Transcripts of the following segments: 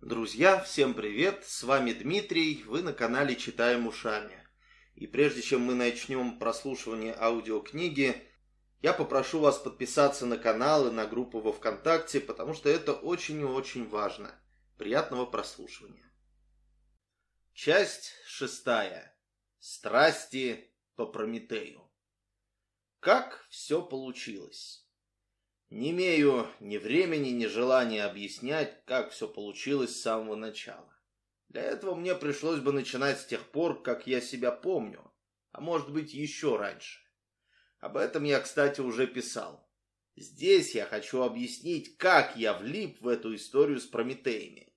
Друзья, всем привет! С вами Дмитрий, вы на канале Читаем ушами. И прежде чем мы начнем прослушивание аудиокниги, я попрошу вас подписаться на канал и на группу во Вконтакте, потому что это очень и очень важно. Приятного прослушивания. Часть шестая. Страсти по Прометею. Как все получилось? Не имею ни времени, ни желания объяснять, как все получилось с самого начала. Для этого мне пришлось бы начинать с тех пор, как я себя помню, а может быть еще раньше. Об этом я, кстати, уже писал. Здесь я хочу объяснить, как я влип в эту историю с Прометеями.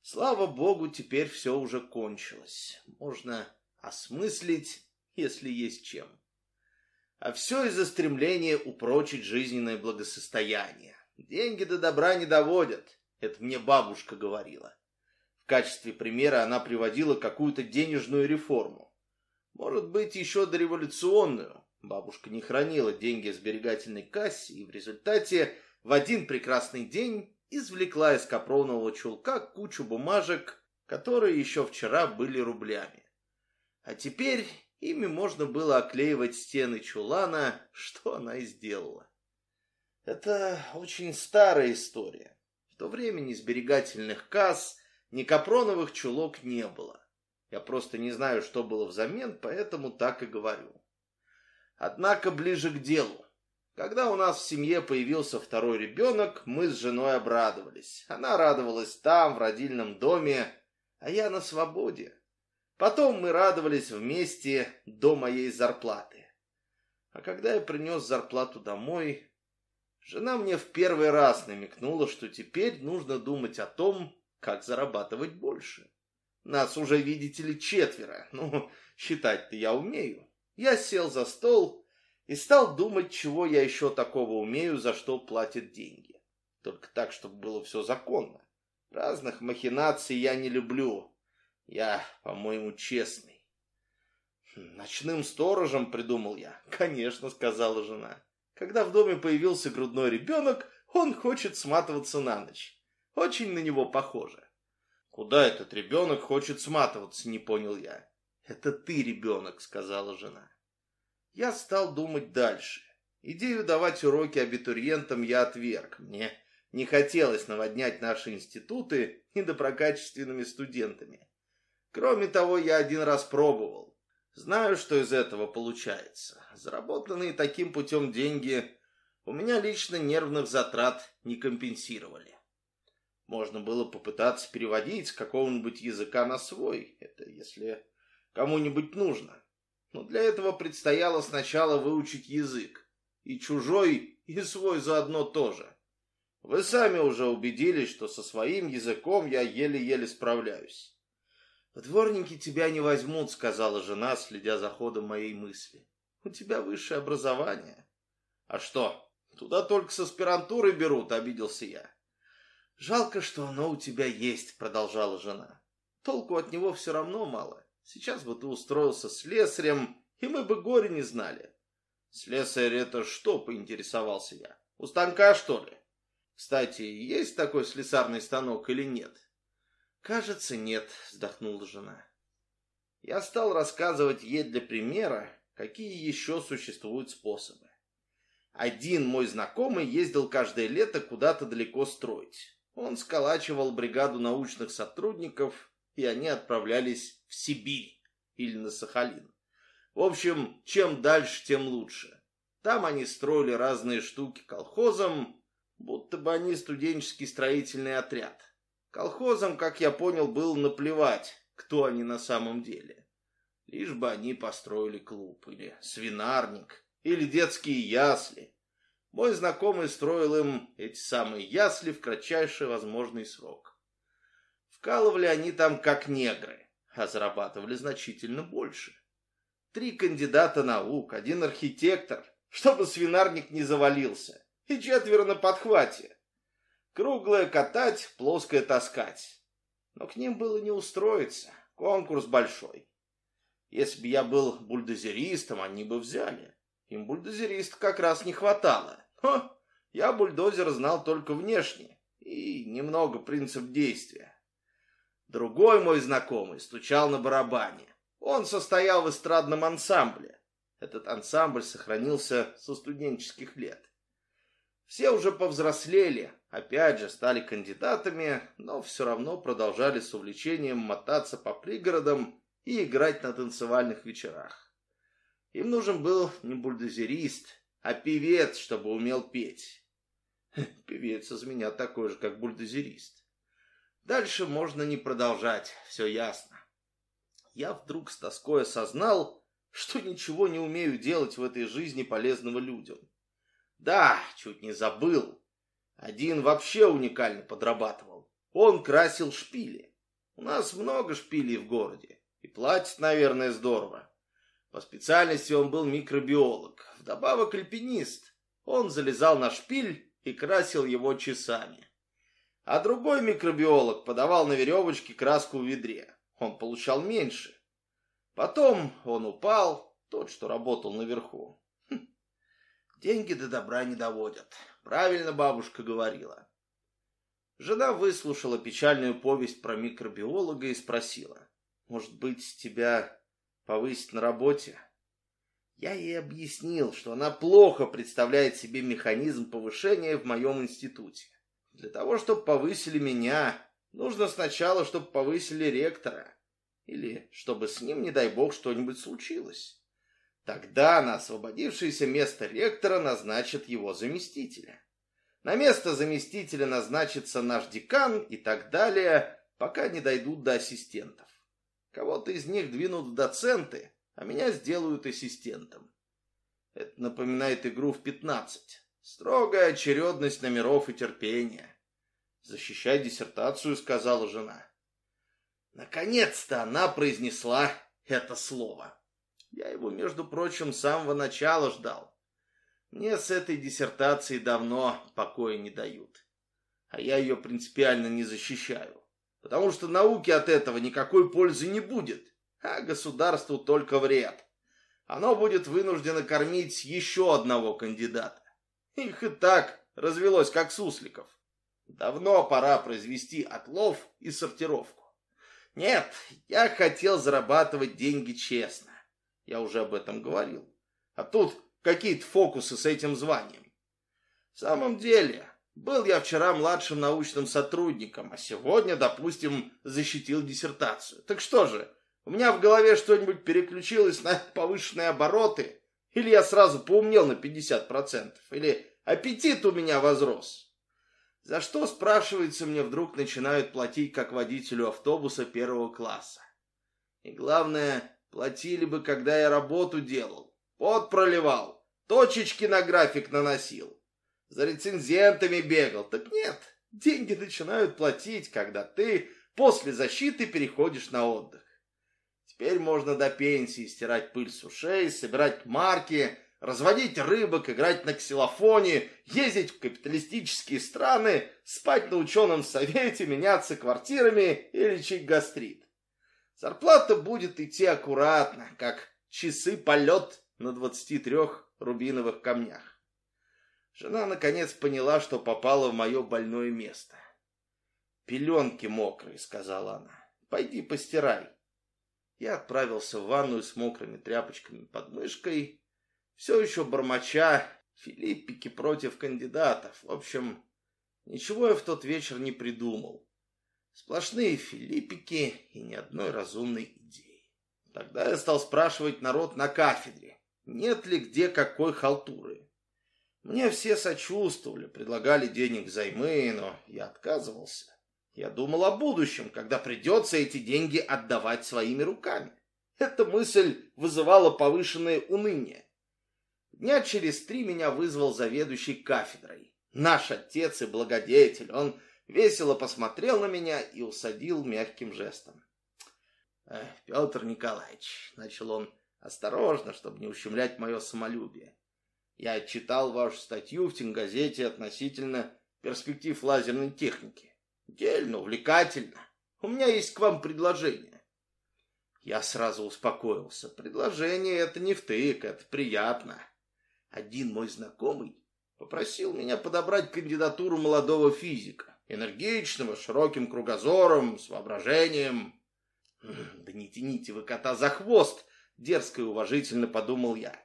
Слава богу, теперь все уже кончилось. Можно осмыслить, если есть чем. А все из-за стремления упрочить жизненное благосостояние. Деньги до добра не доводят. Это мне бабушка говорила. В качестве примера она приводила какую-то денежную реформу. Может быть, еще дореволюционную. Бабушка не хранила деньги в сберегательной кассе и в результате в один прекрасный день извлекла из капронового чулка кучу бумажек, которые еще вчера были рублями. А теперь Ими можно было оклеивать стены чулана, что она и сделала. Это очень старая история. В то время ни сберегательных касс, ни капроновых чулок не было. Я просто не знаю, что было взамен, поэтому так и говорю. Однако ближе к делу. Когда у нас в семье появился второй ребенок, мы с женой обрадовались. Она радовалась там, в родильном доме, а я на свободе. Потом мы радовались вместе до моей зарплаты. А когда я принес зарплату домой, жена мне в первый раз намекнула, что теперь нужно думать о том, как зарабатывать больше. Нас уже, видите ли, четверо. Ну, считать-то я умею. Я сел за стол и стал думать, чего я еще такого умею, за что платят деньги. Только так, чтобы было все законно. Разных махинаций я не люблю. Я, по-моему, честный. Ночным сторожем придумал я. Конечно, сказала жена. Когда в доме появился грудной ребенок, он хочет сматываться на ночь. Очень на него похоже. Куда этот ребенок хочет сматываться, не понял я. Это ты, ребенок, сказала жена. Я стал думать дальше. Идею давать уроки абитуриентам я отверг. Мне не хотелось наводнять наши институты недопрокачественными студентами. Кроме того, я один раз пробовал. Знаю, что из этого получается. Заработанные таким путем деньги у меня лично нервных затрат не компенсировали. Можно было попытаться переводить с какого-нибудь языка на свой. Это если кому-нибудь нужно. Но для этого предстояло сначала выучить язык. И чужой, и свой заодно тоже. Вы сами уже убедились, что со своим языком я еле-еле справляюсь. «В дворники тебя не возьмут», — сказала жена, следя за ходом моей мысли. «У тебя высшее образование». «А что, туда только с аспирантурой берут», — обиделся я. «Жалко, что оно у тебя есть», — продолжала жена. «Толку от него все равно мало. Сейчас бы ты устроился слесарем, и мы бы горе не знали». «Слесарь это что?» — поинтересовался я. «У станка, что ли?» «Кстати, есть такой слесарный станок или нет?» «Кажется, нет», — вздохнула жена. Я стал рассказывать ей для примера, какие еще существуют способы. Один мой знакомый ездил каждое лето куда-то далеко строить. Он сколачивал бригаду научных сотрудников, и они отправлялись в Сибирь или на Сахалин. В общем, чем дальше, тем лучше. Там они строили разные штуки колхозом, будто бы они студенческий строительный отряд. Колхозам, как я понял, было наплевать, кто они на самом деле. Лишь бы они построили клуб, или свинарник, или детские ясли. Мой знакомый строил им эти самые ясли в кратчайший возможный срок. Вкалывали они там как негры, а зарабатывали значительно больше. Три кандидата наук, один архитектор, чтобы свинарник не завалился, и четверо на подхвате. Круглое катать, плоское таскать. Но к ним было не устроиться. Конкурс большой. Если бы я был бульдозеристом, они бы взяли. Им бульдозериста как раз не хватало. Хо, я бульдозер знал только внешне и немного принцип действия. Другой мой знакомый стучал на барабане. Он состоял в эстрадном ансамбле. Этот ансамбль сохранился со студенческих лет. Все уже повзрослели, опять же стали кандидатами, но все равно продолжали с увлечением мотаться по пригородам и играть на танцевальных вечерах. Им нужен был не бульдозерист, а певец, чтобы умел петь. Певец из меня такой же, как бульдозерист. Дальше можно не продолжать, все ясно. Я вдруг с тоской осознал, что ничего не умею делать в этой жизни полезного людям. Да, чуть не забыл. Один вообще уникально подрабатывал. Он красил шпили. У нас много шпилей в городе. И платит, наверное, здорово. По специальности он был микробиолог. Вдобавок альпинист. Он залезал на шпиль и красил его часами. А другой микробиолог подавал на веревочке краску в ведре. Он получал меньше. Потом он упал, тот, что работал наверху. Хм. Деньги до добра не доводят. Правильно бабушка говорила. Жена выслушала печальную повесть про микробиолога и спросила. Может быть, тебя повысить на работе? Я ей объяснил, что она плохо представляет себе механизм повышения в моем институте. Для того, чтобы повысили меня, нужно сначала, чтобы повысили ректора. Или чтобы с ним, не дай бог, что-нибудь случилось. Тогда на освободившееся место ректора назначат его заместителя. На место заместителя назначится наш декан и так далее, пока не дойдут до ассистентов. Кого-то из них двинут в доценты, а меня сделают ассистентом. Это напоминает игру в пятнадцать. Строгая очередность номеров и терпения. «Защищай диссертацию», — сказала жена. Наконец-то она произнесла это слово. Я его, между прочим, с самого начала ждал. Мне с этой диссертацией давно покоя не дают. А я ее принципиально не защищаю потому что науке от этого никакой пользы не будет, а государству только вред. Оно будет вынуждено кормить еще одного кандидата. Их и так развелось, как сусликов. Давно пора произвести отлов и сортировку. Нет, я хотел зарабатывать деньги честно. Я уже об этом говорил. А тут какие-то фокусы с этим званием. В самом деле, был я вчера младшим научным сотрудником, а сегодня, допустим, защитил диссертацию. Так что же, у меня в голове что-нибудь переключилось на повышенные обороты? Или я сразу поумнел на 50%? Или аппетит у меня возрос? За что, спрашивается, мне вдруг начинают платить как водителю автобуса первого класса? И главное, платили бы, когда я работу делал, пот проливал, точечки на график наносил за рецензентами бегал. Так нет, деньги начинают платить, когда ты после защиты переходишь на отдых. Теперь можно до пенсии стирать пыль с ушей, собирать марки, разводить рыбок, играть на ксилофоне, ездить в капиталистические страны, спать на ученом совете, меняться квартирами и лечить гастрит. Зарплата будет идти аккуратно, как часы полет на 23 рубиновых камнях. Жена наконец поняла, что попала в мое больное место. «Пеленки мокрые», — сказала она. «Пойди постирай». Я отправился в ванную с мокрыми тряпочками под мышкой, все еще бормоча филиппики против кандидатов. В общем, ничего я в тот вечер не придумал. Сплошные филиппики и ни одной разумной идеи. Тогда я стал спрашивать народ на кафедре, нет ли где какой халтуры. Мне все сочувствовали, предлагали денег взаймы, но я отказывался. Я думал о будущем, когда придется эти деньги отдавать своими руками. Эта мысль вызывала повышенное уныние. Дня через три меня вызвал заведующий кафедрой. Наш отец и благодетель. Он весело посмотрел на меня и усадил мягким жестом. «Петр Николаевич», — начал он осторожно, чтобы не ущемлять мое самолюбие, я читал вашу статью в Тенгазете относительно перспектив лазерной техники. Дельно, увлекательно. У меня есть к вам предложение. Я сразу успокоился. Предложение это не втык, это приятно. Один мой знакомый попросил меня подобрать кандидатуру молодого физика. Энергичного, широким кругозором, с воображением. Да не тяните вы кота за хвост, дерзко и уважительно подумал я.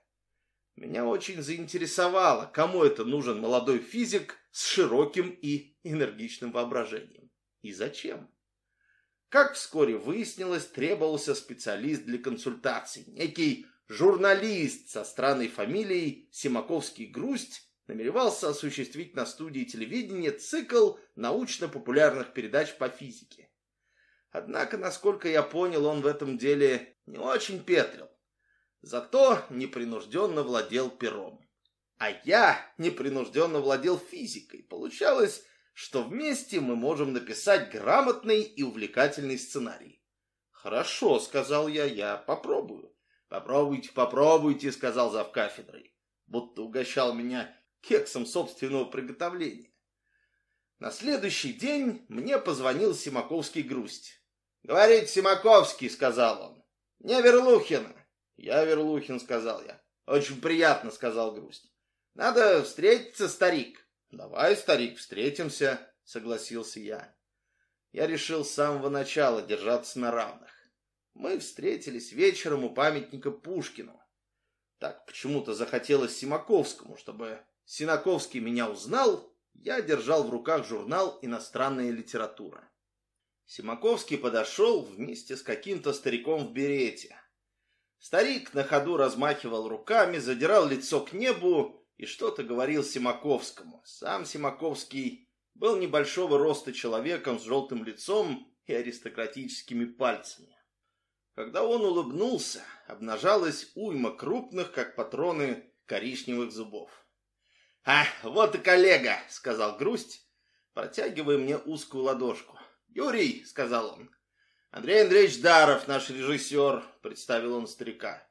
Меня очень заинтересовало, кому это нужен молодой физик с широким и энергичным воображением. И зачем? Как вскоре выяснилось, требовался специалист для консультаций, некий журналист со странной фамилией Симаковский Грусть намеревался осуществить на студии телевидения цикл научно-популярных передач по физике. Однако, насколько я понял, он в этом деле не очень петрил. Зато непринужденно владел пером. А я непринужденно владел физикой. Получалось, что вместе мы можем написать грамотный и увлекательный сценарий. «Хорошо», — сказал я, — «я попробую». «Попробуйте, попробуйте», — сказал зав кафедрой, будто угощал меня кексом собственного приготовления. На следующий день мне позвонил Симаковский грусть. «Говорит Симаковский», — сказал он. «Не Верлухина». «Я Верлухин», — сказал я. «Очень приятно», — сказал грусть. «Надо встретиться, старик». «Давай, старик, встретимся», — согласился я. Я решил с самого начала держаться на равных. Мы встретились вечером у памятника Пушкину. Так почему-то захотелось Симаковскому, чтобы Синаковский меня узнал, я держал в руках журнал «Иностранная литература». Симаковский подошел вместе с каким-то стариком в берете. Старик на ходу размахивал руками, задирал лицо к небу и что-то говорил Симаковскому. Сам Симаковский был небольшого роста человеком с желтым лицом и аристократическими пальцами. Когда он улыбнулся, обнажалась уйма крупных, как патроны, коричневых зубов. «А, вот и коллега», — сказал Грусть, протягивая мне узкую ладошку. «Юрий», — сказал он. «Андрей Андреевич Даров, наш режиссер», — представил он старика.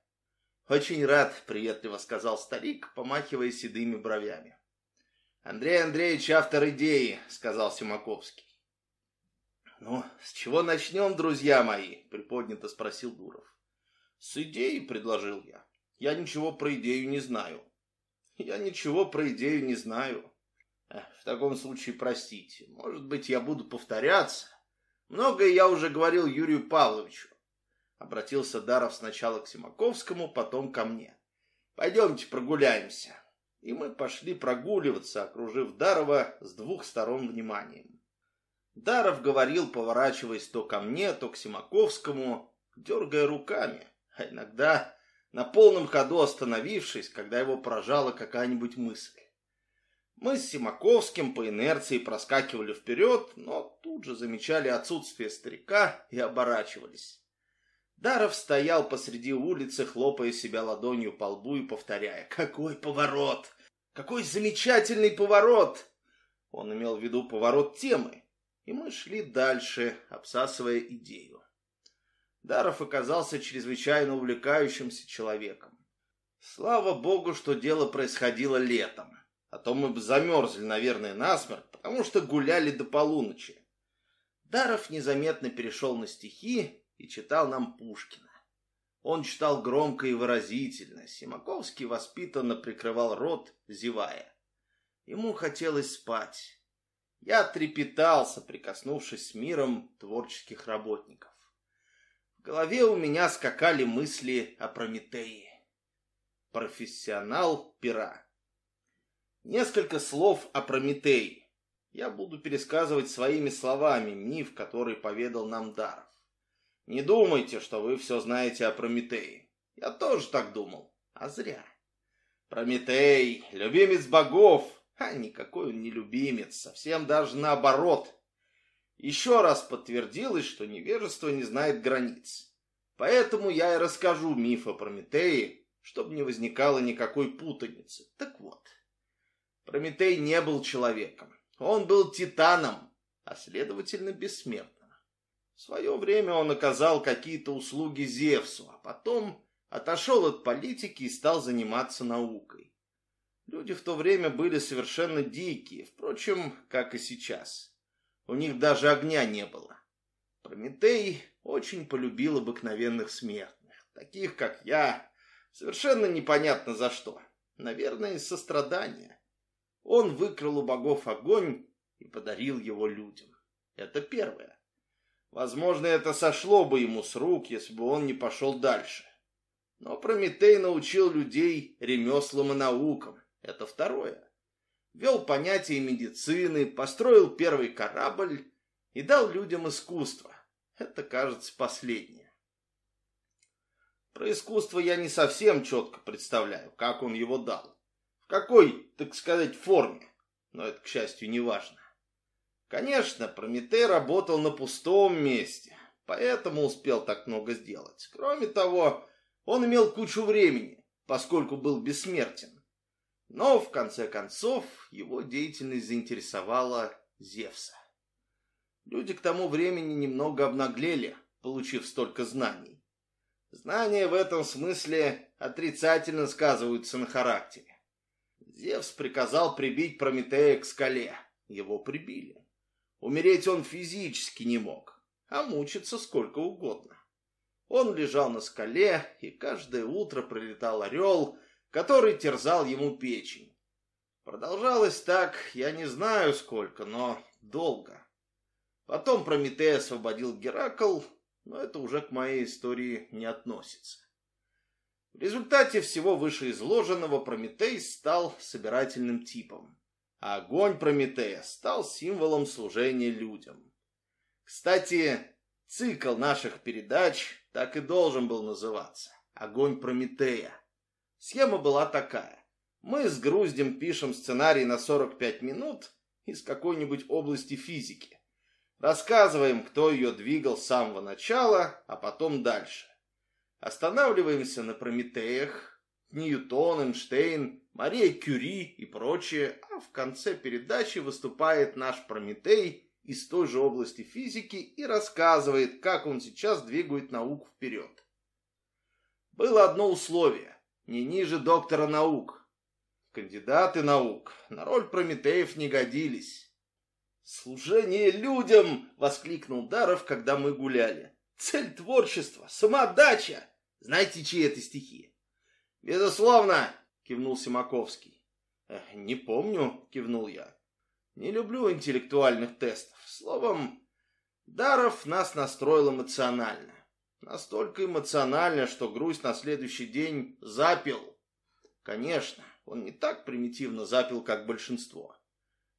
«Очень рад», — приветливо сказал старик, помахивая седыми бровями. «Андрей Андреевич автор идеи», — сказал Симаковский. «Ну, с чего начнем, друзья мои?» — приподнято спросил Дуров. «С идеи», — предложил я. «Я ничего про идею не знаю». «Я ничего про идею не знаю», в таком случае простите. Может быть, я буду повторяться. Многое я уже говорил Юрию Павловичу. Обратился Даров сначала к Симаковскому, потом ко мне. Пойдемте прогуляемся. И мы пошли прогуливаться, окружив Дарова с двух сторон вниманием. Даров говорил, поворачиваясь то ко мне, то к Симаковскому, дергая руками, а иногда на полном ходу остановившись, когда его поражала какая-нибудь мысль. Мы с Симаковским по инерции проскакивали вперед, но тут же замечали отсутствие старика и оборачивались. Даров стоял посреди улицы, хлопая себя ладонью по лбу и повторяя «Какой поворот! Какой замечательный поворот!» Он имел в виду поворот темы, и мы шли дальше, обсасывая идею. Даров оказался чрезвычайно увлекающимся человеком. Слава богу, что дело происходило летом. А то мы бы замерзли, наверное, насмерть, потому что гуляли до полуночи. Даров незаметно перешел на стихи и читал нам Пушкина. Он читал громко и выразительно. Симаковский воспитанно прикрывал рот, зевая. Ему хотелось спать. Я трепетался, прикоснувшись с миром творческих работников. В голове у меня скакали мысли о Прометее. Профессионал пера. Несколько слов о Прометее. Я буду пересказывать своими словами миф, который поведал нам Даров. Не думайте, что вы все знаете о Прометее. Я тоже так думал, а зря. Прометей, любимец богов, а никакой он не любимец, совсем даже наоборот. Еще раз подтвердилось, что невежество не знает границ. Поэтому я и расскажу миф о Прометее, чтобы не возникало никакой путаницы. Так вот. Прометей не был человеком. Он был титаном, а следовательно бессмертным. В свое время он оказал какие-то услуги Зевсу, а потом отошел от политики и стал заниматься наукой. Люди в то время были совершенно дикие, впрочем, как и сейчас. У них даже огня не было. Прометей очень полюбил обыкновенных смертных, таких как я, совершенно непонятно за что. Наверное, из сострадания. Он выкрал у богов огонь и подарил его людям. Это первое. Возможно, это сошло бы ему с рук, если бы он не пошел дальше. Но Прометей научил людей ремеслам и наукам. Это второе. Вел понятие медицины, построил первый корабль и дал людям искусство. Это, кажется, последнее. Про искусство я не совсем четко представляю, как он его дал. В какой, так сказать, форме. Но это, к счастью, не важно. Конечно, Прометей работал на пустом месте, поэтому успел так много сделать. Кроме того, он имел кучу времени, поскольку был бессмертен. Но, в конце концов, его деятельность заинтересовала Зевса. Люди к тому времени немного обнаглели, получив столько знаний. Знания в этом смысле отрицательно сказываются на характере. Зевс приказал прибить Прометея к скале. Его прибили. Умереть он физически не мог, а мучиться сколько угодно. Он лежал на скале, и каждое утро прилетал орел, который терзал ему печень. Продолжалось так, я не знаю сколько, но долго. Потом Прометей освободил Геракл, но это уже к моей истории не относится. В результате всего вышеизложенного Прометей стал собирательным типом а огонь Прометея стал символом служения людям. Кстати, цикл наших передач так и должен был называться «Огонь Прометея». Схема была такая. Мы с Груздем пишем сценарий на 45 минут из какой-нибудь области физики. Рассказываем, кто ее двигал с самого начала, а потом дальше. Останавливаемся на Прометеях, Ньютон, Эйнштейн, Мария Кюри и прочее, а в конце передачи выступает наш Прометей из той же области физики и рассказывает, как он сейчас двигает науку вперед. Было одно условие, не ниже доктора наук. Кандидаты наук на роль Прометеев не годились. «Служение людям!» — воскликнул Даров, когда мы гуляли. «Цель творчества, самоотдача!» Знаете, чьи это стихи? «Безусловно!» — кивнул Симаковский. «Не помню», — кивнул я. «Не люблю интеллектуальных тестов. Словом, Даров нас настроил эмоционально. Настолько эмоционально, что грусть на следующий день запил. Конечно, он не так примитивно запил, как большинство.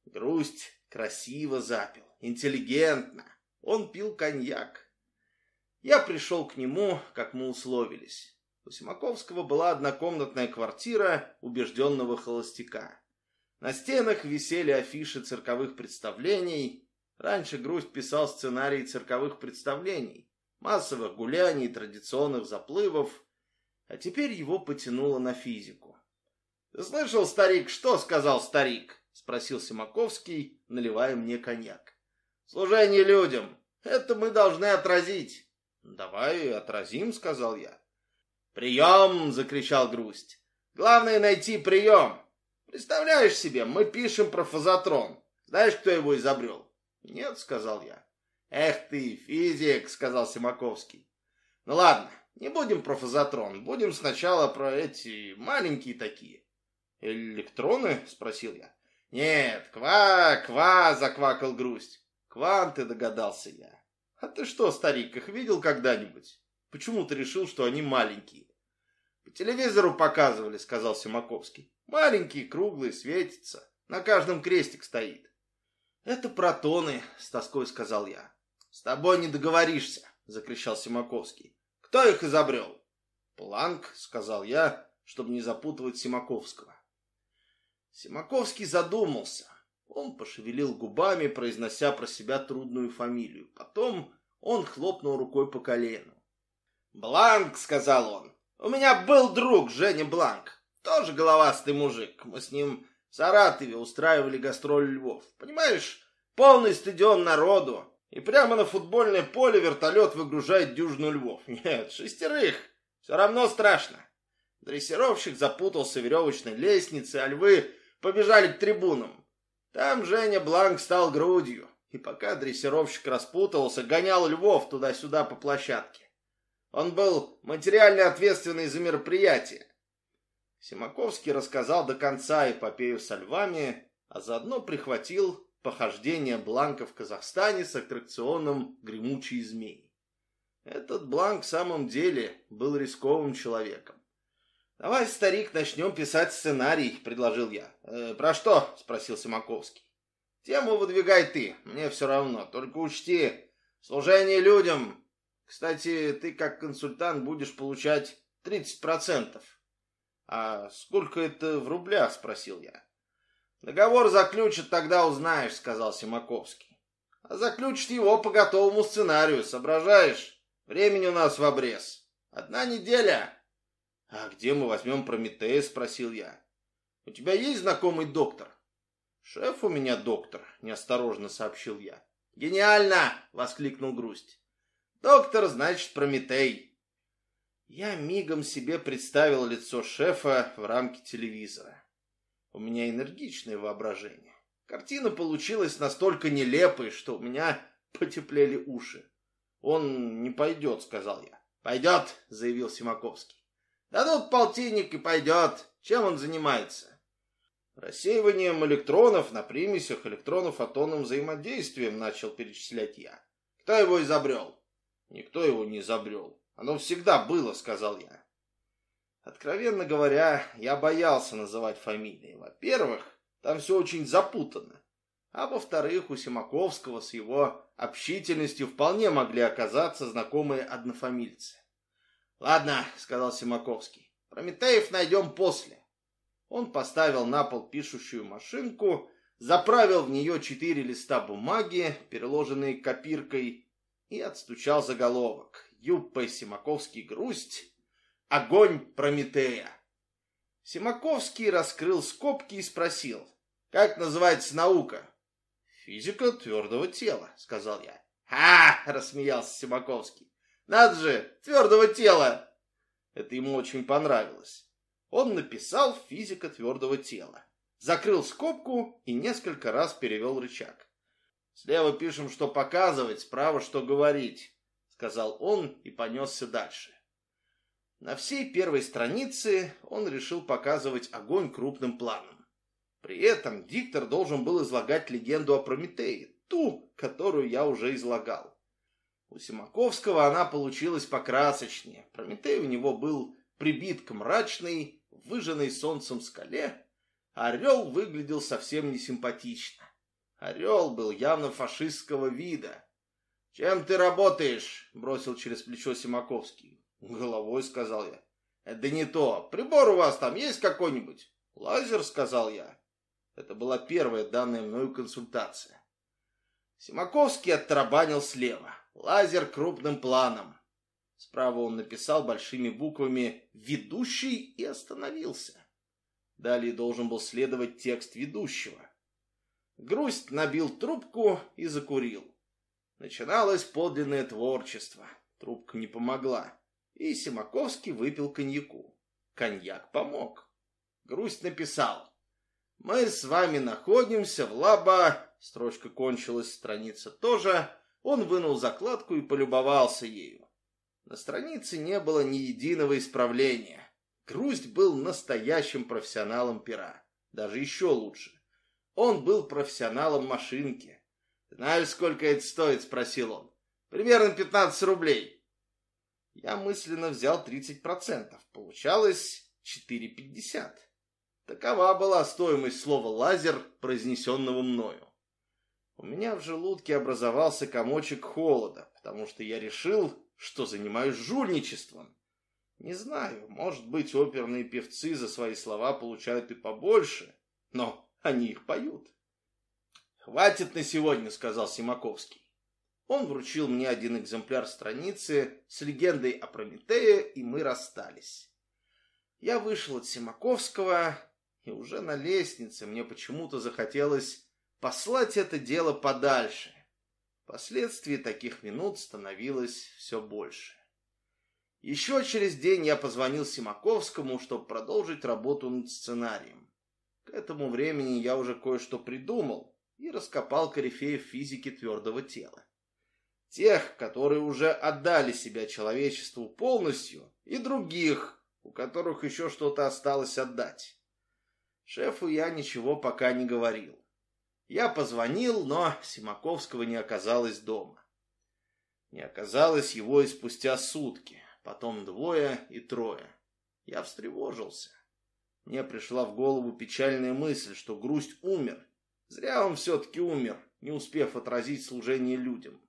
Грусть красиво запил, интеллигентно. Он пил коньяк. Я пришел к нему, как мы условились. У Симаковского была однокомнатная квартира убежденного холостяка. На стенах висели афиши цирковых представлений. Раньше Грусть писал сценарии цирковых представлений, массовых гуляний, традиционных заплывов, а теперь его потянуло на физику. «Ты слышал, старик, что сказал старик?» — спросил Симаковский, наливая мне коньяк. «Служение людям. Это мы должны отразить». «Давай отразим», — сказал я. «Прием!» — закричал Грусть. «Главное найти прием. Представляешь себе, мы пишем про фазотрон. Знаешь, кто его изобрел?» «Нет», — сказал я. «Эх ты, физик», — сказал Симаковский. «Ну ладно, не будем про фазотрон, будем сначала про эти маленькие такие». «Электроны?» — спросил я. «Нет, ква, ква!» — заквакал Грусть. «Кванты», — догадался я. «А ты что, старик, их видел когда-нибудь?» Почему ты решил, что они маленькие? По телевизору показывали, сказал Симаковский. Маленькие, круглые, светятся. На каждом крестик стоит. Это протоны, с тоской сказал я. С тобой не договоришься, закричал Симаковский. Кто их изобрел? Планк, сказал я, чтобы не запутывать Симаковского. Симаковский задумался. Он пошевелил губами, произнося про себя трудную фамилию. Потом он хлопнул рукой по колену. «Бланк», — сказал он. «У меня был друг, Женя Бланк. Тоже головастый мужик. Мы с ним в Саратове устраивали гастроль Львов. Понимаешь, полный стадион народу. И прямо на футбольное поле вертолет выгружает дюжину львов. Нет, шестерых. Все равно страшно. Дрессировщик запутался в веревочной лестнице, а львы побежали к трибунам. Там Женя Бланк стал грудью. И пока дрессировщик распутывался, гонял львов туда-сюда по площадке. Он был материально ответственный за мероприятие. Симаковский рассказал до конца эпопею со львами, а заодно прихватил похождения Бланка в Казахстане с аттракционом «Гремучие змеи». Этот Бланк в самом деле был рисковым человеком. «Давай, старик, начнем писать сценарий», — предложил я. «Э, «Про что?» — спросил Симаковский. «Тему выдвигай ты, мне все равно. Только учти, служение людям. Кстати, ты как консультант будешь получать 30%. «А сколько это в рублях?» — спросил я. «Договор заключат, тогда узнаешь», — сказал Симаковский. «А заключат его по готовому сценарию, соображаешь? Времени у нас в обрез. Одна неделя». «А где мы возьмем Прометея?» — спросил я. «У тебя есть знакомый доктор?» «Шеф у меня доктор», — неосторожно сообщил я. «Гениально!» — воскликнул Грусть. «Доктор, значит, Прометей». Я мигом себе представил лицо шефа в рамке телевизора. У меня энергичное воображение. Картина получилась настолько нелепой, что у меня потеплели уши. «Он не пойдет», — сказал я. «Пойдет», — заявил Симаковский. «Дадут полтинник и пойдет. Чем он занимается?» «Рассеиванием электронов на примесях электронно-фотонным взаимодействием», — начал перечислять я. «Кто его изобрел?» «Никто его не изобрел. Оно всегда было, сказал я. Откровенно говоря, я боялся называть фамилии. Во-первых, там все очень запутанно. А во-вторых, у Симаковского с его общительностью вполне могли оказаться знакомые однофамильцы. «Ладно», — сказал Симаковский, — «Прометеев найдем после». Он поставил на пол пишущую машинку, заправил в нее четыре листа бумаги, переложенные копиркой, и отстучал заголовок. Юппа Симаковский грусть, огонь Прометея. Симаковский раскрыл скобки и спросил, как называется наука? Физика твердого тела, сказал я. «Ха!» — рассмеялся Симаковский. «Надо же, твердого тела!» Это ему очень понравилось. Он написал «физика твердого тела», закрыл скобку и несколько раз перевел рычаг. Слева пишем, что показывать, справа, что говорить сказал он и понесся дальше. На всей первой странице он решил показывать огонь крупным планом. При этом диктор должен был излагать легенду о Прометее, ту, которую я уже излагал. У Симаковского она получилась покрасочнее. Прометей у него был прибит к мрачной, выжженной солнцем скале, орел выглядел совсем несимпатично. Орел был явно фашистского вида, «Чем ты работаешь?» — бросил через плечо Симаковский. «Головой», — сказал я. «Это не то. Прибор у вас там есть какой-нибудь?» «Лазер», — сказал я. Это была первая данная мною консультация. Симаковский оттарабанил слева. Лазер крупным планом. Справа он написал большими буквами «Ведущий» и остановился. Далее должен был следовать текст ведущего. Грусть набил трубку и закурил. Начиналось подлинное творчество. Трубка не помогла. И Симаковский выпил коньяку. Коньяк помог. Грусть написал. Мы с вами находимся в лаба... Строчка кончилась, страница тоже. Он вынул закладку и полюбовался ею. На странице не было ни единого исправления. Грусть был настоящим профессионалом пера. Даже еще лучше. Он был профессионалом машинки. «Знаешь, сколько это стоит?» – спросил он. «Примерно 15 рублей». Я мысленно взял 30%. Получалось 4,50. Такова была стоимость слова «лазер», произнесенного мною. У меня в желудке образовался комочек холода, потому что я решил, что занимаюсь жульничеством. Не знаю, может быть, оперные певцы за свои слова получают и побольше, но они их поют. «Хватит на сегодня», — сказал Симаковский. Он вручил мне один экземпляр страницы с легендой о Прометее, и мы расстались. Я вышел от Симаковского, и уже на лестнице мне почему-то захотелось послать это дело подальше. Впоследствии таких минут становилось все больше. Еще через день я позвонил Симаковскому, чтобы продолжить работу над сценарием. К этому времени я уже кое-что придумал, и раскопал корифеев физики твердого тела. Тех, которые уже отдали себя человечеству полностью, и других, у которых еще что-то осталось отдать. Шефу я ничего пока не говорил. Я позвонил, но Симаковского не оказалось дома. Не оказалось его и спустя сутки, потом двое и трое. Я встревожился. Мне пришла в голову печальная мысль, что грусть умер. Зря он все-таки умер, не успев отразить служение людям.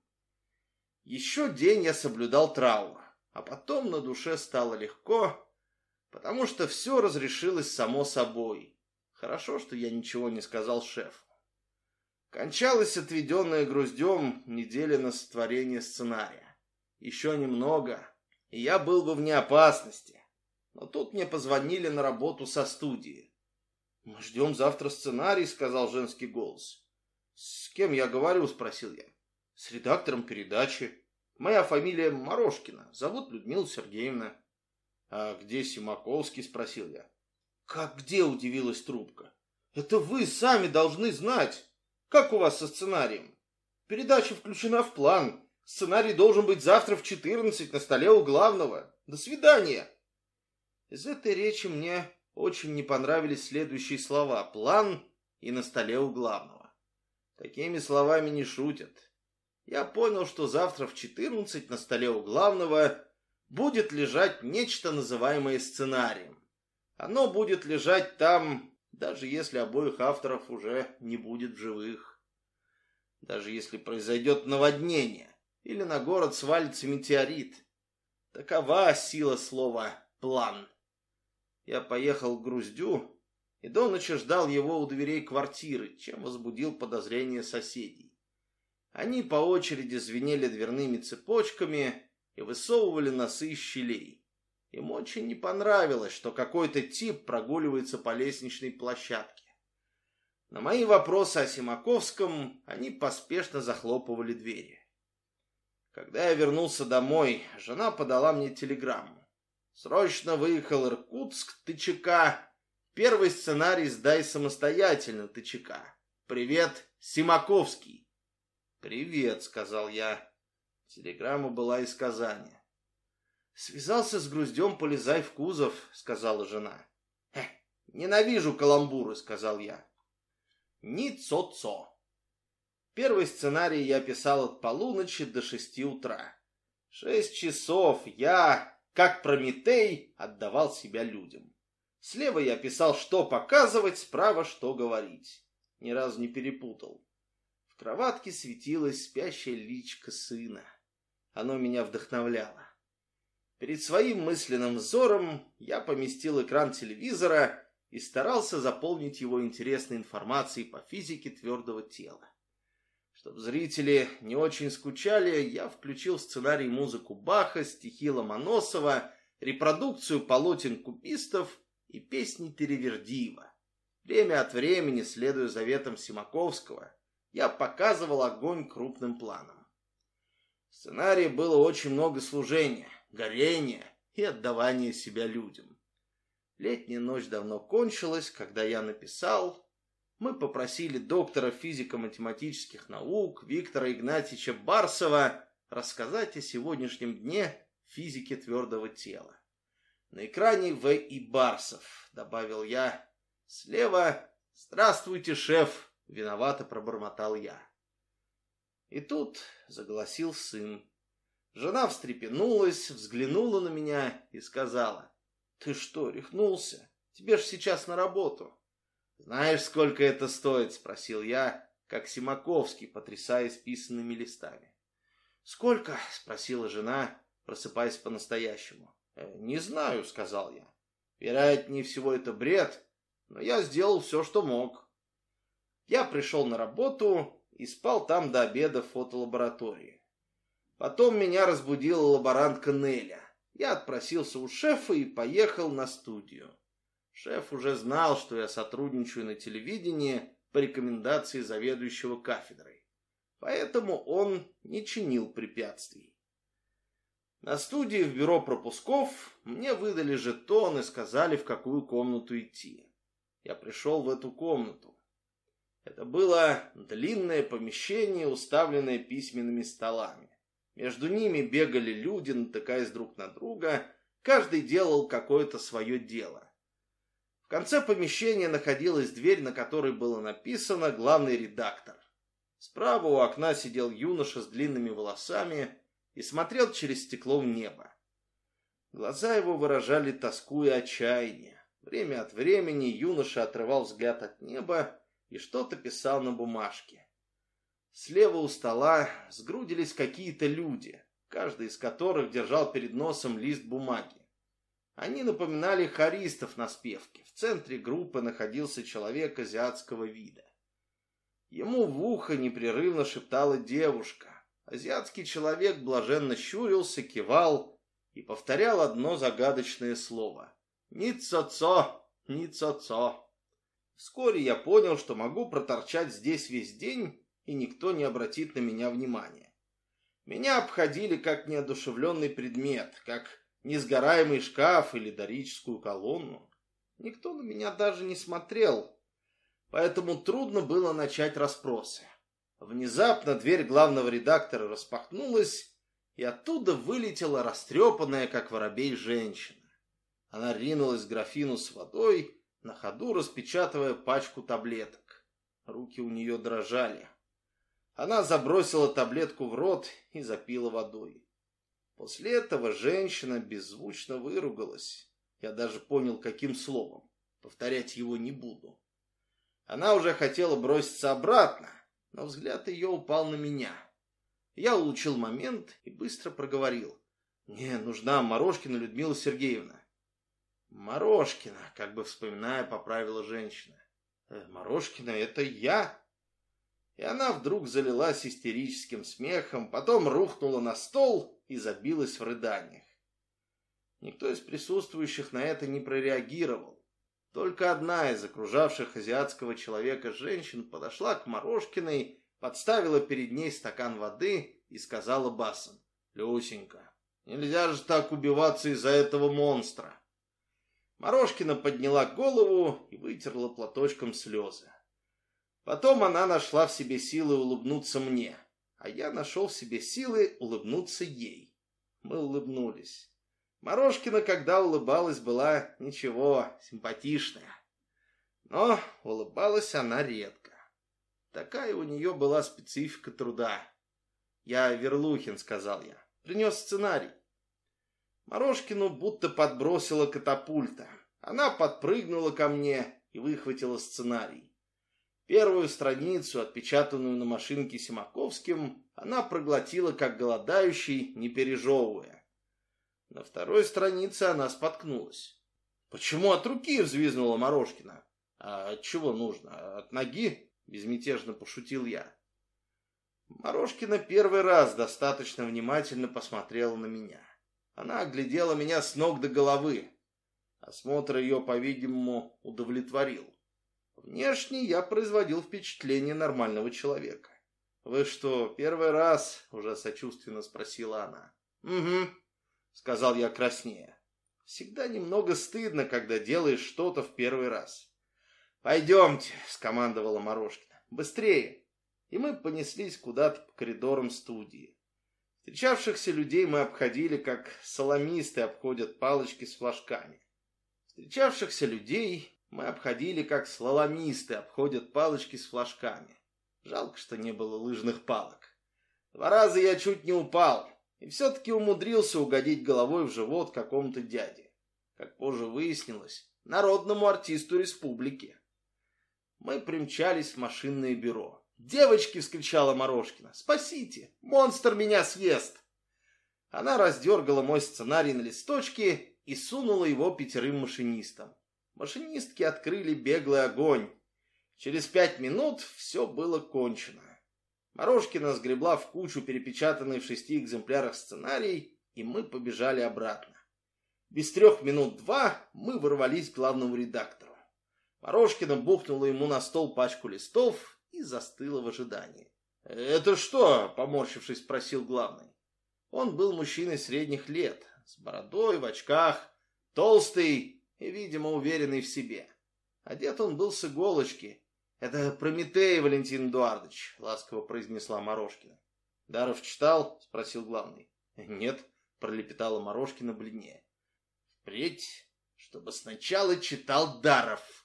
Еще день я соблюдал траур, а потом на душе стало легко, потому что все разрешилось само собой. Хорошо, что я ничего не сказал шефу. Кончалась отведенная груздем неделя на сотворение сценария. Еще немного, и я был бы вне опасности. Но тут мне позвонили на работу со студии. «Мы ждем завтра сценарий», — сказал женский голос. «С кем я говорю?» — спросил я. «С редактором передачи. Моя фамилия Морошкина. Зовут Людмила Сергеевна». «А где Симаковский?» — спросил я. «Как где?» — удивилась трубка. «Это вы сами должны знать. Как у вас со сценарием?» «Передача включена в план. Сценарий должен быть завтра в 14 на столе у главного. До свидания!» Из этой речи мне очень не понравились следующие слова «план» и «на столе у главного». Такими словами не шутят. Я понял, что завтра в 14 на столе у главного будет лежать нечто, называемое сценарием. Оно будет лежать там, даже если обоих авторов уже не будет живых. Даже если произойдет наводнение или на город свалится метеорит. Такова сила слова «план». Я поехал к Груздю и до ночи ждал его у дверей квартиры, чем возбудил подозрения соседей. Они по очереди звенели дверными цепочками и высовывали носы из щелей. Им очень не понравилось, что какой-то тип прогуливается по лестничной площадке. На мои вопросы о Симаковском они поспешно захлопывали двери. Когда я вернулся домой, жена подала мне телеграмму. Срочно выехал Иркутск, ТЧК. Первый сценарий сдай самостоятельно, ТЧК. Привет, Симаковский. Привет, сказал я. Телеграмма была из Казани. Связался с груздем, полезай в кузов, сказала жена. Ненавижу каламбуры, сказал я. Ни цо-цо. Первый сценарий я писал от полуночи до шести утра. Шесть часов я, как Прометей отдавал себя людям. Слева я писал, что показывать, справа, что говорить. Ни разу не перепутал. В кроватке светилась спящая личка сына. Оно меня вдохновляло. Перед своим мысленным взором я поместил экран телевизора и старался заполнить его интересной информацией по физике твердого тела. Чтобы зрители не очень скучали, я включил в сценарий музыку Баха, стихи Ломоносова, репродукцию полотен кубистов и песни Теревердиева. Время от времени, следуя заветам Симаковского, я показывал огонь крупным планом. В сценарии было очень много служения, горения и отдавания себя людям. Летняя ночь давно кончилась, когда я написал мы попросили доктора физико-математических наук Виктора Игнатьевича Барсова рассказать о сегодняшнем дне физики твердого тела. На экране В. и Барсов, добавил я. Слева «Здравствуйте, шеф!» — виновато пробормотал я. И тут заголосил сын. Жена встрепенулась, взглянула на меня и сказала, «Ты что, рехнулся? Тебе ж сейчас на работу». «Знаешь, сколько это стоит?» — спросил я, как Симаковский, потрясая списанными листами. «Сколько?» — спросила жена, просыпаясь по-настоящему. «Э, «Не знаю», — сказал я. «Вероятнее всего это бред, но я сделал все, что мог». Я пришел на работу и спал там до обеда в фотолаборатории. Потом меня разбудила лаборантка Неля. Я отпросился у шефа и поехал на студию. Шеф уже знал, что я сотрудничаю на телевидении по рекомендации заведующего кафедрой. Поэтому он не чинил препятствий. На студии в бюро пропусков мне выдали жетон и сказали, в какую комнату идти. Я пришел в эту комнату. Это было длинное помещение, уставленное письменными столами. Между ними бегали люди, натыкаясь друг на друга. Каждый делал какое-то свое дело конце помещения находилась дверь, на которой было написано «Главный редактор». Справа у окна сидел юноша с длинными волосами и смотрел через стекло в небо. Глаза его выражали тоску и отчаяние. Время от времени юноша отрывал взгляд от неба и что-то писал на бумажке. Слева у стола сгрудились какие-то люди, каждый из которых держал перед носом лист бумаги. Они напоминали хористов на спевке. В центре группы находился человек азиатского вида. Ему в ухо непрерывно шептала девушка. Азиатский человек блаженно щурился, кивал и повторял одно загадочное слово. «Ницо-цо! Ницо-цо!» Вскоре я понял, что могу проторчать здесь весь день, и никто не обратит на меня внимания. Меня обходили как неодушевленный предмет, как несгораемый шкаф или дорическую колонну. Никто на меня даже не смотрел, поэтому трудно было начать расспросы. Внезапно дверь главного редактора распахнулась, и оттуда вылетела растрепанная, как воробей, женщина. Она ринулась к графину с водой, на ходу распечатывая пачку таблеток. Руки у нее дрожали. Она забросила таблетку в рот и запила водой. После этого женщина беззвучно выругалась. Я даже понял, каким словом. Повторять его не буду. Она уже хотела броситься обратно, но взгляд ее упал на меня. Я улучил момент и быстро проговорил. «Мне нужна Морошкина Людмила Сергеевна». «Морошкина», как бы вспоминая, поправила женщина. «Э, «Морошкина, это я?» И она вдруг залилась истерическим смехом, потом рухнула на стол и забилась в рыданиях. Никто из присутствующих на это не прореагировал. Только одна из окружавших азиатского человека женщин подошла к Морошкиной, подставила перед ней стакан воды и сказала басом. «Люсенька, нельзя же так убиваться из-за этого монстра!» Морошкина подняла голову и вытерла платочком слезы. Потом она нашла в себе силы улыбнуться мне, а я нашел в себе силы улыбнуться ей. Мы улыбнулись. Морошкина, когда улыбалась, была ничего, симпатичная. Но улыбалась она редко. Такая у нее была специфика труда. «Я Верлухин», — сказал я. «Принес сценарий». Морошкину будто подбросила катапульта. Она подпрыгнула ко мне и выхватила сценарий. Первую страницу, отпечатанную на машинке Симаковским, она проглотила как голодающий, не пережевывая. На второй странице она споткнулась. «Почему от руки?» — взвизгнула Морошкина. «А от чего нужно? От ноги?» — безмятежно пошутил я. Морошкина первый раз достаточно внимательно посмотрела на меня. Она оглядела меня с ног до головы. Осмотр ее, по-видимому, удовлетворил. Внешне я производил впечатление нормального человека. «Вы что, первый раз?» — уже сочувственно спросила она. «Угу», — сказал я краснее. «Всегда немного стыдно, когда делаешь что-то в первый раз». «Пойдемте», — скомандовала Морошкина. «Быстрее!» И мы понеслись куда-то по коридорам студии. Встречавшихся людей мы обходили, как соломисты обходят палочки с флажками. Встречавшихся людей мы обходили, как слаломисты обходят палочки с флажками. Жалко, что не было лыжных палок. Два раза я чуть не упал, и все-таки умудрился угодить головой в живот какому-то дяде. Как позже выяснилось, народному артисту республики. Мы примчались в машинное бюро. «Девочки!» — вскричала Морошкина. «Спасите! Монстр меня съест!» Она раздергала мой сценарий на листочке и сунула его пятерым машинистам. Машинистки открыли беглый огонь. Через пять минут все было кончено. Морошкина сгребла в кучу перепечатанный в шести экземплярах сценарий, и мы побежали обратно. Без трех минут два мы ворвались к главному редактору. Морошкина бухнула ему на стол пачку листов и застыла в ожидании. «Это что?» — поморщившись, спросил главный. Он был мужчиной средних лет, с бородой, в очках, толстый и, видимо, уверенный в себе. Одет он был с иголочки. «Это Прометей, Валентин Эдуардович», — ласково произнесла Морошкина. «Даров читал?» — спросил главный. «Нет», — пролепетала Морошкина бледнее. «Впредь чтобы сначала читал Даров,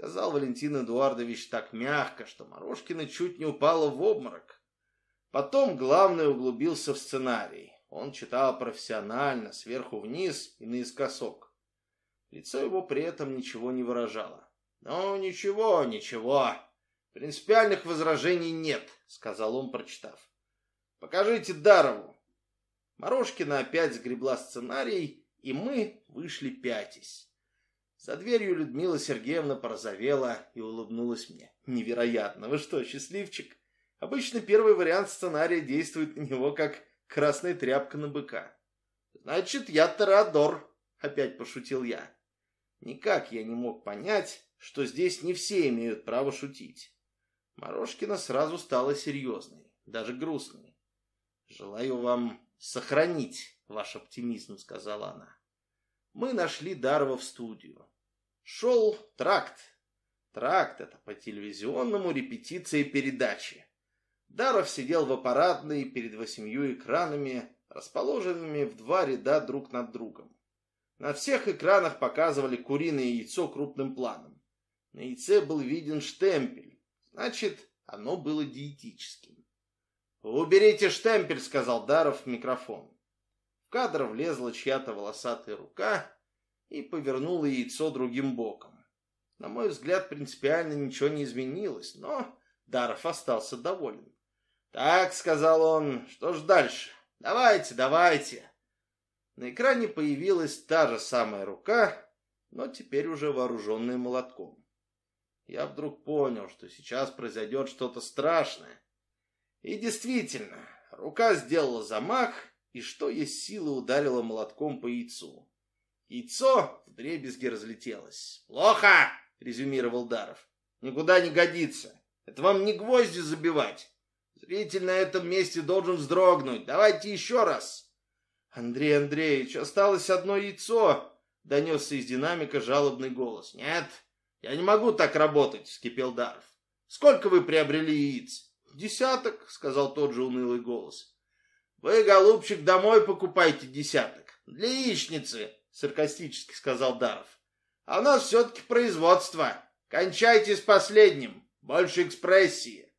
сказал Валентин Эдуардович так мягко, что Морошкина чуть не упала в обморок. Потом главный углубился в сценарий. Он читал профессионально, сверху вниз и наискосок. Лицо его при этом ничего не выражало. «Ну, ничего, ничего. Принципиальных возражений нет», — сказал он, прочитав. «Покажите Дарову». Морошкина опять сгребла сценарий, и мы вышли пятясь. За дверью Людмила Сергеевна порозовела и улыбнулась мне. «Невероятно! Вы что, счастливчик? Обычно первый вариант сценария действует на него как красная тряпка на быка». «Значит, я Торадор», — опять пошутил я. Никак я не мог понять, что здесь не все имеют право шутить. Морошкина сразу стала серьезной, даже грустной. «Желаю вам сохранить ваш оптимизм», — сказала она. Мы нашли Дарова в студию. Шел тракт. Тракт — это по телевизионному репетиции передачи. Даров сидел в аппаратной перед восемью экранами, расположенными в два ряда друг над другом. На всех экранах показывали куриное яйцо крупным планом. На яйце был виден штемпель, значит, оно было диетическим. «Уберите штемпель», — сказал Даров в микрофон. В кадр влезла чья-то волосатая рука и повернула яйцо другим боком. На мой взгляд, принципиально ничего не изменилось, но Даров остался доволен. «Так», — сказал он, — «что ж дальше? Давайте, давайте». На экране появилась та же самая рука, но теперь уже вооруженная молотком. Я вдруг понял, что сейчас произойдет что-то страшное. И действительно, рука сделала замах, и что есть силы ударила молотком по яйцу. Яйцо в дребезги разлетелось. «Плохо!» — резюмировал Даров. «Никуда не годится. Это вам не гвозди забивать. Зритель на этом месте должен вздрогнуть. Давайте еще раз!» «Андрей Андреевич, осталось одно яйцо!» — донесся из динамика жалобный голос. «Нет, я не могу так работать!» — вскипел Даров. «Сколько вы приобрели яиц?» «Десяток», — сказал тот же унылый голос. «Вы, голубчик, домой покупайте десяток. Для яичницы», — саркастически сказал Даров. «А у нас все-таки производство. Кончайте с последним. Больше экспрессии».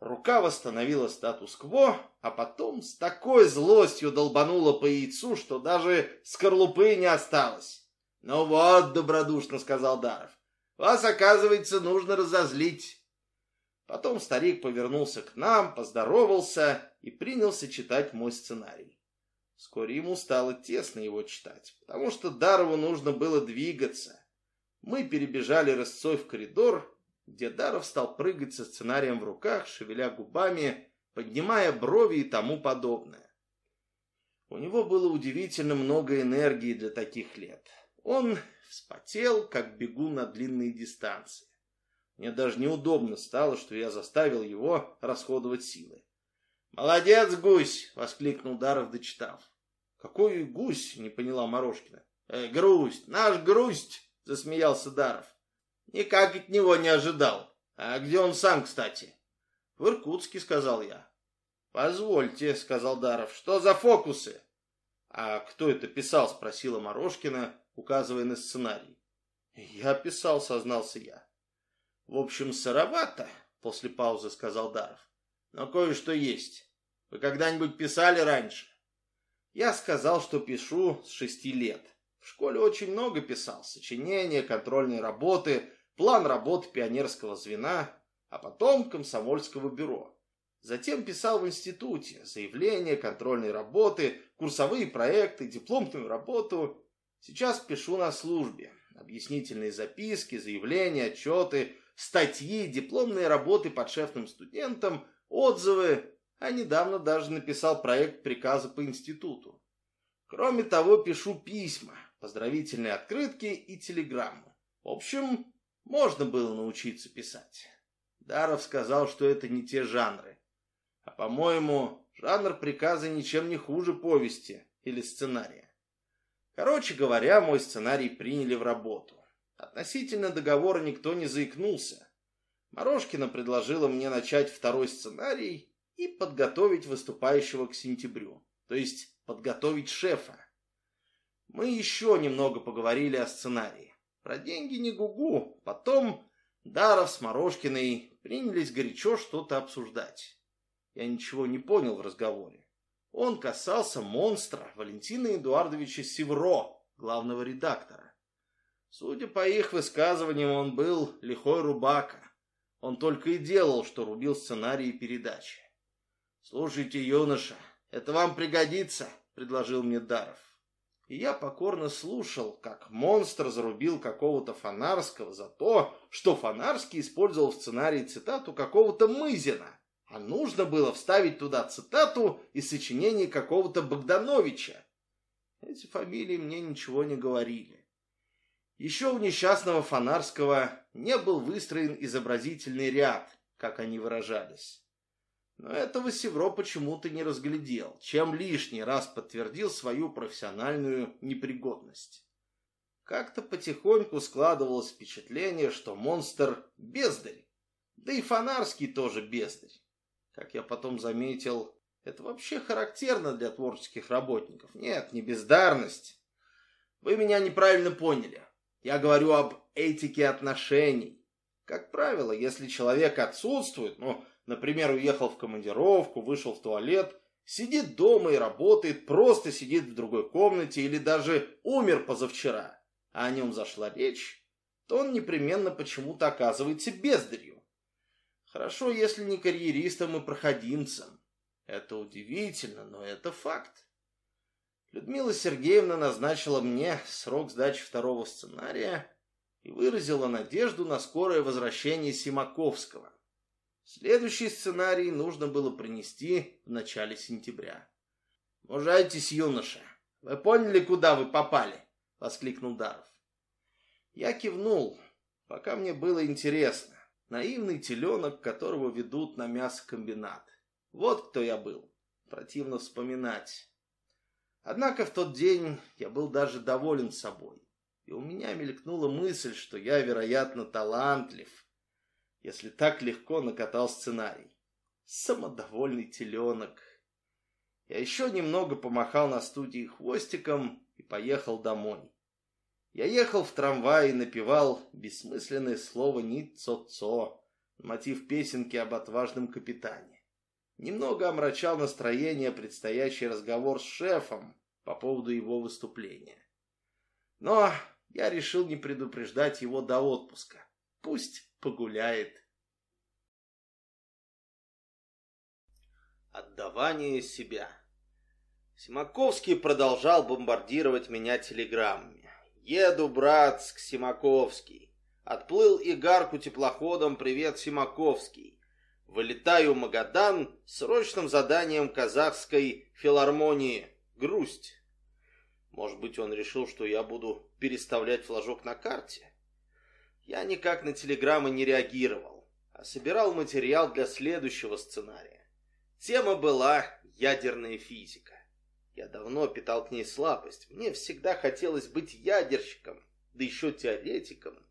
Рука восстановила статус-кво, а потом с такой злостью долбанула по яйцу, что даже скорлупы не осталось. «Ну вот», — добродушно сказал Даров, — «вас, оказывается, нужно разозлить». Потом старик повернулся к нам, поздоровался и принялся читать мой сценарий. Вскоре ему стало тесно его читать, потому что Дарову нужно было двигаться. Мы перебежали рысцой в коридор где Даров стал прыгать со сценарием в руках, шевеля губами, поднимая брови и тому подобное. У него было удивительно много энергии для таких лет. Он вспотел, как бегун на длинные дистанции. Мне даже неудобно стало, что я заставил его расходовать силы. «Молодец, гусь!» — воскликнул Даров, дочитав. «Какой гусь?» — не поняла Морошкина. «Э, грусть! Наш грусть!» — засмеялся Даров. Никак от него не ожидал. А где он сам, кстати? В Иркутске, сказал я. Позвольте, сказал Даров, что за фокусы? А кто это писал, спросила Морошкина, указывая на сценарий. Я писал, сознался я. В общем, сыровато, после паузы сказал Даров. Но кое-что есть. Вы когда-нибудь писали раньше? Я сказал, что пишу с шести лет. В школе очень много писал. Сочинения, контрольные работы, план работы пионерского звена, а потом комсомольского бюро. Затем писал в институте заявления, контрольные работы, курсовые проекты, дипломную работу. Сейчас пишу на службе. Объяснительные записки, заявления, отчеты, статьи, дипломные работы подшефным студентам, отзывы. А недавно даже написал проект приказа по институту. Кроме того, пишу письма, поздравительные открытки и телеграммы. В общем, можно было научиться писать. Даров сказал, что это не те жанры. А, по-моему, жанр приказа ничем не хуже повести или сценария. Короче говоря, мой сценарий приняли в работу. Относительно договора никто не заикнулся. Морошкина предложила мне начать второй сценарий и подготовить выступающего к сентябрю, то есть подготовить шефа. Мы еще немного поговорили о сценарии. Про деньги не гугу. Потом Даров с Морошкиной принялись горячо что-то обсуждать. Я ничего не понял в разговоре. Он касался монстра Валентина Эдуардовича Севро, главного редактора. Судя по их высказываниям, он был лихой рубака. Он только и делал, что рубил сценарии передачи. «Слушайте, юноша, это вам пригодится», — предложил мне Даров. И я покорно слушал, как монстр зарубил какого-то Фонарского за то, что Фонарский использовал в сценарии цитату какого-то Мызина, а нужно было вставить туда цитату из сочинений какого-то Богдановича. Эти фамилии мне ничего не говорили. Еще у несчастного Фонарского не был выстроен изобразительный ряд, как они выражались. Но этого Севро почему-то не разглядел, чем лишний раз подтвердил свою профессиональную непригодность. Как-то потихоньку складывалось впечатление, что монстр – бездарь. Да и Фонарский тоже бездарь. Как я потом заметил, это вообще характерно для творческих работников. Нет, не бездарность. Вы меня неправильно поняли. Я говорю об этике отношений. Как правило, если человек отсутствует, ну, например, уехал в командировку, вышел в туалет, сидит дома и работает, просто сидит в другой комнате или даже умер позавчера, а о нем зашла речь, то он непременно почему-то оказывается бездарью. Хорошо, если не карьеристом и проходимцем. Это удивительно, но это факт. Людмила Сергеевна назначила мне срок сдачи второго сценария и выразила надежду на скорое возвращение Симаковского. Следующий сценарий нужно было принести в начале сентября. «Мужайтесь, юноша! Вы поняли, куда вы попали?» — воскликнул Даров. Я кивнул, пока мне было интересно. Наивный теленок, которого ведут на мясокомбинат. Вот кто я был. Противно вспоминать. Однако в тот день я был даже доволен собой. И у меня мелькнула мысль, что я, вероятно, талантлив, если так легко накатал сценарий. Самодовольный теленок. Я еще немного помахал на студии хвостиком и поехал домой. Я ехал в трамвае и напевал бессмысленное слово «ни-цо-цо», мотив песенки об отважном капитане. Немного омрачал настроение предстоящий разговор с шефом по поводу его выступления. Но я решил не предупреждать его до отпуска. Пусть погуляет. Отдавание себя. Симаковский продолжал бомбардировать меня телеграммами. «Еду, брат, к Симаковский. Отплыл Игарку теплоходом «Привет, Симаковский». Вылетаю в Магадан с срочным заданием казахской филармонии «Грусть». Может быть, он решил, что я буду переставлять флажок на карте? Я никак на телеграммы не реагировал, а собирал материал для следующего сценария. Тема была ядерная физика. Я давно питал к ней слабость. Мне всегда хотелось быть ядерщиком, да еще теоретиком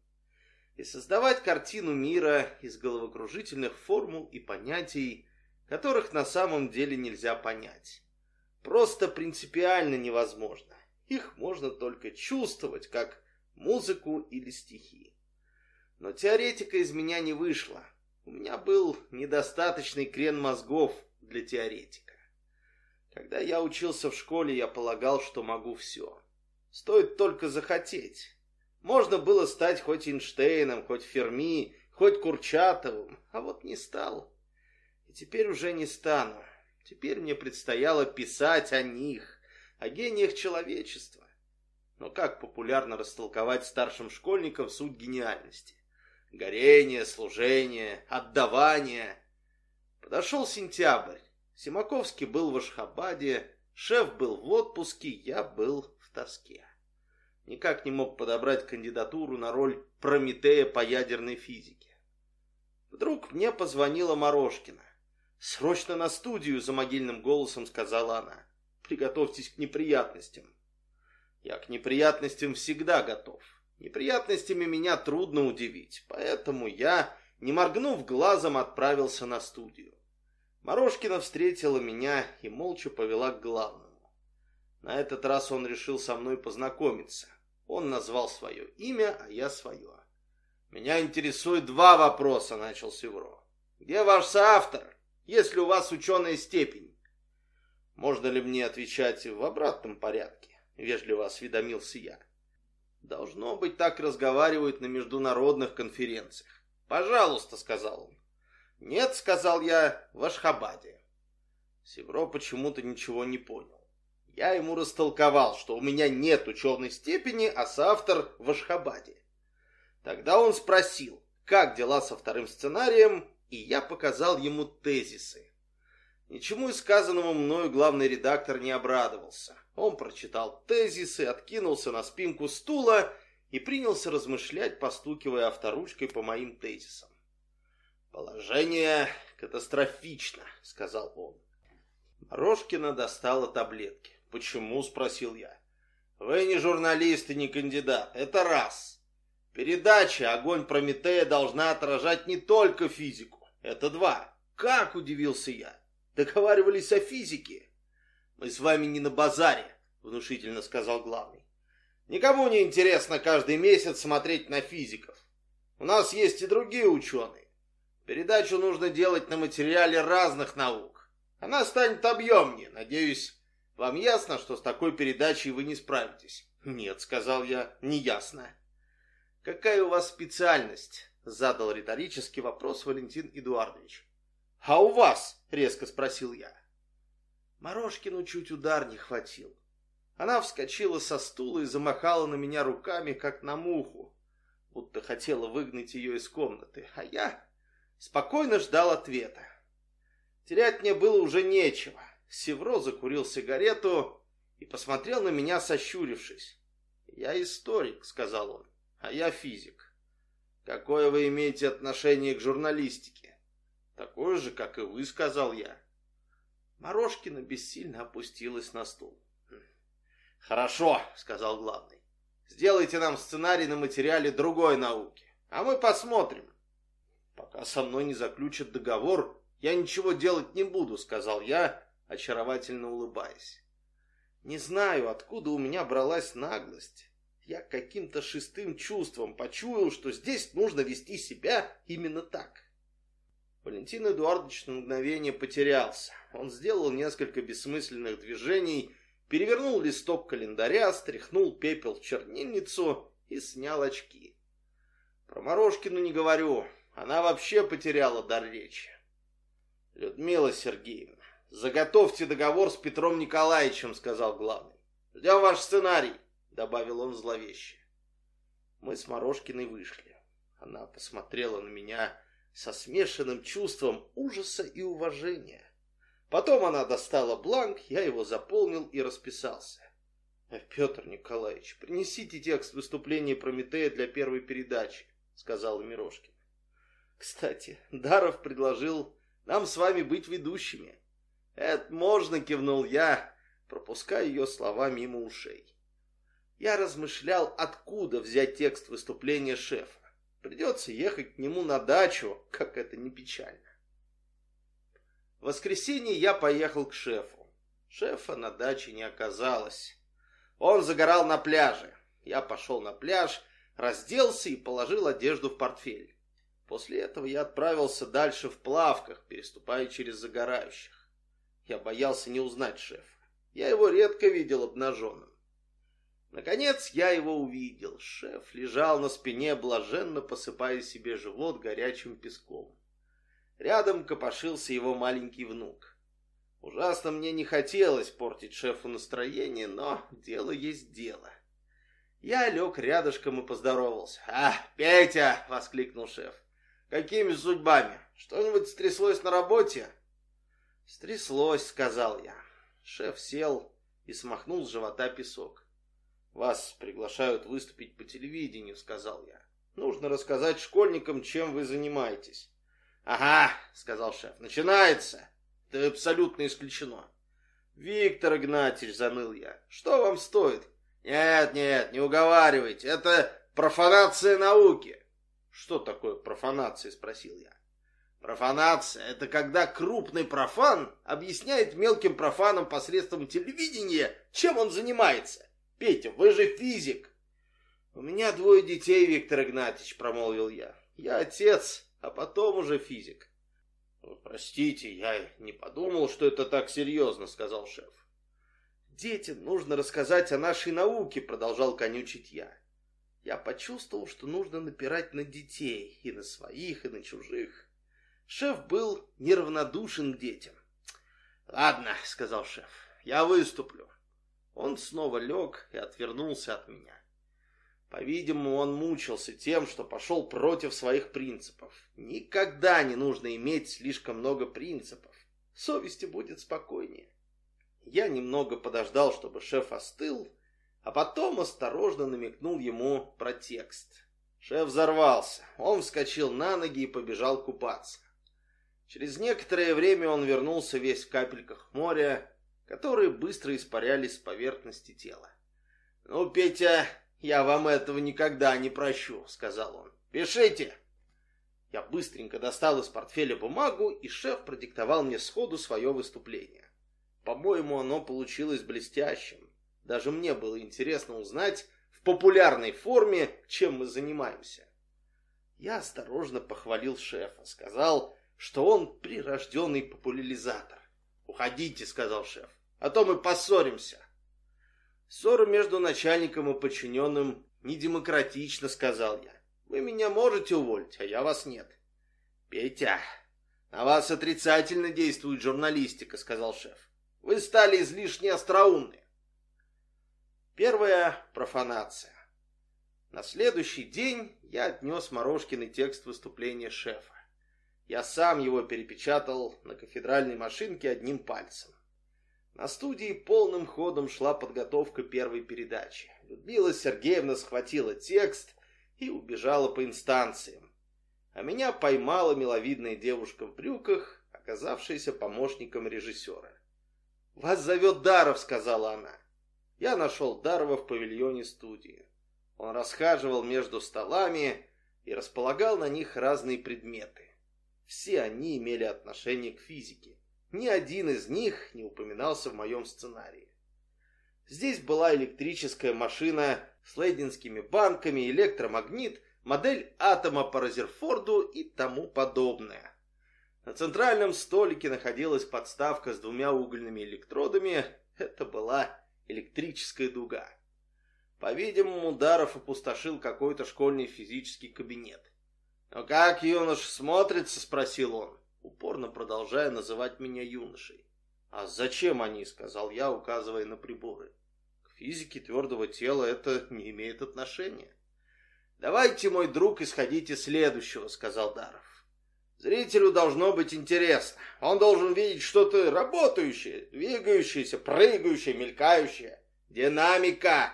и создавать картину мира из головокружительных формул и понятий, которых на самом деле нельзя понять. Просто принципиально невозможно. Их можно только чувствовать, как музыку или стихи. Но теоретика из меня не вышла. У меня был недостаточный крен мозгов для теоретика. Когда я учился в школе, я полагал, что могу все. Стоит только захотеть. Можно было стать хоть Эйнштейном, хоть Ферми, хоть Курчатовым, а вот не стал. И теперь уже не стану. Теперь мне предстояло писать о них, о гениях человечества. Но как популярно растолковать старшим школьникам суть гениальности? Горение, служение, отдавание. Подошел сентябрь. Симаковский был в Ашхабаде, шеф был в отпуске, я был в тоске никак не мог подобрать кандидатуру на роль Прометея по ядерной физике. Вдруг мне позвонила Морошкина. «Срочно на студию!» — за могильным голосом сказала она. «Приготовьтесь к неприятностям». Я к неприятностям всегда готов. Неприятностями меня трудно удивить, поэтому я, не моргнув глазом, отправился на студию. Морошкина встретила меня и молча повела к главному. На этот раз он решил со мной познакомиться. Он назвал свое имя, а я свое. «Меня интересует два вопроса», — начал Севро. «Где ваш соавтор, если у вас ученая степень?» «Можно ли мне отвечать в обратном порядке?» — вежливо осведомился я. «Должно быть, так разговаривают на международных конференциях». «Пожалуйста», — сказал он. «Нет», — сказал я, — «в Ашхабаде». Севро почему-то ничего не понял. Я ему растолковал, что у меня нет ученой степени, а соавтор в Ашхабаде. Тогда он спросил, как дела со вторым сценарием, и я показал ему тезисы. Ничему из сказанному мною главный редактор не обрадовался. Он прочитал тезисы, откинулся на спинку стула и принялся размышлять, постукивая авторучкой по моим тезисам. «Положение катастрофично», — сказал он. Рожкина достала таблетки. «Почему?» — спросил я. «Вы не журналист и не кандидат. Это раз. Передача «Огонь Прометея» должна отражать не только физику. Это два. Как?» — удивился я. «Договаривались о физике». «Мы с вами не на базаре», — внушительно сказал главный. «Никому не интересно каждый месяц смотреть на физиков. У нас есть и другие ученые. Передачу нужно делать на материале разных наук. Она станет объемнее, надеюсь, вам ясно, что с такой передачей вы не справитесь? Нет, сказал я, не ясно. Какая у вас специальность? Задал риторический вопрос Валентин Эдуардович. А у вас? Резко спросил я. Морошкину чуть удар не хватил. Она вскочила со стула и замахала на меня руками, как на муху, будто хотела выгнать ее из комнаты, а я спокойно ждал ответа. Терять мне было уже нечего. Севро закурил сигарету и посмотрел на меня, сощурившись. «Я историк», — сказал он, — «а я физик. Какое вы имеете отношение к журналистике?» «Такое же, как и вы», — сказал я. Морошкина бессильно опустилась на стул. «Хм, «Хорошо», — сказал главный. «Сделайте нам сценарий на материале другой науки, а мы посмотрим». «Пока со мной не заключат договор, я ничего делать не буду», — сказал я, очаровательно улыбаясь. Не знаю, откуда у меня бралась наглость. Я каким-то шестым чувством почуял, что здесь нужно вести себя именно так. Валентин Эдуардович на мгновение потерялся. Он сделал несколько бессмысленных движений, перевернул листок календаря, стряхнул пепел в чернильницу и снял очки. Про Морошкину не говорю, она вообще потеряла дар речи. Людмила Сергеевна, «Заготовьте договор с Петром Николаевичем», — сказал главный. «Ждем ваш сценарий», — добавил он зловеще. Мы с Морошкиной вышли. Она посмотрела на меня со смешанным чувством ужаса и уважения. Потом она достала бланк, я его заполнил и расписался. «Э, «Петр Николаевич, принесите текст выступления Прометея для первой передачи», — сказала Мирошкина. «Кстати, Даров предложил нам с вами быть ведущими. «Это можно», — кивнул я, пропуская ее слова мимо ушей. Я размышлял, откуда взять текст выступления шефа. Придется ехать к нему на дачу, как это не печально. В воскресенье я поехал к шефу. Шефа на даче не оказалось. Он загорал на пляже. Я пошел на пляж, разделся и положил одежду в портфель. После этого я отправился дальше в плавках, переступая через загорающих. Я боялся не узнать шефа. Я его редко видел обнаженным. Наконец я его увидел. Шеф лежал на спине, блаженно посыпая себе живот горячим песком. Рядом копошился его маленький внук. Ужасно мне не хотелось портить шефу настроение, но дело есть дело. Я лег рядышком и поздоровался. «А, Петя!» — воскликнул шеф. «Какими судьбами? Что-нибудь стряслось на работе?» «Стряслось», — сказал я. Шеф сел и смахнул с живота песок. «Вас приглашают выступить по телевидению», — сказал я. «Нужно рассказать школьникам, чем вы занимаетесь». «Ага», — сказал шеф, — «начинается». «Это абсолютно исключено». «Виктор Игнатьевич», — заныл я, — «что вам стоит?» «Нет, нет, не уговаривайте, это профанация науки». «Что такое профанация?» — спросил я. Профанация — это когда крупный профан объясняет мелким профанам посредством телевидения, чем он занимается. Петя, вы же физик. У меня двое детей, Виктор Игнатьевич, промолвил я. Я отец, а потом уже физик. Простите, я не подумал, что это так серьезно, сказал шеф. Детям нужно рассказать о нашей науке, продолжал конючить я. Я почувствовал, что нужно напирать на детей, и на своих, и на чужих. Шеф был неравнодушен к детям. «Ладно», — сказал шеф, — «я выступлю». Он снова лег и отвернулся от меня. По-видимому, он мучился тем, что пошел против своих принципов. Никогда не нужно иметь слишком много принципов. Совести будет спокойнее. Я немного подождал, чтобы шеф остыл, а потом осторожно намекнул ему про текст. Шеф взорвался. Он вскочил на ноги и побежал купаться. Через некоторое время он вернулся весь в капельках моря, которые быстро испарялись с поверхности тела. «Ну, Петя, я вам этого никогда не прощу», — сказал он. «Пишите!» Я быстренько достал из портфеля бумагу, и шеф продиктовал мне сходу свое выступление. По-моему, оно получилось блестящим. Даже мне было интересно узнать в популярной форме, чем мы занимаемся. Я осторожно похвалил шефа, сказал, что он прирожденный популяризатор. «Уходите», — сказал шеф, — «а то мы поссоримся». Ссора между начальником и подчиненным недемократично, сказал я. Вы меня можете уволить, а я вас нет. Петя, на вас отрицательно действует журналистика, сказал шеф. Вы стали излишне остроумны. Первая профанация. На следующий день я отнес Морошкиный текст выступления шефа. Я сам его перепечатал на кафедральной машинке одним пальцем. На студии полным ходом шла подготовка первой передачи. Людмила Сергеевна схватила текст и убежала по инстанциям. А меня поймала миловидная девушка в брюках, оказавшаяся помощником режиссера. «Вас зовет Даров», — сказала она. Я нашел Дарова в павильоне студии. Он расхаживал между столами и располагал на них разные предметы. Все они имели отношение к физике. Ни один из них не упоминался в моем сценарии. Здесь была электрическая машина с лейдинскими банками, электромагнит, модель атома по Розерфорду и тому подобное. На центральном столике находилась подставка с двумя угольными электродами. Это была электрическая дуга. По-видимому, Даров опустошил какой-то школьный физический кабинет. «Ну как, юнош, смотрится?» — спросил он, упорно продолжая называть меня юношей. «А зачем они?» — сказал я, указывая на приборы. «К физике твердого тела это не имеет отношения». «Давайте, мой друг, исходите следующего», — сказал Даров. «Зрителю должно быть интересно. Он должен видеть что-то работающее, двигающееся, прыгающее, мелькающее. Динамика!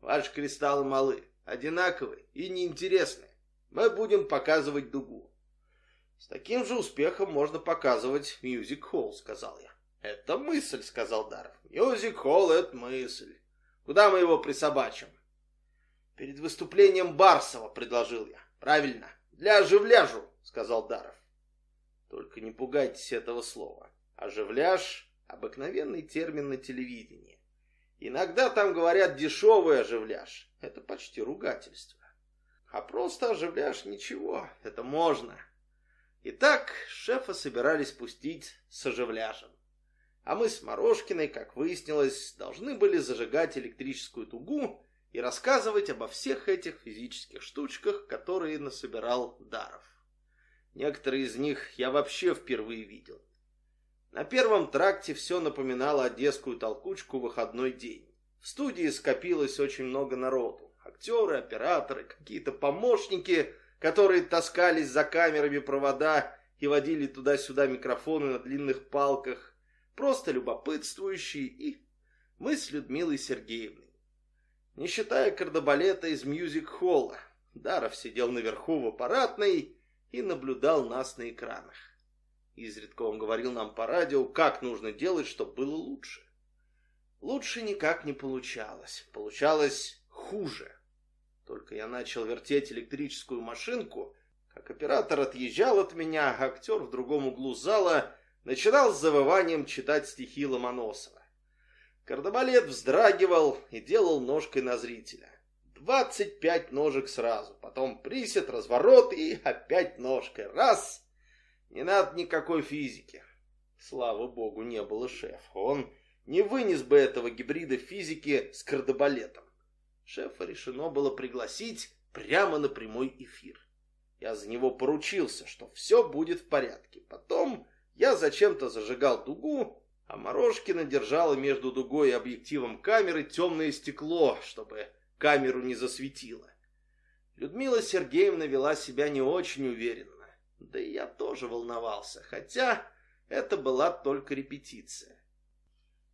Ваши кристаллы малы, одинаковые и неинтересные. Мы будем показывать дугу. С таким же успехом можно показывать мюзик-холл, сказал я. Это мысль, сказал Даров. Мюзик-холл — это мысль. Куда мы его присобачим? Перед выступлением Барсова, предложил я. Правильно. Для оживляжу, сказал Даров. Только не пугайтесь этого слова. Оживляж — обыкновенный термин на телевидении. Иногда там говорят дешевый оживляж. Это почти ругательство. А просто оживляешь ничего, это можно. Итак, шефа собирались пустить с оживляжем. А мы с Морошкиной, как выяснилось, должны были зажигать электрическую дугу и рассказывать обо всех этих физических штучках, которые насобирал Даров. Некоторые из них я вообще впервые видел. На первом тракте все напоминало одесскую толкучку в выходной день. В студии скопилось очень много народу актеры, операторы, какие-то помощники, которые таскались за камерами провода и водили туда-сюда микрофоны на длинных палках, просто любопытствующие и мы с Людмилой Сергеевной. Не считая кардебалета из мьюзик-холла, Даров сидел наверху в аппаратной и наблюдал нас на экранах. Изредка он говорил нам по радио, как нужно делать, чтобы было лучше. Лучше никак не получалось. Получалось хуже. Только я начал вертеть электрическую машинку, Как оператор отъезжал от меня, актер в другом углу зала начинал с завыванием читать стихи Ломоносова. Кардебалет вздрагивал и делал ножкой на зрителя. Двадцать пять ножек сразу, потом присед, разворот и опять ножкой. Раз! Не надо никакой физики. Слава богу, не было шефа. Он не вынес бы этого гибрида физики с кардебалетом. Шефа решено было пригласить прямо на прямой эфир. Я за него поручился, что все будет в порядке. Потом я зачем-то зажигал дугу, а Морошкина держала между дугой и объективом камеры темное стекло, чтобы камеру не засветило. Людмила Сергеевна вела себя не очень уверенно. Да и я тоже волновался, хотя это была только репетиция.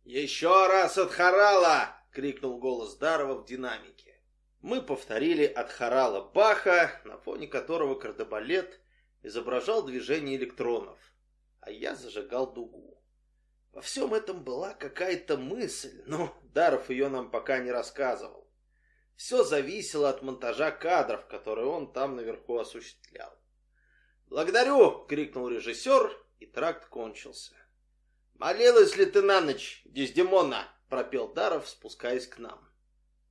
«Еще раз от хорала!» — крикнул голос Дарова в динамике. Мы повторили от хорала Баха, на фоне которого кардебалет изображал движение электронов, а я зажигал дугу. Во всем этом была какая-то мысль, но Даров ее нам пока не рассказывал. Все зависело от монтажа кадров, которые он там наверху осуществлял. «Благодарю!» — крикнул режиссер, и тракт кончился. «Молилась ли ты на ночь, Дездемона?» — пропел Даров, спускаясь к нам.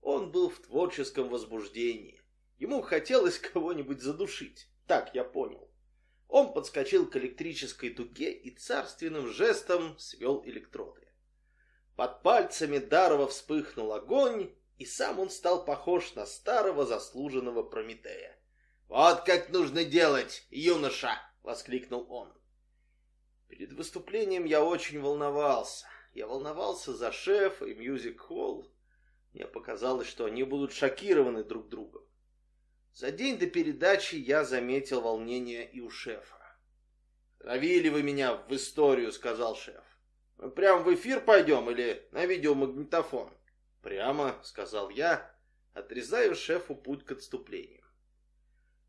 Он был в творческом возбуждении. Ему хотелось кого-нибудь задушить. Так я понял. Он подскочил к электрической дуге и царственным жестом свел электроды. Под пальцами Дарова вспыхнул огонь, и сам он стал похож на старого заслуженного Прометея. «Вот как нужно делать, юноша!» — воскликнул он. Перед выступлением я очень волновался. Я волновался за шефа и мюзик-холл. Мне показалось, что они будут шокированы друг другом. За день до передачи я заметил волнение и у шефа. «Травили вы меня в историю», — сказал шеф. «Мы прямо в эфир пойдем или на видеомагнитофон?» «Прямо», — сказал я, отрезаю шефу путь к отступлению.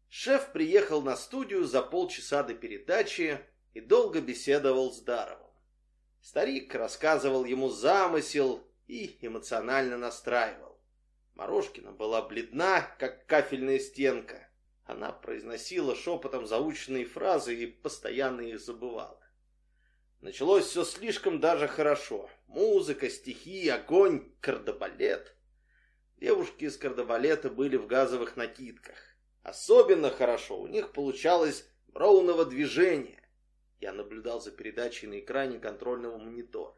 Шеф приехал на студию за полчаса до передачи и долго беседовал с Даровым. Старик рассказывал ему замысел и эмоционально настраивал. Морошкина была бледна, как кафельная стенка. Она произносила шепотом заученные фразы и постоянно их забывала. Началось все слишком даже хорошо. Музыка, стихи, огонь, кардебалет. Девушки из кардебалета были в газовых накидках. Особенно хорошо у них получалось броуново движение. Я наблюдал за передачей на экране контрольного монитора.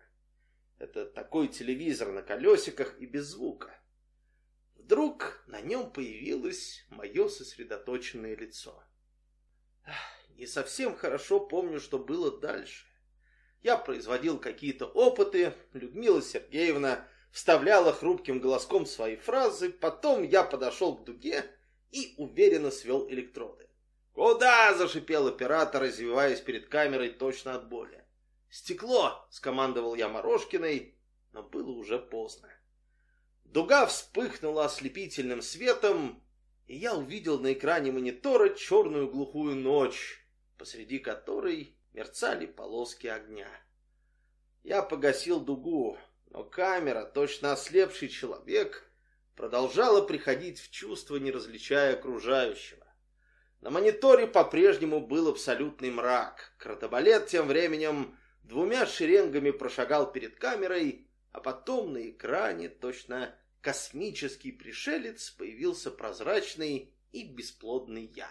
Это такой телевизор на колесиках и без звука. Вдруг на нем появилось мое сосредоточенное лицо. Не совсем хорошо помню, что было дальше. Я производил какие-то опыты, Людмила Сергеевна вставляла хрупким голоском свои фразы, потом я подошел к дуге и уверенно свел электроды. «Куда?» – зашипел оператор, развиваясь перед камерой точно от боли. «Стекло!» – скомандовал я Морошкиной, но было уже поздно. Дуга вспыхнула ослепительным светом, и я увидел на экране монитора черную глухую ночь, посреди которой мерцали полоски огня. Я погасил дугу, но камера, точно ослепший человек, продолжала приходить в чувство, не различая окружающего. На мониторе по-прежнему был абсолютный мрак. Кратобалет тем временем двумя шеренгами прошагал перед камерой, а потом на экране, точно космический пришелец, появился прозрачный и бесплодный я.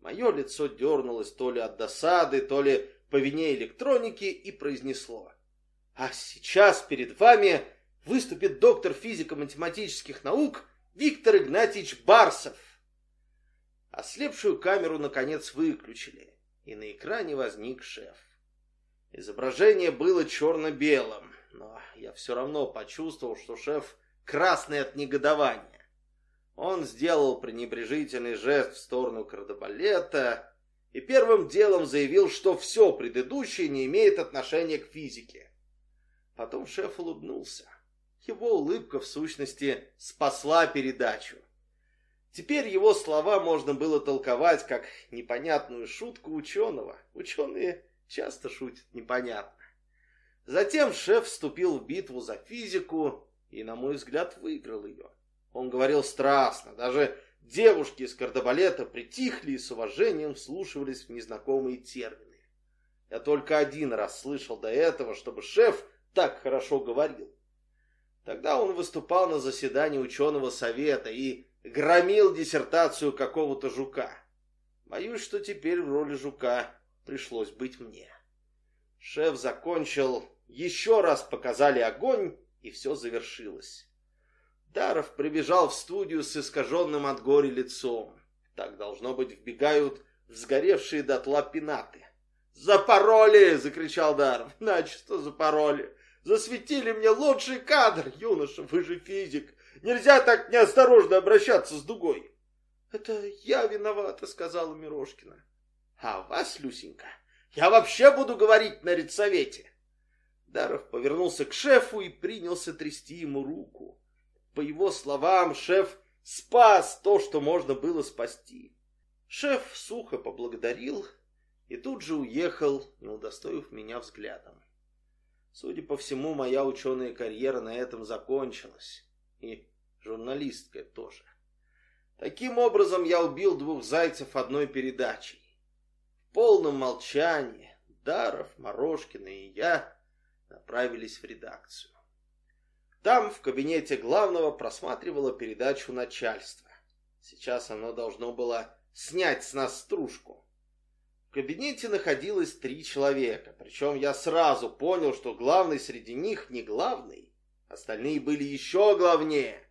Мое лицо дернулось то ли от досады, то ли по вине электроники и произнесло. А сейчас перед вами выступит доктор физико-математических наук Виктор Игнатьевич Барсов. Ослепшую камеру, наконец, выключили, и на экране возник шеф. Изображение было черно-белым, но я все равно почувствовал, что шеф красный от негодования. Он сделал пренебрежительный жест в сторону кардебалета и первым делом заявил, что все предыдущее не имеет отношения к физике. Потом шеф улыбнулся. Его улыбка, в сущности, спасла передачу. Теперь его слова можно было толковать как непонятную шутку ученого. Ученые часто шутят непонятно. Затем шеф вступил в битву за физику и, на мой взгляд, выиграл ее. Он говорил страстно, даже девушки из кардебалета притихли и с уважением вслушивались в незнакомые термины. Я только один раз слышал до этого, чтобы шеф так хорошо говорил. Тогда он выступал на заседании ученого совета и громил диссертацию какого-то жука. Боюсь, что теперь в роли жука пришлось быть мне. Шеф закончил, еще раз показали огонь, и все завершилось. Даров прибежал в студию с искаженным от горя лицом. Так, должно быть, вбегают в сгоревшие дотла пенаты. «Запороли!» — закричал Даров. «Начисто запороли! Засветили мне лучший кадр! Юноша, вы же физик! Нельзя так неосторожно обращаться с дугой!» «Это я виновата», — сказала Мирошкина. «А вас, Люсенька, я вообще буду говорить на редсовете!» Даров повернулся к шефу и принялся трясти ему руку. По его словам, шеф спас то, что можно было спасти. Шеф сухо поблагодарил и тут же уехал, не удостоив меня взглядом. Судя по всему, моя ученая карьера на этом закончилась. И журналистская тоже. Таким образом, я убил двух зайцев одной передачей. В полном молчании Даров, Морошкина и я направились в редакцию. Там, в кабинете главного, просматривало передачу начальства. Сейчас оно должно было снять с нас стружку. В кабинете находилось три человека, причем я сразу понял, что главный среди них не главный. Остальные были еще главнее.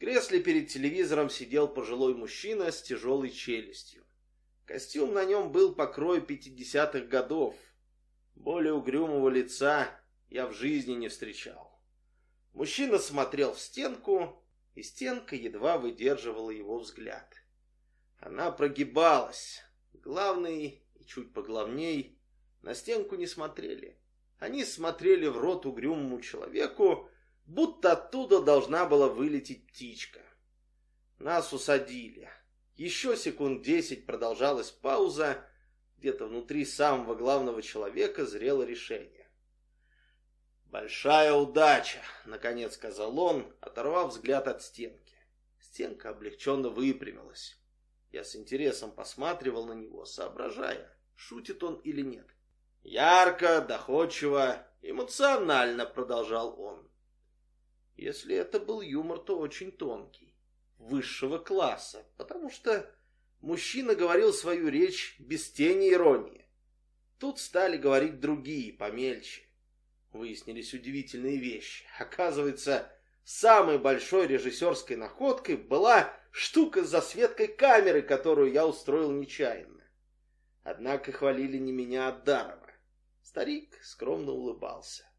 Кресле перед телевизором сидел пожилой мужчина с тяжелой челюстью. Костюм на нем был покрой пятидесятых годов. Более угрюмого лица я в жизни не встречал. Мужчина смотрел в стенку, и стенка едва выдерживала его взгляд. Она прогибалась. Главный и чуть поглавней на стенку не смотрели. Они смотрели в рот угрюмому человеку, будто оттуда должна была вылететь птичка. Нас усадили. Еще секунд десять продолжалась пауза. Где-то внутри самого главного человека зрело решение. «Большая удача!» — наконец сказал он, оторвав взгляд от стенки. Стенка облегченно выпрямилась. Я с интересом посматривал на него, соображая, шутит он или нет. «Ярко, доходчиво, эмоционально», — продолжал он. Если это был юмор, то очень тонкий, высшего класса, потому что мужчина говорил свою речь без тени иронии. Тут стали говорить другие, помельче. Выяснились удивительные вещи. Оказывается, самой большой режиссерской находкой была штука с засветкой камеры, которую я устроил нечаянно. Однако хвалили не меня, а Дарова. Старик скромно улыбался.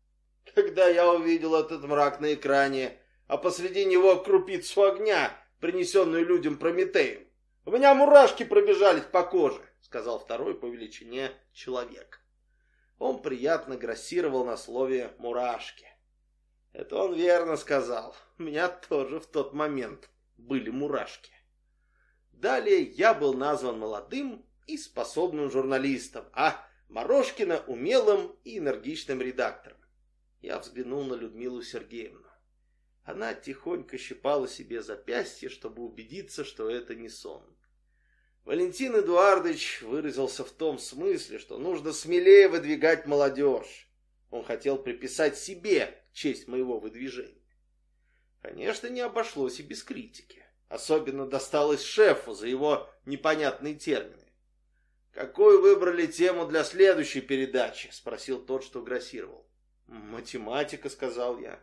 Когда я увидел этот мрак на экране, а посреди него крупицу огня, принесенную людям Прометеем, у меня мурашки пробежались по коже, сказал второй по величине человек. Он приятно грассировал на слове «мурашки». Это он верно сказал. У меня тоже в тот момент были мурашки. Далее я был назван молодым и способным журналистом, а Морошкина умелым и энергичным редактором. Я взглянул на Людмилу Сергеевну. Она тихонько щипала себе запястье, чтобы убедиться, что это не сон. Валентин Эдуардович выразился в том смысле, что нужно смелее выдвигать молодежь. Он хотел приписать себе честь моего выдвижения. Конечно, не обошлось и без критики. Особенно досталось шефу за его непонятные термины. «Какую выбрали тему для следующей передачи?» — спросил тот, что грассировал. «Математика», — сказал я.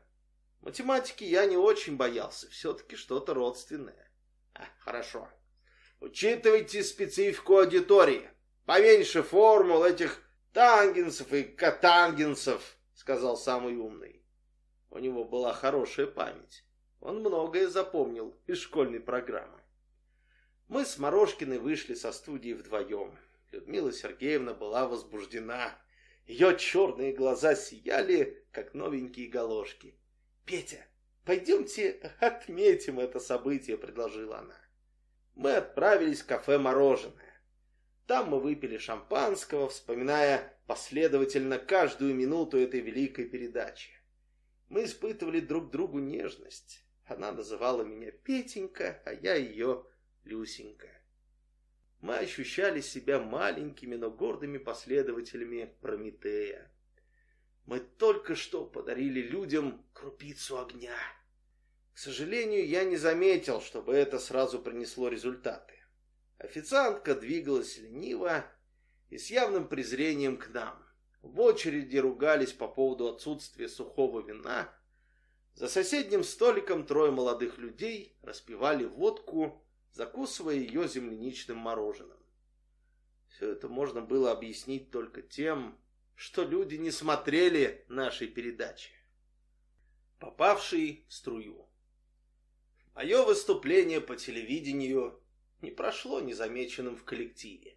Математики я не очень боялся, все-таки что-то родственное. А, хорошо. Учитывайте специфику аудитории. Поменьше формул этих тангенсов и катангенсов, сказал самый умный. У него была хорошая память. Он многое запомнил из школьной программы. Мы с Морошкиной вышли со студии вдвоем. Людмила Сергеевна была возбуждена. Ее черные глаза сияли, как новенькие галошки. «Петя, пойдемте отметим это событие», — предложила она мы отправились в кафе «Мороженое». Там мы выпили шампанского, вспоминая последовательно каждую минуту этой великой передачи. Мы испытывали друг другу нежность. Она называла меня Петенька, а я ее Люсенька. Мы ощущали себя маленькими, но гордыми последователями Прометея. Мы только что подарили людям крупицу огня. К сожалению, я не заметил, чтобы это сразу принесло результаты. Официантка двигалась лениво и с явным презрением к нам. В очереди ругались по поводу отсутствия сухого вина. За соседним столиком трое молодых людей распивали водку, закусывая ее земляничным мороженым. Все это можно было объяснить только тем, что люди не смотрели нашей передачи. Попавший в струю. Мое выступление по телевидению не прошло незамеченным в коллективе,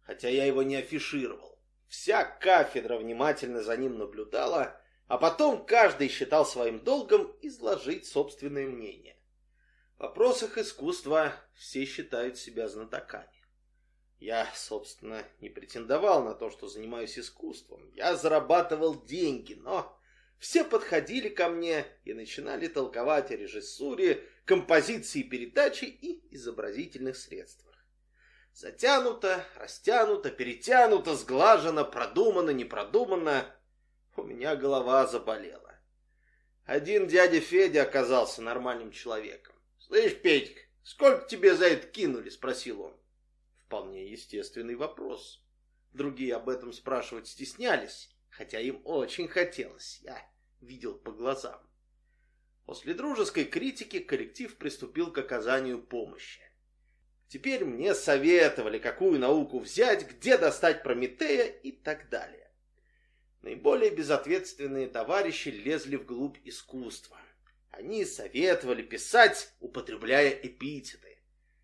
хотя я его не афишировал. Вся кафедра внимательно за ним наблюдала, а потом каждый считал своим долгом изложить собственное мнение. Вопросах искусства все считают себя знатоками. Я, собственно, не претендовал на то, что занимаюсь искусством. Я зарабатывал деньги, но все подходили ко мне и начинали толковать о режиссуре, композиции передачи и изобразительных средствах. Затянуто, растянуто, перетянуто, сглажено, продумано, не продумано. У меня голова заболела. Один дядя Федя оказался нормальным человеком. «Слышь, Петька, сколько тебе за это кинули?» — спросил он. Вполне естественный вопрос. Другие об этом спрашивать стеснялись, хотя им очень хотелось, я видел по глазам. После дружеской критики коллектив приступил к оказанию помощи. Теперь мне советовали, какую науку взять, где достать Прометея и так далее. Наиболее безответственные товарищи лезли вглубь искусства. Они советовали писать, употребляя эпитеты.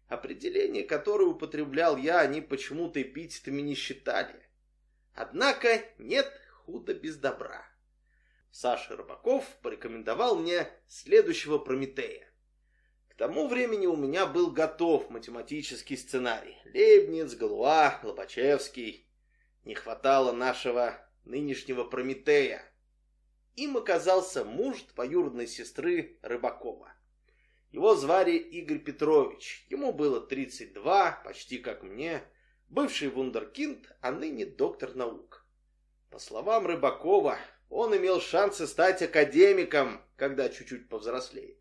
Определение, которое употреблял я, они почему-то эпитетами не считали. Однако нет худа без добра. Саша Рыбаков порекомендовал мне следующего Прометея. К тому времени у меня был готов математический сценарий. Лейбниц, Галуа, Лобачевский. Не хватало нашего нынешнего Прометея. Им оказался муж двоюродной сестры Рыбакова. Его звали Игорь Петрович. Ему было 32, почти как мне. Бывший вундеркинд, а ныне доктор наук. По словам Рыбакова, он имел шансы стать академиком, когда чуть-чуть повзрослеет.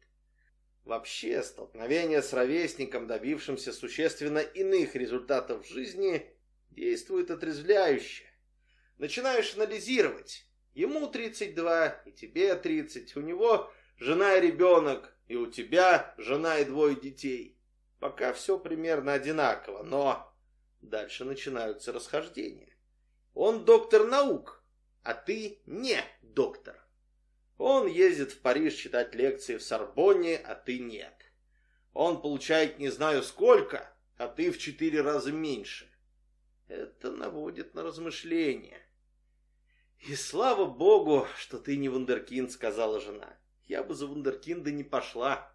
Вообще, столкновение с ровесником, добившимся существенно иных результатов в жизни, действует отрезвляюще. Начинаешь анализировать. Ему 32, и тебе 30, у него жена и ребенок, и у тебя жена и двое детей. Пока все примерно одинаково, но дальше начинаются расхождения. Он доктор наук, а ты не доктор. Он ездит в Париж читать лекции в Сорбонне, а ты нет. Он получает не знаю сколько, а ты в четыре раза меньше. Это наводит на размышления. И слава богу, что ты не вундеркинд, сказала жена. Я бы за вундеркинда не пошла.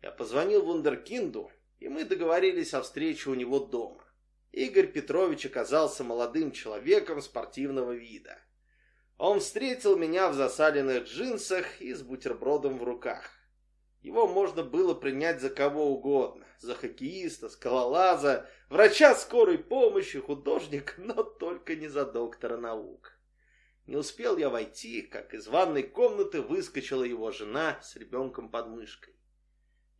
Я позвонил вундеркинду, и мы договорились о встрече у него дома. Игорь Петрович оказался молодым человеком спортивного вида. Он встретил меня в засаленных джинсах и с бутербродом в руках. Его можно было принять за кого угодно. За хоккеиста, скалолаза, врача скорой помощи, художника, но только не за доктора наук. Не успел я войти, как из ванной комнаты выскочила его жена с ребенком под мышкой.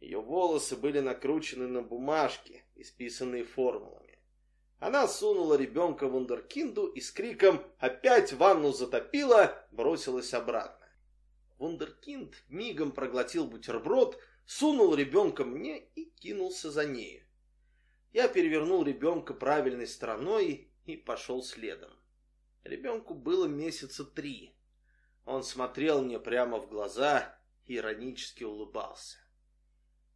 Ее волосы были накручены на бумажке, исписанные формулами. Она сунула ребенка вундеркинду и с криком «Опять ванну затопила!» бросилась обратно. Вундеркинд мигом проглотил бутерброд, сунул ребенка мне и кинулся за нею. Я перевернул ребенка правильной стороной и пошел следом. Ребенку было месяца три. Он смотрел мне прямо в глаза и иронически улыбался.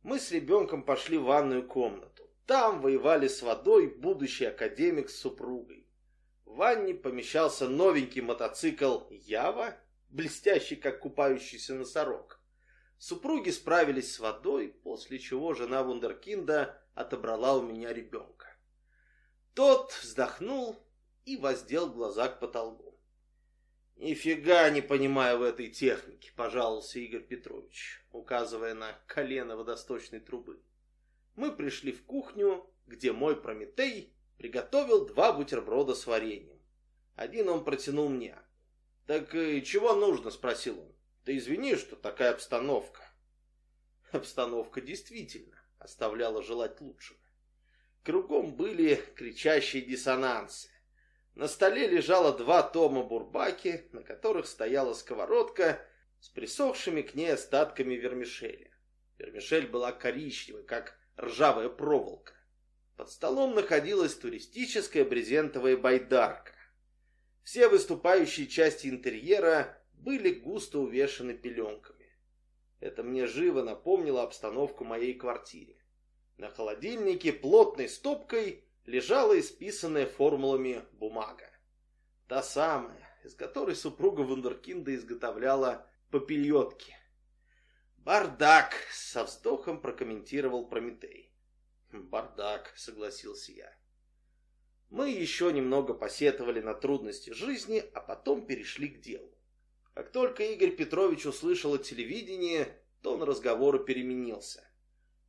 Мы с ребенком пошли в ванную комнату. Там воевали с водой будущий академик с супругой. В ванне помещался новенький мотоцикл «Ява», блестящий, как купающийся носорог. Супруги справились с водой, после чего жена Вундеркинда отобрала у меня ребенка. Тот вздохнул и воздел глаза к потолку. Нифига не понимаю в этой технике, пожаловался Игорь Петрович, указывая на колено водосточной трубы. Мы пришли в кухню, где мой Прометей приготовил два бутерброда с вареньем. Один он протянул мне. «Так чего нужно?» — спросил он. «Ты извини, что такая обстановка». Обстановка действительно оставляла желать лучшего. Кругом были кричащие диссонансы. На столе лежало два тома бурбаки, на которых стояла сковородка с присохшими к ней остатками вермишели. Вермишель была коричневой, как ржавая проволока. Под столом находилась туристическая брезентовая байдарка. Все выступающие части интерьера были густо увешаны пеленками. Это мне живо напомнило обстановку моей квартире. На холодильнике плотной стопкой лежала исписанная формулами бумага. Та самая, из которой супруга Вундеркинда изготовляла попельотки. «Бардак!» — со вздохом прокомментировал Прометей. «Бардак!» — согласился я. Мы еще немного посетовали на трудности жизни, а потом перешли к делу. Как только Игорь Петрович услышал о телевидении, тон разговора переменился.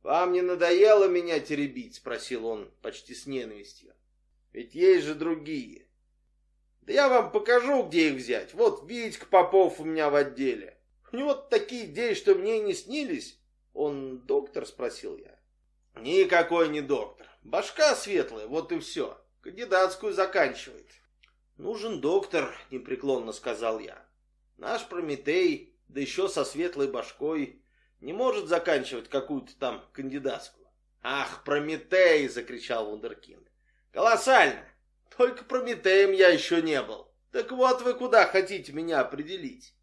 «Вам не надоело меня теребить?» — спросил он почти с ненавистью. «Ведь есть же другие». «Да я вам покажу, где их взять. Вот Витька Попов у меня в отделе. У него такие идеи, что мне не снились». «Он доктор?» — спросил я. «Никакой не доктор. Башка светлая, вот и все. Кандидатскую заканчивает». «Нужен доктор», — непреклонно сказал я. «Наш Прометей, да еще со светлой башкой, не может заканчивать какую-то там кандидатскую. «Ах, Прометей!» — закричал Вундеркинд. «Колоссально! Только Прометеем я еще не был. Так вот вы куда хотите меня определить?»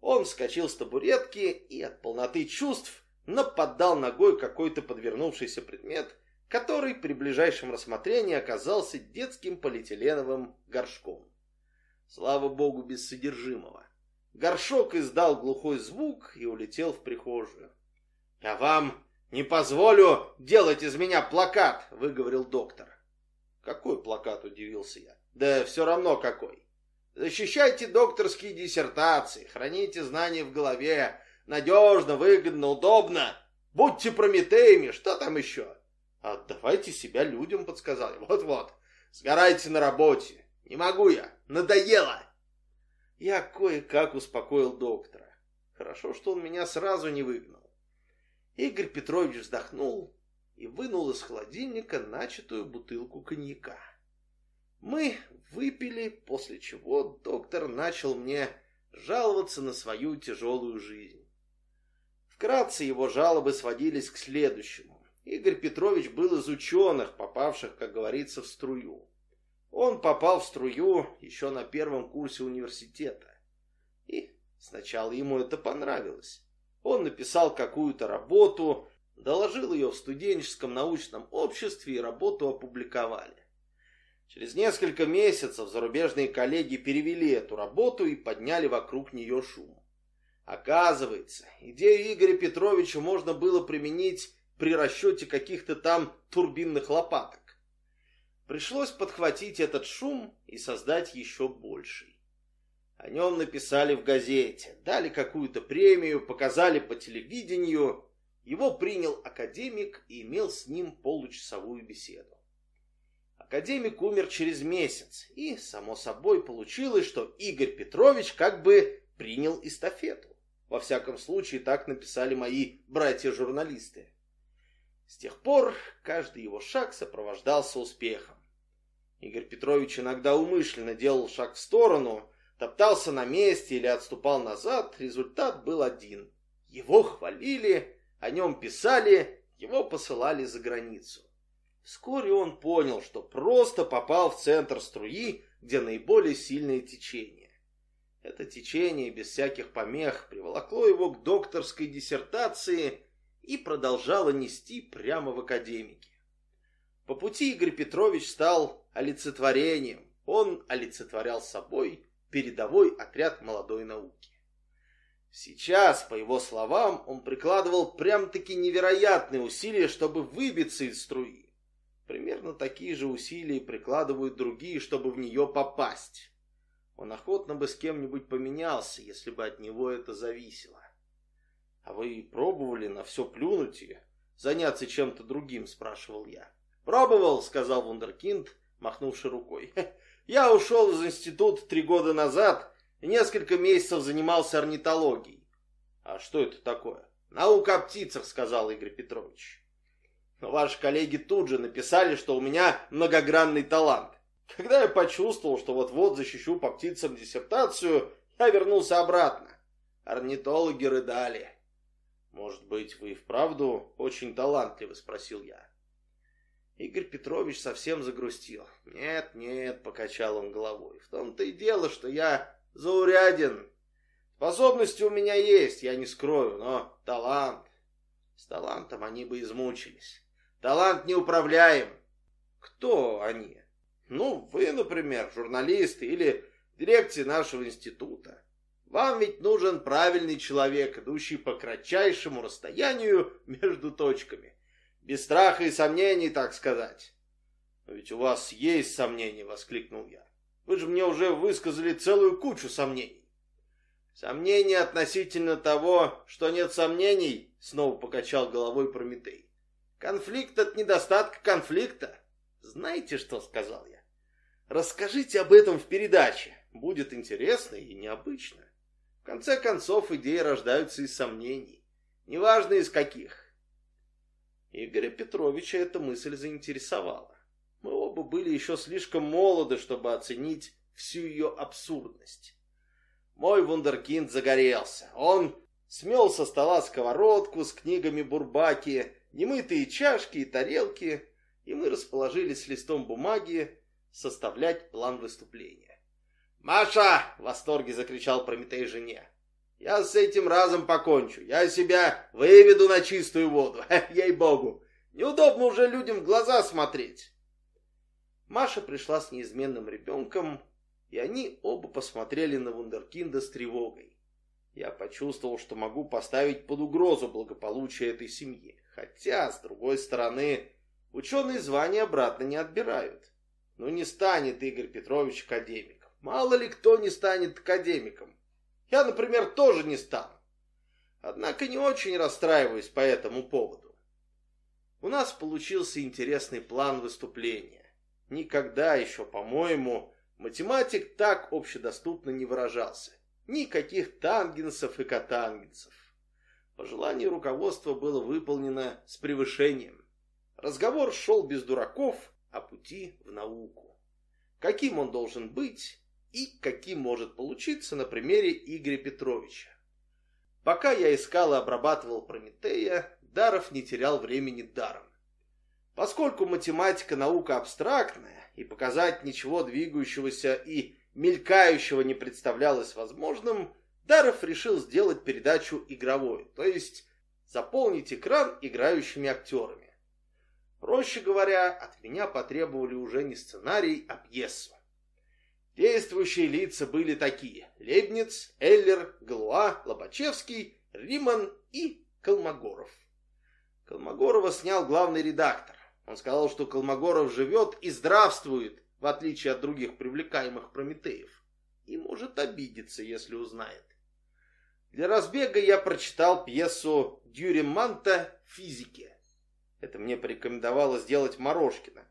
Он вскочил с табуретки и от полноты чувств нападал ногой какой-то подвернувшийся предмет, который при ближайшем рассмотрении оказался детским полиэтиленовым горшком. Слава богу, без содержимого. Горшок издал глухой звук и улетел в прихожую. «Я вам не позволю делать из меня плакат», — выговорил доктор. «Какой плакат?» — удивился я. «Да все равно какой. Защищайте докторские диссертации, храните знания в голове, надежно, выгодно, удобно. Будьте прометеями, что там еще?» «Отдавайте себя людям», — подсказал я. «Вот-вот, сгорайте на работе. Не могу я, надоело». Я кое-как успокоил доктора. Хорошо, что он меня сразу не выгнал. Игорь Петрович вздохнул и вынул из холодильника начатую бутылку коньяка. Мы выпили, после чего доктор начал мне жаловаться на свою тяжелую жизнь. Вкратце его жалобы сводились к следующему. Игорь Петрович был из ученых, попавших, как говорится, в струю. Он попал в струю еще на первом курсе университета. И сначала ему это понравилось. Он написал какую-то работу, доложил ее в студенческом научном обществе и работу опубликовали. Через несколько месяцев зарубежные коллеги перевели эту работу и подняли вокруг нее шум. Оказывается, идею Игоря Петровича можно было применить при расчете каких-то там турбинных лопаток. Пришлось подхватить этот шум и создать еще больший. О нем написали в газете, дали какую-то премию, показали по телевидению. Его принял академик и имел с ним получасовую беседу. Академик умер через месяц, и, само собой, получилось, что Игорь Петрович как бы принял эстафету. Во всяком случае, так написали мои братья-журналисты. С тех пор каждый его шаг сопровождался успехом. Игорь Петрович иногда умышленно делал шаг в сторону, топтался на месте или отступал назад, результат был один. Его хвалили, о нем писали, его посылали за границу. Вскоре он понял, что просто попал в центр струи, где наиболее сильное течение. Это течение без всяких помех приволокло его к докторской диссертации и продолжало нести прямо в академике. По пути Игорь Петрович стал олицетворением. Он олицетворял собой передовой отряд молодой науки. Сейчас, по его словам, он прикладывал прям-таки невероятные усилия, чтобы выбиться из струи. Примерно такие же усилия прикладывают другие, чтобы в нее попасть. Он охотно бы с кем-нибудь поменялся, если бы от него это зависело. «А вы пробовали на все плюнуть и заняться чем-то другим?» – спрашивал я. «Пробовал», – сказал вундеркинд, махнувши рукой. «Я ушел из института три года назад и несколько месяцев занимался орнитологией». «А что это такое?» «Наука о птицах», – сказал Игорь Петрович. Но ваши коллеги тут же написали, что у меня многогранный талант. Когда я почувствовал, что вот-вот защищу по птицам диссертацию, я вернулся обратно. Орнитологи рыдали. «Может быть, вы и вправду очень талантливы?» – спросил я. Игорь Петрович совсем загрустил. «Нет, нет», – покачал он головой. «В том-то и дело, что я зауряден. Способности у меня есть, я не скрою, но талант... С талантом они бы измучились. Талант неуправляем. Кто они? Ну, вы, например, журналисты или дирекция нашего института. Вам ведь нужен правильный человек, идущий по кратчайшему расстоянию между точками. Без страха и сомнений, так сказать. Но ведь у вас есть сомнения, воскликнул я. Вы же мне уже высказали целую кучу сомнений. Сомнения относительно того, что нет сомнений, снова покачал головой Прометей. Конфликт от недостатка конфликта. Знаете, что сказал я? Расскажите об этом в передаче. Будет интересно и необычно. В конце концов, идеи рождаются из сомнений. Неважно из каких. Игоря Петровича эта мысль заинтересовала. Мы оба были еще слишком молоды, чтобы оценить всю ее абсурдность. Мой вундеркинд загорелся. Он смел со стола сковородку с книгами Бурбаки, немытые чашки и тарелки, и мы расположились с листом бумаги, составлять план выступления. «Маша!» — в восторге закричал Прометей жене. «Я с этим разом покончу. Я себя выведу на чистую воду. Ей-богу! Неудобно уже людям в глаза смотреть!» Маша пришла с неизменным ребенком, и они оба посмотрели на Вундеркинда с тревогой. Я почувствовал, что могу поставить под угрозу благополучие этой семьи. Хотя, с другой стороны, ученые звания обратно не отбирают. Ну не станет Игорь Петрович академиком. Мало ли кто не станет академиком. Я, например, тоже не стану. Однако не очень расстраиваюсь по этому поводу. У нас получился интересный план выступления. Никогда еще, по-моему, математик так общедоступно не выражался. Никаких тангенсов и котангенсов. Пожелание руководства было выполнено с превышением. Разговор шел без дураков, о пути в науку. Каким он должен быть и каким может получиться на примере Игоря Петровича. Пока я искал и обрабатывал Прометея, Даров не терял времени даром. Поскольку математика наука абстрактная, и показать ничего двигающегося и мелькающего не представлялось возможным, Даров решил сделать передачу игровой, то есть заполнить экран играющими актерами. Проще говоря, от меня потребовали уже не сценарий, а пьесу. Действующие лица были такие. Лебниц, Эллер, Галуа, Лобачевский, Риман и Колмогоров. Колмогорова снял главный редактор. Он сказал, что Колмогоров живет и здравствует, в отличие от других привлекаемых Прометеев. И может обидеться, если узнает. Для разбега я прочитал пьесу Дюреманта «Физики». Это мне порекомендовала сделать Морошкина.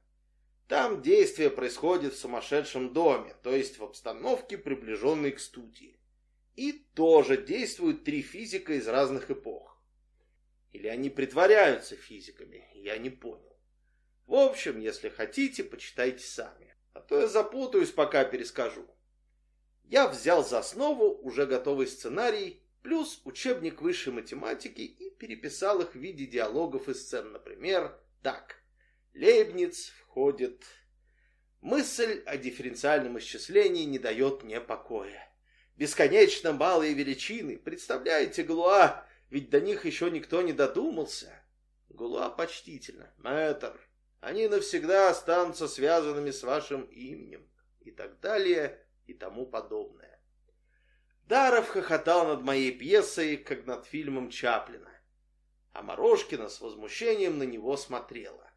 Там действие происходит в сумасшедшем доме, то есть в обстановке, приближенной к студии. И тоже действуют три физика из разных эпох. Или они притворяются физиками, я не понял. В общем, если хотите, почитайте сами. А то я запутаюсь, пока перескажу. Я взял за основу уже готовый сценарий плюс учебник высшей математики и переписал их в виде диалогов и сцен. Например, так. Лейбниц входит... Мысль о дифференциальном исчислении не дает мне покоя. Бесконечно малые величины, представляете, Галуа, ведь до них еще никто не додумался. Гулуа почтительно. Мэтр, они навсегда останутся связанными с вашим именем. И так далее, и тому подобное. Даров хохотал над моей пьесой, как над фильмом Чаплина. А Морошкина с возмущением на него смотрела.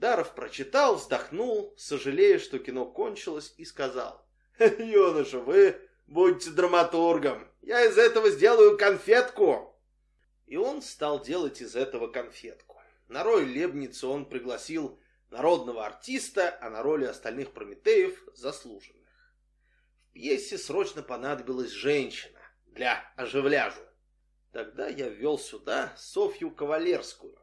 Даров прочитал, вздохнул, сожалея, что кино кончилось, и сказал. Юноша, вы будьте драматургом. Я из этого сделаю конфетку. И он стал делать из этого конфетку. На роль Лебницы он пригласил народного артиста, а на роли остальных Прометеев – заслуженных. В пьесе срочно понадобилась женщина для оживляжу. Тогда я ввел сюда Софью Кавалерскую.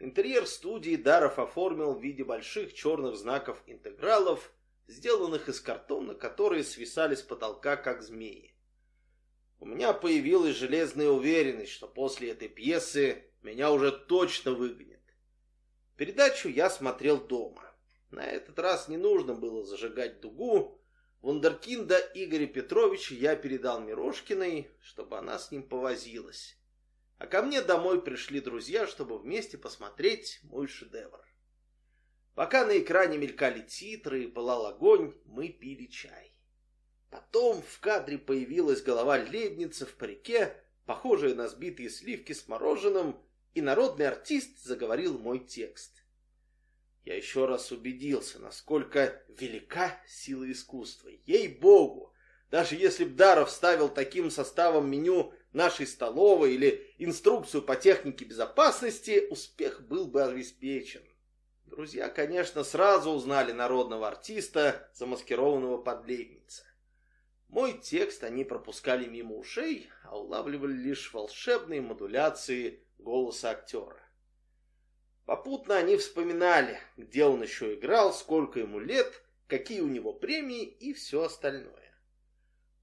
Интерьер студии Даров оформил в виде больших черных знаков интегралов, сделанных из картона, которые свисали с потолка, как змеи. У меня появилась железная уверенность, что после этой пьесы меня уже точно выгонят. Передачу я смотрел дома. На этот раз не нужно было зажигать дугу. Вундеркинда Игоря Петровича я передал Мирошкиной, чтобы она с ним повозилась. А ко мне домой пришли друзья, чтобы вместе посмотреть мой шедевр. Пока на экране мелькали титры и пылал огонь, мы пили чай. Потом в кадре появилась голова ледницы в парике, похожая на сбитые сливки с мороженым, и народный артист заговорил мой текст. Я еще раз убедился, насколько велика сила искусства. Ей-богу! Даже если б Даров ставил таким составом меню нашей столовой или инструкцию по технике безопасности, успех был бы обеспечен. Друзья, конечно, сразу узнали народного артиста, замаскированного под лейбница. Мой текст они пропускали мимо ушей, а улавливали лишь волшебные модуляции голоса актера. Попутно они вспоминали, где он еще играл, сколько ему лет, какие у него премии и все остальное.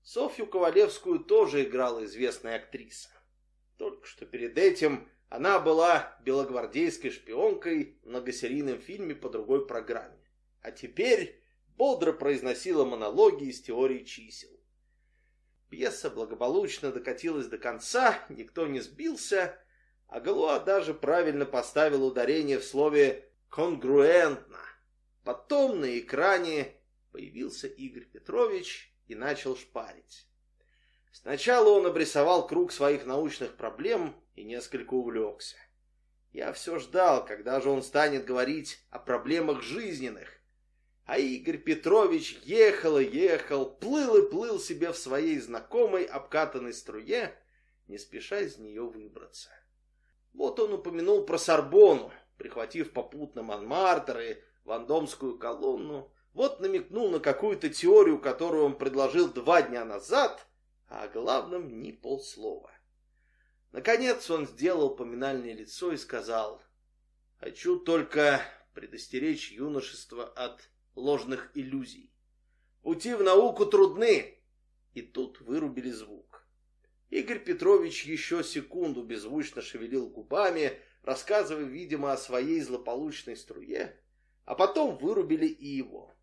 Софью Ковалевскую тоже играла известная актриса. Только что перед этим она была белогвардейской шпионкой в многосерийном фильме по другой программе. А теперь бодро произносила монологи из теории чисел. Пьеса благополучно докатилась до конца, никто не сбился, а Галуа даже правильно поставил ударение в слове «конгруентно». Потом на экране появился Игорь Петрович и начал шпарить. Сначала он обрисовал круг своих научных проблем и несколько увлекся. Я все ждал, когда же он станет говорить о проблемах жизненных. А Игорь Петрович ехал и ехал, плыл и плыл себе в своей знакомой обкатанной струе, не спеша из нее выбраться. Вот он упомянул про Сорбону, прихватив попутно Монмартр и Вандомскую колонну, вот намекнул на какую-то теорию, которую он предложил два дня назад, а о главном ни полслова. Наконец он сделал поминальное лицо и сказал, «Хочу только предостеречь юношество от ложных иллюзий. Пути в науку трудны!» И тут вырубили звук. Игорь Петрович еще секунду беззвучно шевелил губами, рассказывая, видимо, о своей злополучной струе, а потом вырубили и его.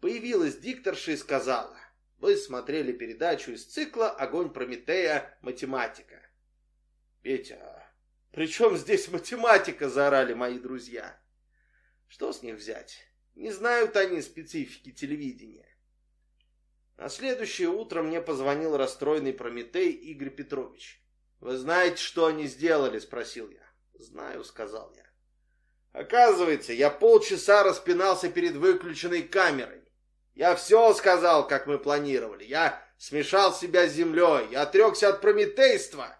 Появилась дикторша и сказала, вы смотрели передачу из цикла «Огонь Прометея. Математика». Петя, при чем здесь математика, заорали мои друзья. Что с них взять? Не знают они специфики телевидения. На следующее утро мне позвонил расстроенный Прометей Игорь Петрович. «Вы знаете, что они сделали?» – спросил я. «Знаю», – сказал я. Оказывается, я полчаса распинался перед выключенной камерой. Я все сказал, как мы планировали. Я смешал себя с землей. Я отрекся от прометейства.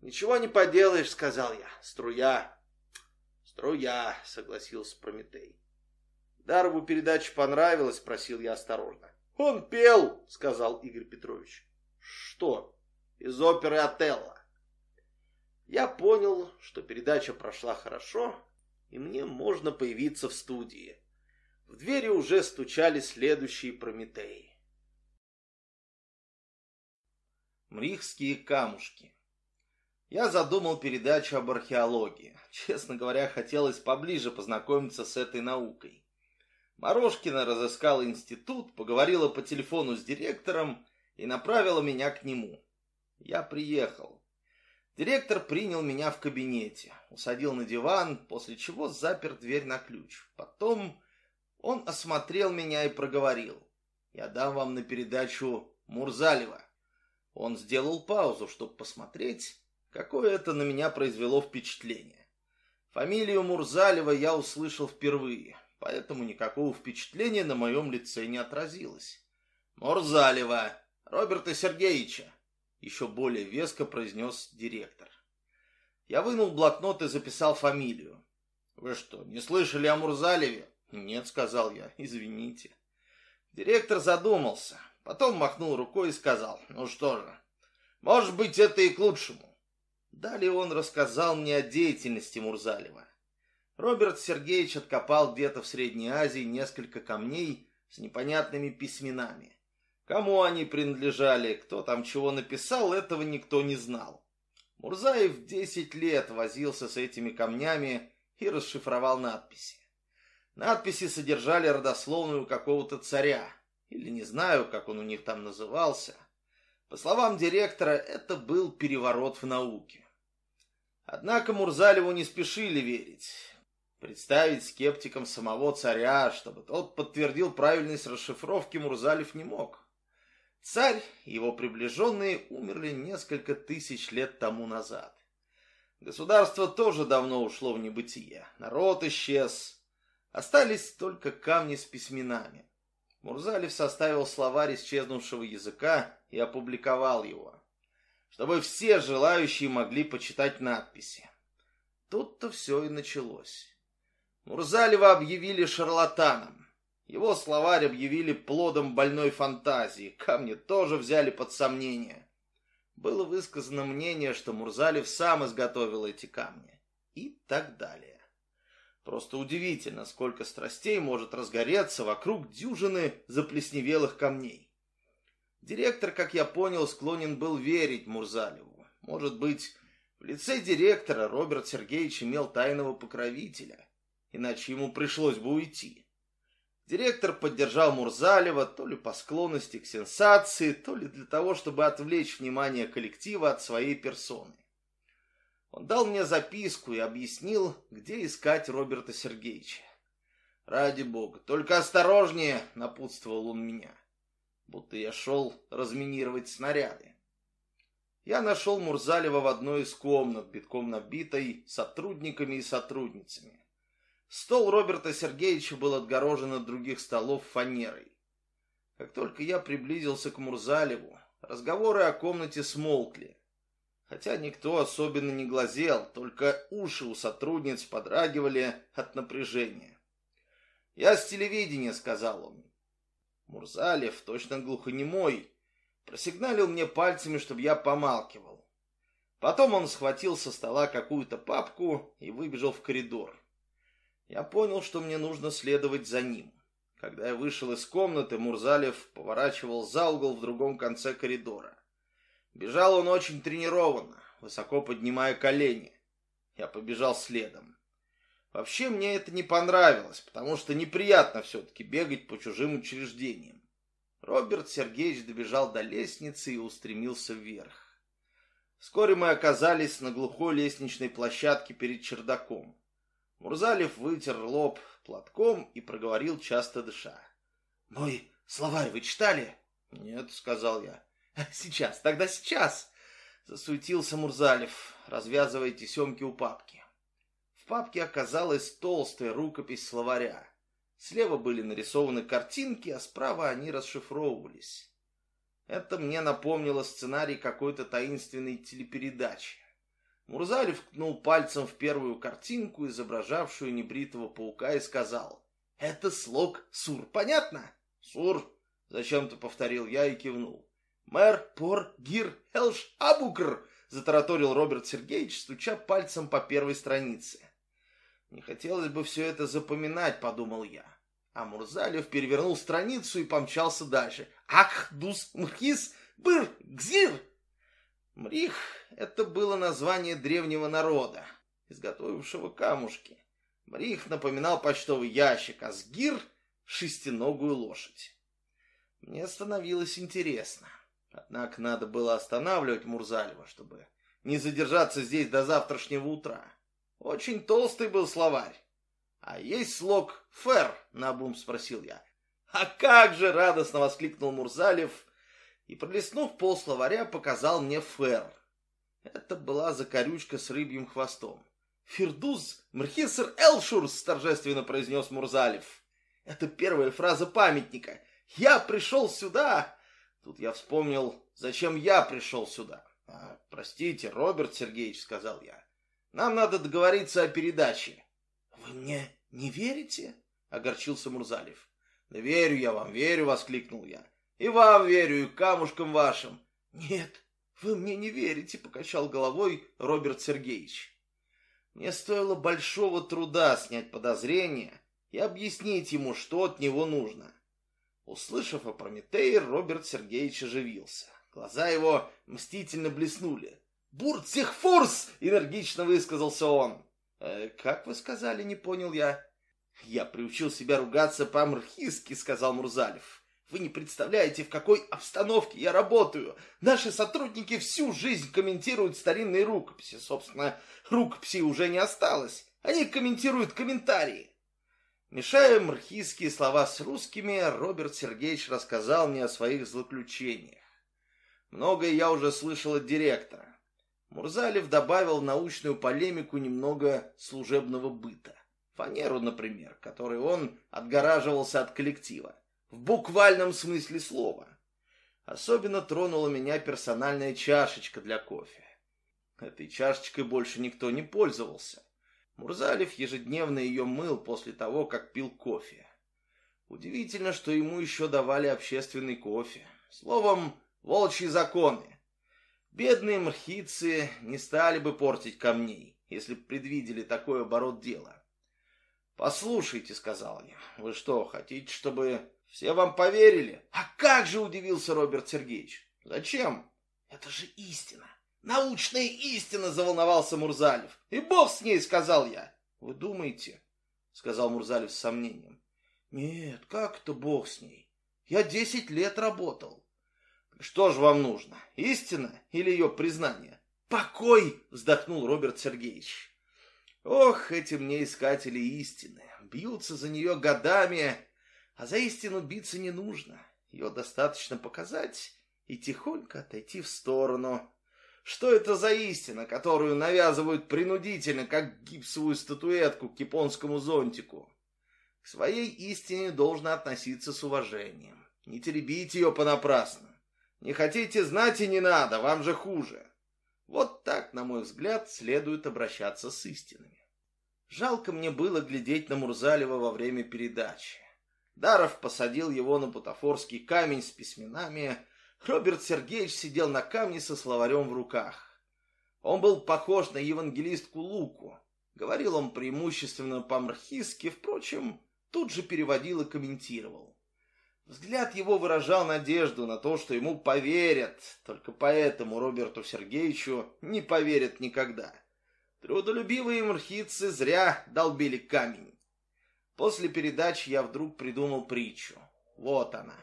Ничего не поделаешь, сказал я. Струя. Струя, согласился Прометей. Дарову передача понравилась, спросил я осторожно. Он пел, сказал Игорь Петрович. Что? Из оперы Отелло. Я понял, что передача прошла хорошо, и мне можно появиться в студии. В двери уже стучали следующие Прометеи. Мрихские камушки. Я задумал передачу об археологии. Честно говоря, хотелось поближе познакомиться с этой наукой. Морошкина разыскала институт, поговорила по телефону с директором и направила меня к нему. Я приехал. Директор принял меня в кабинете, усадил на диван, после чего запер дверь на ключ. Потом он осмотрел меня и проговорил. «Я дам вам на передачу Мурзалева». Он сделал паузу, чтобы посмотреть, какое это на меня произвело впечатление. Фамилию Мурзалева я услышал впервые, поэтому никакого впечатления на моем лице не отразилось. Морзалева, Роберта Сергеевича, еще более веско произнес директор. Я вынул блокнот и записал фамилию. Вы что, не слышали о Мурзалеве? Нет, сказал я, извините. Директор задумался, потом махнул рукой и сказал, ну что же, может быть, это и к лучшему. Далее он рассказал мне о деятельности Мурзалева. Роберт Сергеевич откопал где-то в Средней Азии несколько камней с непонятными письменами. Кому они принадлежали, кто там чего написал, этого никто не знал. Мурзаев десять лет возился с этими камнями и расшифровал надписи. Надписи содержали родословную какого-то царя, или не знаю, как он у них там назывался. По словам директора, это был переворот в науке. Однако Мурзалеву не спешили верить. Представить скептикам самого царя, чтобы тот подтвердил правильность расшифровки, Мурзалев не мог. Царь и его приближенные умерли несколько тысяч лет тому назад. Государство тоже давно ушло в небытие. Народ исчез. Остались только камни с письменами. Мурзалев составил словарь исчезнувшего языка и опубликовал его, чтобы все желающие могли почитать надписи. Тут-то все и началось. Мурзалева объявили шарлатаном. Его словарь объявили плодом больной фантазии. Камни тоже взяли под сомнение. Было высказано мнение, что Мурзалев сам изготовил эти камни. И так далее. Просто удивительно, сколько страстей может разгореться вокруг дюжины заплесневелых камней. Директор, как я понял, склонен был верить Мурзалеву. Может быть, в лице директора Роберт Сергеевич имел тайного покровителя, иначе ему пришлось бы уйти. Директор поддержал Мурзалева то ли по склонности к сенсации, то ли для того, чтобы отвлечь внимание коллектива от своей персоны. Он дал мне записку и объяснил, где искать Роберта Сергеевича. «Ради бога, только осторожнее!» — напутствовал он меня. Будто я шел разминировать снаряды. Я нашел Мурзалева в одной из комнат, битком набитой сотрудниками и сотрудницами. Стол Роберта Сергеевича был отгорожен от других столов фанерой. Как только я приблизился к Мурзалеву, разговоры о комнате смолкли. Хотя никто особенно не глазел, только уши у сотрудниц подрагивали от напряжения. «Я с телевидения», — сказал он. Мурзалев, точно глухонемой, просигналил мне пальцами, чтобы я помалкивал. Потом он схватил со стола какую-то папку и выбежал в коридор. Я понял, что мне нужно следовать за ним. Когда я вышел из комнаты, Мурзалев поворачивал за угол в другом конце коридора. Бежал он очень тренированно, высоко поднимая колени. Я побежал следом. Вообще мне это не понравилось, потому что неприятно все-таки бегать по чужим учреждениям. Роберт Сергеевич добежал до лестницы и устремился вверх. Вскоре мы оказались на глухой лестничной площадке перед чердаком. Мурзалев вытер лоб платком и проговорил, часто дыша. «Мой словарь вы читали?» «Нет», — сказал я. «Сейчас, тогда сейчас!» Засуетился Мурзалев, развязывая тесемки у папки. В папке оказалась толстая рукопись словаря. Слева были нарисованы картинки, а справа они расшифровывались. Это мне напомнило сценарий какой-то таинственной телепередачи. Мурзалев ткнул пальцем в первую картинку, изображавшую небритого паука, и сказал, «Это слог Сур, понятно?» «Сур», — зачем-то повторил я и кивнул. «Мэр Пор Гир Хелш Абукр», — затараторил Роберт Сергеевич, стуча пальцем по первой странице. «Не хотелось бы все это запоминать», — подумал я. А Мурзалев перевернул страницу и помчался дальше. «Ах, дус мхис, быр, гзир!» Мрих — это было название древнего народа, изготовившего камушки. Мрих напоминал почтовый ящик, а сгир — шестиногую лошадь. Мне становилось интересно. Однако надо было останавливать Мурзалева, чтобы не задержаться здесь до завтрашнего утра. Очень толстый был словарь. «А есть слог «фер»?» — наобум спросил я. «А как же!» — радостно воскликнул Мурзалев и, пролистнув пол словаря, показал мне фер. Это была закорючка с рыбьим хвостом. «Фирдуз Мрхисер Элшурс!» — торжественно произнес Мурзалев. «Это первая фраза памятника. Я пришел сюда. Тут я вспомнил, зачем я пришел сюда. А, простите, Роберт Сергеевич, сказал я. Нам надо договориться о передаче. Вы мне не верите? Огорчился Мурзалев. Да верю я вам, верю, воскликнул я. И вам верю, и камушкам вашим. Нет, вы мне не верите, покачал головой Роберт Сергеевич. Мне стоило большого труда снять подозрения и объяснить ему, что от него нужно. Услышав о Прометее, Роберт Сергеевич оживился. Глаза его мстительно блеснули. «Бурцихфурс!» — энергично высказался он. «Э, «Как вы сказали, не понял я?» «Я приучил себя ругаться по-амрхиски», — сказал Мурзалев. «Вы не представляете, в какой обстановке я работаю. Наши сотрудники всю жизнь комментируют старинные рукописи. Собственно, рукописи уже не осталось. Они комментируют комментарии. Мешая мархийские слова с русскими, Роберт Сергеевич рассказал мне о своих злоключениях. Многое я уже слышал от директора. Мурзалев добавил в научную полемику немного служебного быта. Фанеру, например, которой он отгораживался от коллектива. В буквальном смысле слова. Особенно тронула меня персональная чашечка для кофе. Этой чашечкой больше никто не пользовался. Мурзалев ежедневно ее мыл после того, как пил кофе. Удивительно, что ему еще давали общественный кофе. Словом, волчьи законы. Бедные мрхицы не стали бы портить камней, если б предвидели такой оборот дела. «Послушайте», — сказал я, — «вы что, хотите, чтобы все вам поверили?» «А как же!» — удивился Роберт Сергеевич. «Зачем? Это же истина!» Научная истина, заволновался Мурзалев. И бог с ней, сказал я. Вы думаете? Сказал Мурзалев с сомнением. Нет, как это бог с ней? Я десять лет работал. Что же вам нужно? Истина или ее признание? Покой, вздохнул Роберт Сергеевич. Ох, эти мне искатели истины. Бьются за нее годами, а за истину биться не нужно. Ее достаточно показать и тихонько отойти в сторону. Что это за истина, которую навязывают принудительно, как гипсовую статуэтку к японскому зонтику? К своей истине должно относиться с уважением. Не теребите ее понапрасну. Не хотите знать и не надо, вам же хуже. Вот так, на мой взгляд, следует обращаться с истинами. Жалко мне было глядеть на Мурзалева во время передачи. Даров посадил его на бутафорский камень с письменами, Роберт Сергеевич сидел на камне со словарем в руках. Он был похож на евангелистку Луку. Говорил он преимущественно по-мархистски, впрочем, тут же переводил и комментировал. Взгляд его выражал надежду на то, что ему поверят, только поэтому Роберту Сергеевичу не поверят никогда. Трудолюбивые мархицы зря долбили камень. После передачи я вдруг придумал притчу. Вот она.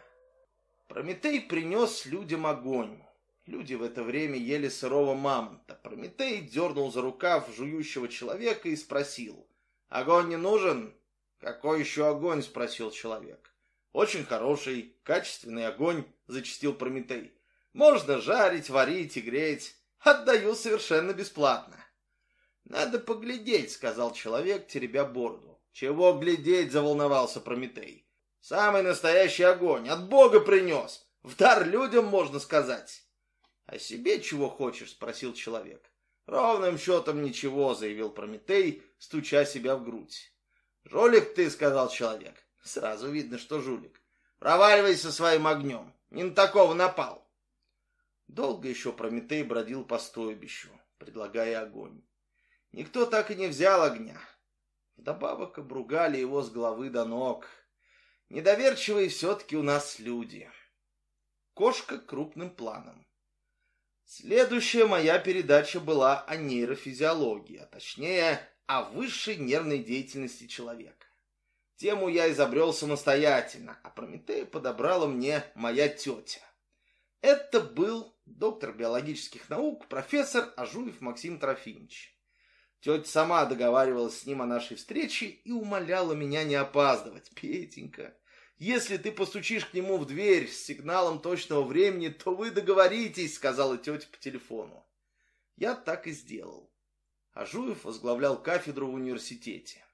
Прометей принес людям огонь. Люди в это время ели сырого мамонта. Прометей дернул за рукав жующего человека и спросил. «Огонь не нужен?» «Какой еще огонь?» — спросил человек. «Очень хороший, качественный огонь», — зачастил Прометей. «Можно жарить, варить и греть. Отдаю совершенно бесплатно». «Надо поглядеть», — сказал человек, теребя бороду. «Чего глядеть?» — заволновался Прометей. Самый настоящий огонь. От Бога принес. В дар людям, можно сказать. «А себе чего хочешь?» — спросил человек. «Ровным счетом ничего», — заявил Прометей, стуча себя в грудь. «Жулик ты», — сказал человек. Сразу видно, что жулик. «Проваливайся своим огнем. Не на такого напал». Долго еще Прометей бродил по стойбищу, предлагая огонь. Никто так и не взял огня. Вдобавок обругали его с головы до ног. Недоверчивые все-таки у нас люди. Кошка крупным планом. Следующая моя передача была о нейрофизиологии, а точнее о высшей нервной деятельности человека. Тему я изобрел самостоятельно, а Прометея подобрала мне моя тетя. Это был доктор биологических наук, профессор Ажуев Максим Трофимович. Тетя сама договаривалась с ним о нашей встрече и умоляла меня не опаздывать. Петенька, если ты постучишь к нему в дверь с сигналом точного времени, то вы договоритесь, сказала тетя по телефону. Я так и сделал. Ажуев возглавлял кафедру в университете.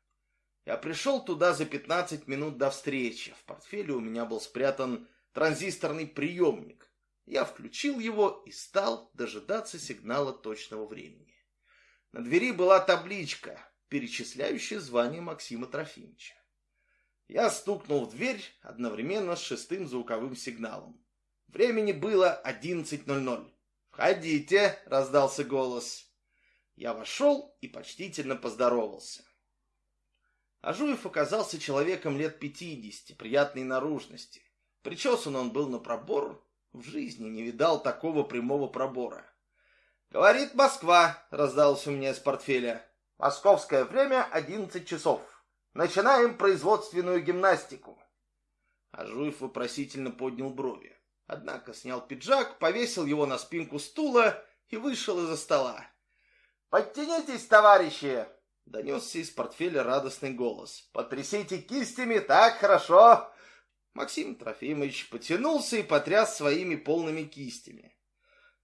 Я пришел туда за 15 минут до встречи. В портфеле у меня был спрятан транзисторный приемник. Я включил его и стал дожидаться сигнала точного времени. На двери была табличка, перечисляющая звание Максима Трофимовича. Я стукнул в дверь одновременно с шестым звуковым сигналом. Времени было 11.00. «Входите!» — раздался голос. Я вошел и почтительно поздоровался. Ажуев оказался человеком лет пятидесяти, приятной наружности. Причесан он был на пробор, в жизни не видал такого прямого пробора. «Говорит Москва», — раздалось у меня из портфеля. «Московское время одиннадцать часов. Начинаем производственную гимнастику». Ажуев вопросительно поднял брови. Однако снял пиджак, повесил его на спинку стула и вышел из-за стола. «Подтянитесь, товарищи!» — донесся из портфеля радостный голос. «Потрясите кистями, так хорошо!» Максим Трофимович потянулся и потряс своими полными кистями.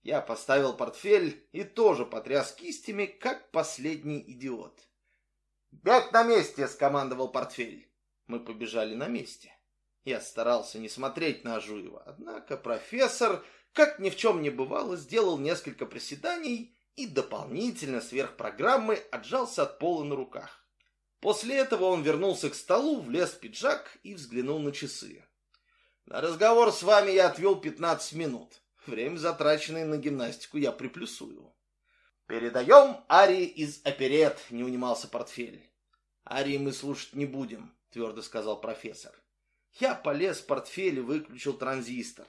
Я поставил портфель и тоже потряс кистями, как последний идиот. «Бег на месте!» — скомандовал портфель. Мы побежали на месте. Я старался не смотреть на Ажуева, однако профессор, как ни в чем не бывало, сделал несколько приседаний и дополнительно сверх программы отжался от пола на руках. После этого он вернулся к столу, влез в пиджак и взглянул на часы. На разговор с вами я отвел 15 минут. Время, затраченное на гимнастику, я приплюсую. Передаем арии из оперет, не унимался портфель. Арии мы слушать не будем, твердо сказал профессор. Я полез в портфель и выключил транзистор.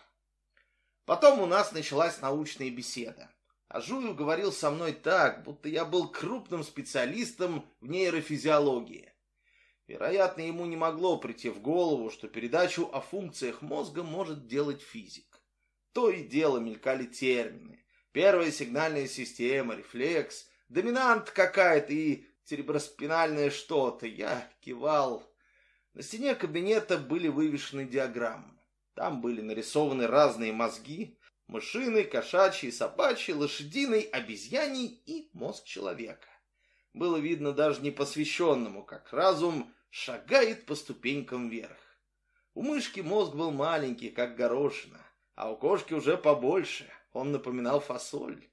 Потом у нас началась научная беседа. А Жуев говорил со мной так, будто я был крупным специалистом в нейрофизиологии. Вероятно, ему не могло прийти в голову, что передачу о функциях мозга может делать физик. То и дело мелькали термины. Первая сигнальная система, рефлекс, доминант какая-то и цереброспинальное что-то. Я кивал. На стене кабинета были вывешены диаграммы. Там были нарисованы разные мозги, мышиный, кошачий, собачий, лошадиный, обезьяний и мозг человека. Было видно даже непосвященному, как разум шагает по ступенькам вверх. У мышки мозг был маленький, как горошина, а у кошки уже побольше, он напоминал фасоль.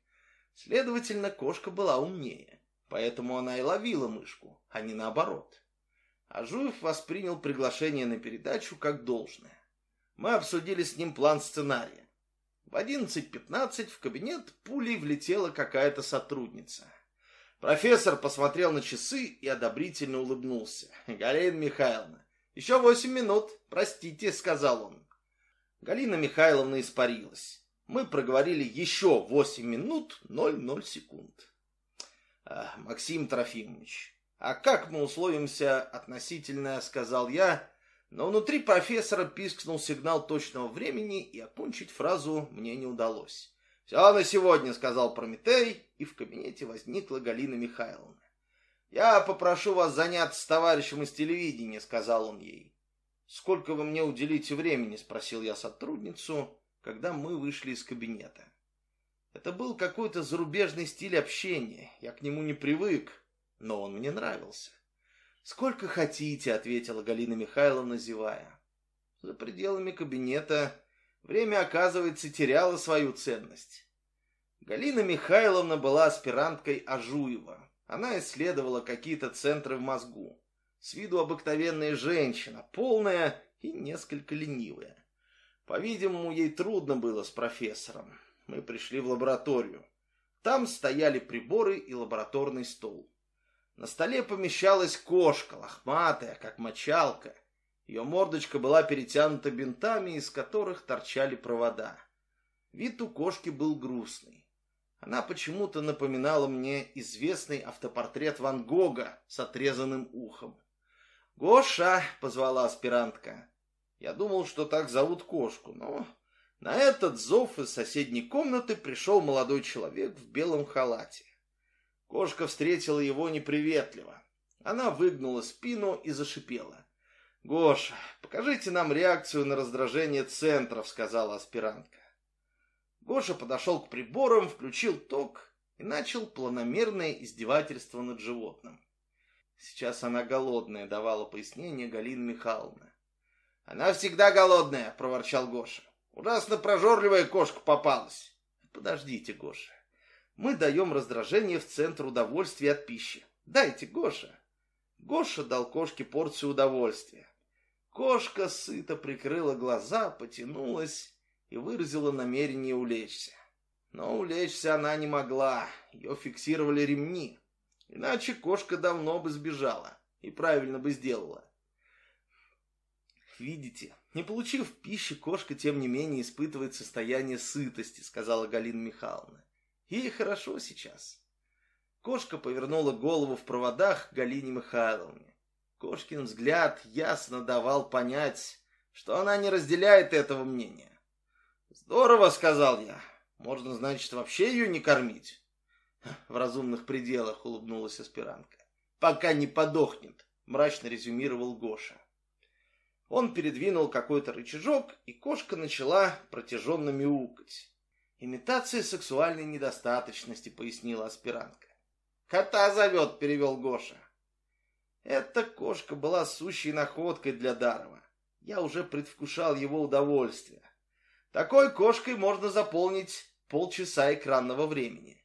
Следовательно, кошка была умнее, поэтому она и ловила мышку, а не наоборот. Ажуев воспринял приглашение на передачу как должное. Мы обсудили с ним план сценария. В 11.15 в кабинет пулей влетела какая-то сотрудница. Профессор посмотрел на часы и одобрительно улыбнулся. «Галина Михайловна, еще восемь минут, простите», — сказал он. Галина Михайловна испарилась. Мы проговорили еще восемь минут ноль ноль секунд. А, «Максим Трофимович, а как мы условимся относительно, — сказал я, — но внутри профессора пискнул сигнал точного времени, и окончить фразу мне не удалось. «Все на сегодня», — сказал Прометей, и в кабинете возникла Галина Михайловна. «Я попрошу вас заняться товарищем из телевидения», — сказал он ей. «Сколько вы мне уделите времени?» — спросил я сотрудницу, когда мы вышли из кабинета. Это был какой-то зарубежный стиль общения, я к нему не привык, но он мне нравился. «Сколько хотите», — ответила Галина Михайловна, зевая. За пределами кабинета время, оказывается, теряло свою ценность. Галина Михайловна была аспиранткой Ажуева. Она исследовала какие-то центры в мозгу. С виду обыкновенная женщина, полная и несколько ленивая. По-видимому, ей трудно было с профессором. Мы пришли в лабораторию. Там стояли приборы и лабораторный стол. На столе помещалась кошка, лохматая, как мочалка. Ее мордочка была перетянута бинтами, из которых торчали провода. Вид у кошки был грустный. Она почему-то напоминала мне известный автопортрет Ван Гога с отрезанным ухом. «Гоша!» — позвала аспирантка. Я думал, что так зовут кошку, но на этот зов из соседней комнаты пришел молодой человек в белом халате. Кошка встретила его неприветливо. Она выгнула спину и зашипела. «Гоша, покажите нам реакцию на раздражение центров», — сказала аспирантка. Гоша подошел к приборам, включил ток и начал планомерное издевательство над животным. Сейчас она голодная, давала пояснение Галина Михайловна. Она всегда голодная, проворчал Гоша. Ужасно прожорливая кошка попалась. Подождите, Гоша. Мы даем раздражение в центр удовольствия от пищи. Дайте, Гоша. Гоша дал кошке порцию удовольствия. Кошка сыто прикрыла глаза, потянулась и выразила намерение улечься. Но улечься она не могла, ее фиксировали ремни. Иначе кошка давно бы сбежала и правильно бы сделала. Видите, не получив пищи, кошка, тем не менее, испытывает состояние сытости, сказала Галина Михайловна. Ей хорошо сейчас. Кошка повернула голову в проводах Галине Михайловне. Кошкин взгляд ясно давал понять, что она не разделяет этого мнения. «Здорово», — сказал я. «Можно, значит, вообще ее не кормить?» «В разумных пределах», — улыбнулась аспирантка. «Пока не подохнет», — мрачно резюмировал Гоша. Он передвинул какой-то рычажок, и кошка начала протяженно мяукать. «Имитация сексуальной недостаточности», — пояснила аспирантка. «Кота зовет», — перевел Гоша. Эта кошка была сущей находкой для Дарова. Я уже предвкушал его удовольствие. Такой кошкой можно заполнить полчаса экранного времени.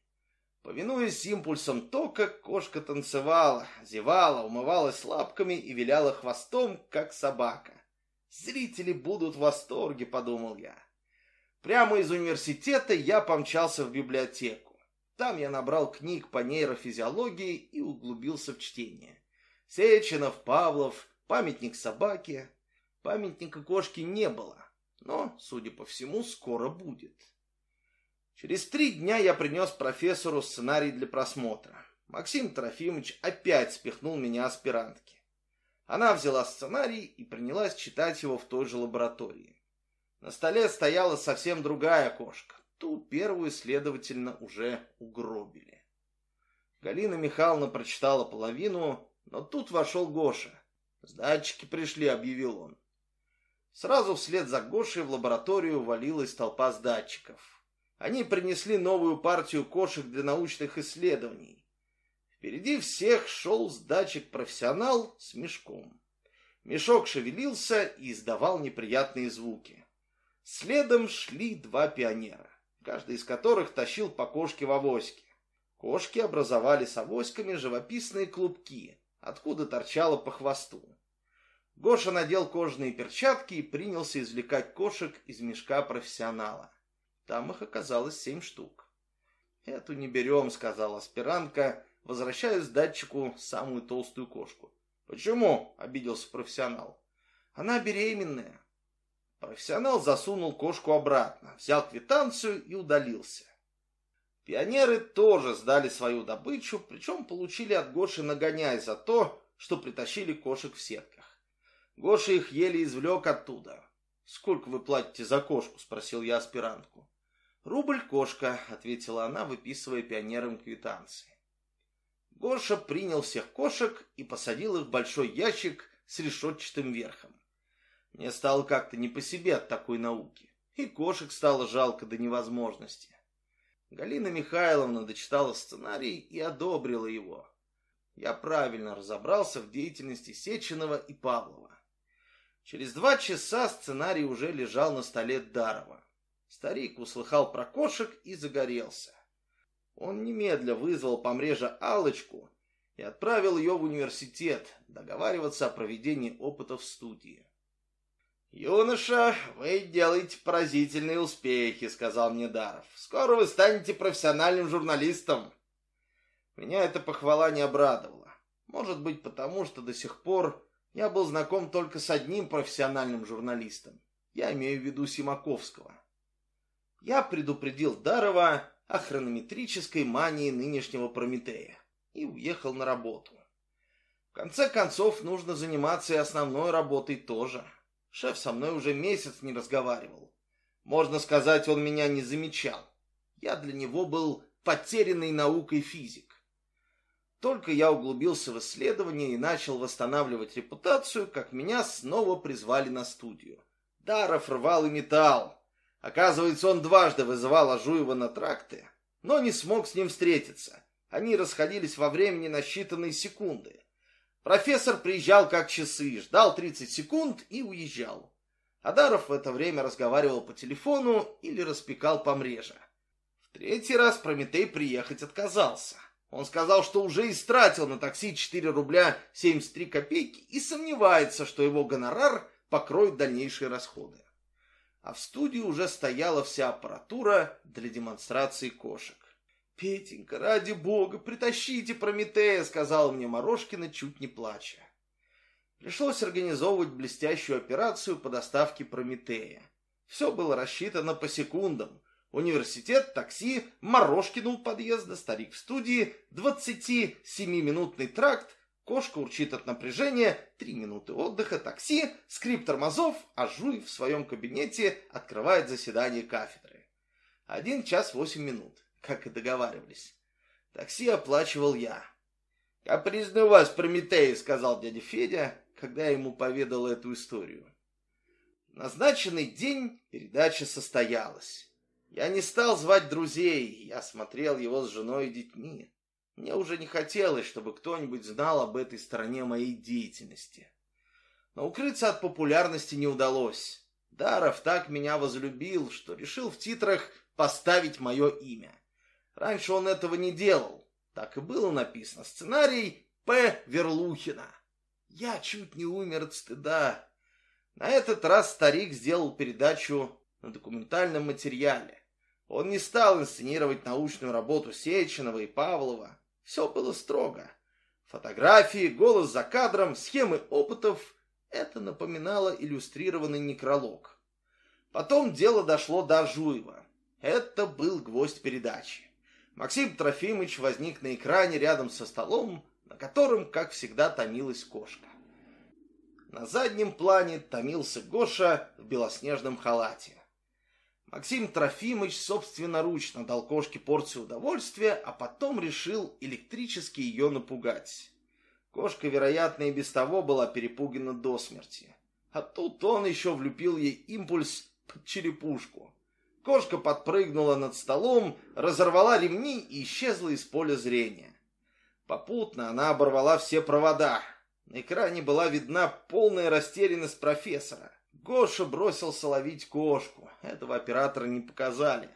Повинуясь импульсам тока, кошка танцевала, зевала, умывалась лапками и виляла хвостом, как собака. Зрители будут в восторге, подумал я. Прямо из университета я помчался в библиотеку. Там я набрал книг по нейрофизиологии и углубился в чтение. Сеченов, Павлов, памятник собаке. Памятника кошки не было, но, судя по всему, скоро будет. Через три дня я принес профессору сценарий для просмотра. Максим Трофимович опять спихнул меня аспирантке. Она взяла сценарий и принялась читать его в той же лаборатории. На столе стояла совсем другая кошка. Ту первую, следовательно, уже угробили. Галина Михайловна прочитала половину, но тут вошел Гоша. «Сдатчики пришли», — объявил он. Сразу вслед за Гошей в лабораторию валилась толпа сдатчиков. Они принесли новую партию кошек для научных исследований. Впереди всех шел сдатчик-профессионал с мешком. Мешок шевелился и издавал неприятные звуки. Следом шли два пионера, каждый из которых тащил по кошке в авоське. Кошки образовали с авоськами живописные клубки, откуда торчало по хвосту. Гоша надел кожаные перчатки и принялся извлекать кошек из мешка профессионала. Там их оказалось семь штук. «Эту не берем», — сказала аспирантка, возвращая с датчику самую толстую кошку. «Почему?» — обиделся профессионал. «Она беременная». Профессионал засунул кошку обратно, взял квитанцию и удалился. Пионеры тоже сдали свою добычу, причем получили от Гоши нагоняй за то, что притащили кошек в сетках. Гоша их еле извлек оттуда. «Сколько вы платите за кошку?» – спросил я аспирантку. «Рубль кошка», – ответила она, выписывая пионерам квитанции. Гоша принял всех кошек и посадил их в большой ящик с решетчатым верхом. Мне стало как-то не по себе от такой науки, и кошек стало жалко до невозможности. Галина Михайловна дочитала сценарий и одобрила его. Я правильно разобрался в деятельности Сеченова и Павлова. Через два часа сценарий уже лежал на столе Дарова. Старик услыхал про кошек и загорелся. Он немедля вызвал по мреже Алочку и отправил ее в университет договариваться о проведении опытов в студии. «Юноша, вы делаете поразительные успехи», — сказал мне Даров. «Скоро вы станете профессиональным журналистом». Меня эта похвала не обрадовала. Может быть, потому что до сих пор я был знаком только с одним профессиональным журналистом. Я имею в виду Симаковского. Я предупредил Дарова о хронометрической мании нынешнего Прометея и уехал на работу. В конце концов, нужно заниматься и основной работой тоже. Шеф со мной уже месяц не разговаривал. Можно сказать, он меня не замечал. Я для него был потерянный наукой физик. Только я углубился в исследование и начал восстанавливать репутацию, как меня снова призвали на студию. Даров рвал и металл. Оказывается, он дважды вызывал Ажуева на тракты, но не смог с ним встретиться. Они расходились во времени на считанные секунды. Профессор приезжал как часы, ждал 30 секунд и уезжал. Адаров в это время разговаривал по телефону или распекал по мреже. В третий раз Прометей приехать отказался. Он сказал, что уже истратил на такси 4 рубля 73 копейки и сомневается, что его гонорар покроет дальнейшие расходы. А в студии уже стояла вся аппаратура для демонстрации кошек. «Петенька, ради бога, притащите Прометея», — сказала мне Морошкина, чуть не плача. Пришлось организовывать блестящую операцию по доставке Прометея. Все было рассчитано по секундам. Университет, такси, Морошкина у подъезда, старик в студии, 27-минутный тракт, кошка урчит от напряжения, три минуты отдыха, такси, скрип тормозов, а Жуй в своем кабинете открывает заседание кафедры. Один час восемь минут как и договаривались. Такси оплачивал я. «Капризный у вас Прометей», — сказал дядя Федя, когда я ему поведал эту историю. Назначенный день передача состоялась. Я не стал звать друзей, я смотрел его с женой и детьми. Мне уже не хотелось, чтобы кто-нибудь знал об этой стороне моей деятельности. Но укрыться от популярности не удалось. Даров так меня возлюбил, что решил в титрах поставить мое имя. Раньше он этого не делал. Так и было написано. Сценарий П. Верлухина. Я чуть не умер от стыда. На этот раз старик сделал передачу на документальном материале. Он не стал инсценировать научную работу Сеченова и Павлова. Все было строго. Фотографии, голос за кадром, схемы опытов – это напоминало иллюстрированный некролог. Потом дело дошло до Жуева. Это был гвоздь передачи. Максим Трофимович возник на экране рядом со столом, на котором, как всегда, томилась кошка. На заднем плане томился Гоша в белоснежном халате. Максим Трофимович собственноручно дал кошке порцию удовольствия, а потом решил электрически ее напугать. Кошка, вероятно, и без того была перепугана до смерти. А тут он еще влюпил ей импульс под черепушку. Кошка подпрыгнула над столом, разорвала ремни и исчезла из поля зрения. Попутно она оборвала все провода. На экране была видна полная растерянность профессора. Гоша бросился ловить кошку. Этого оператора не показали.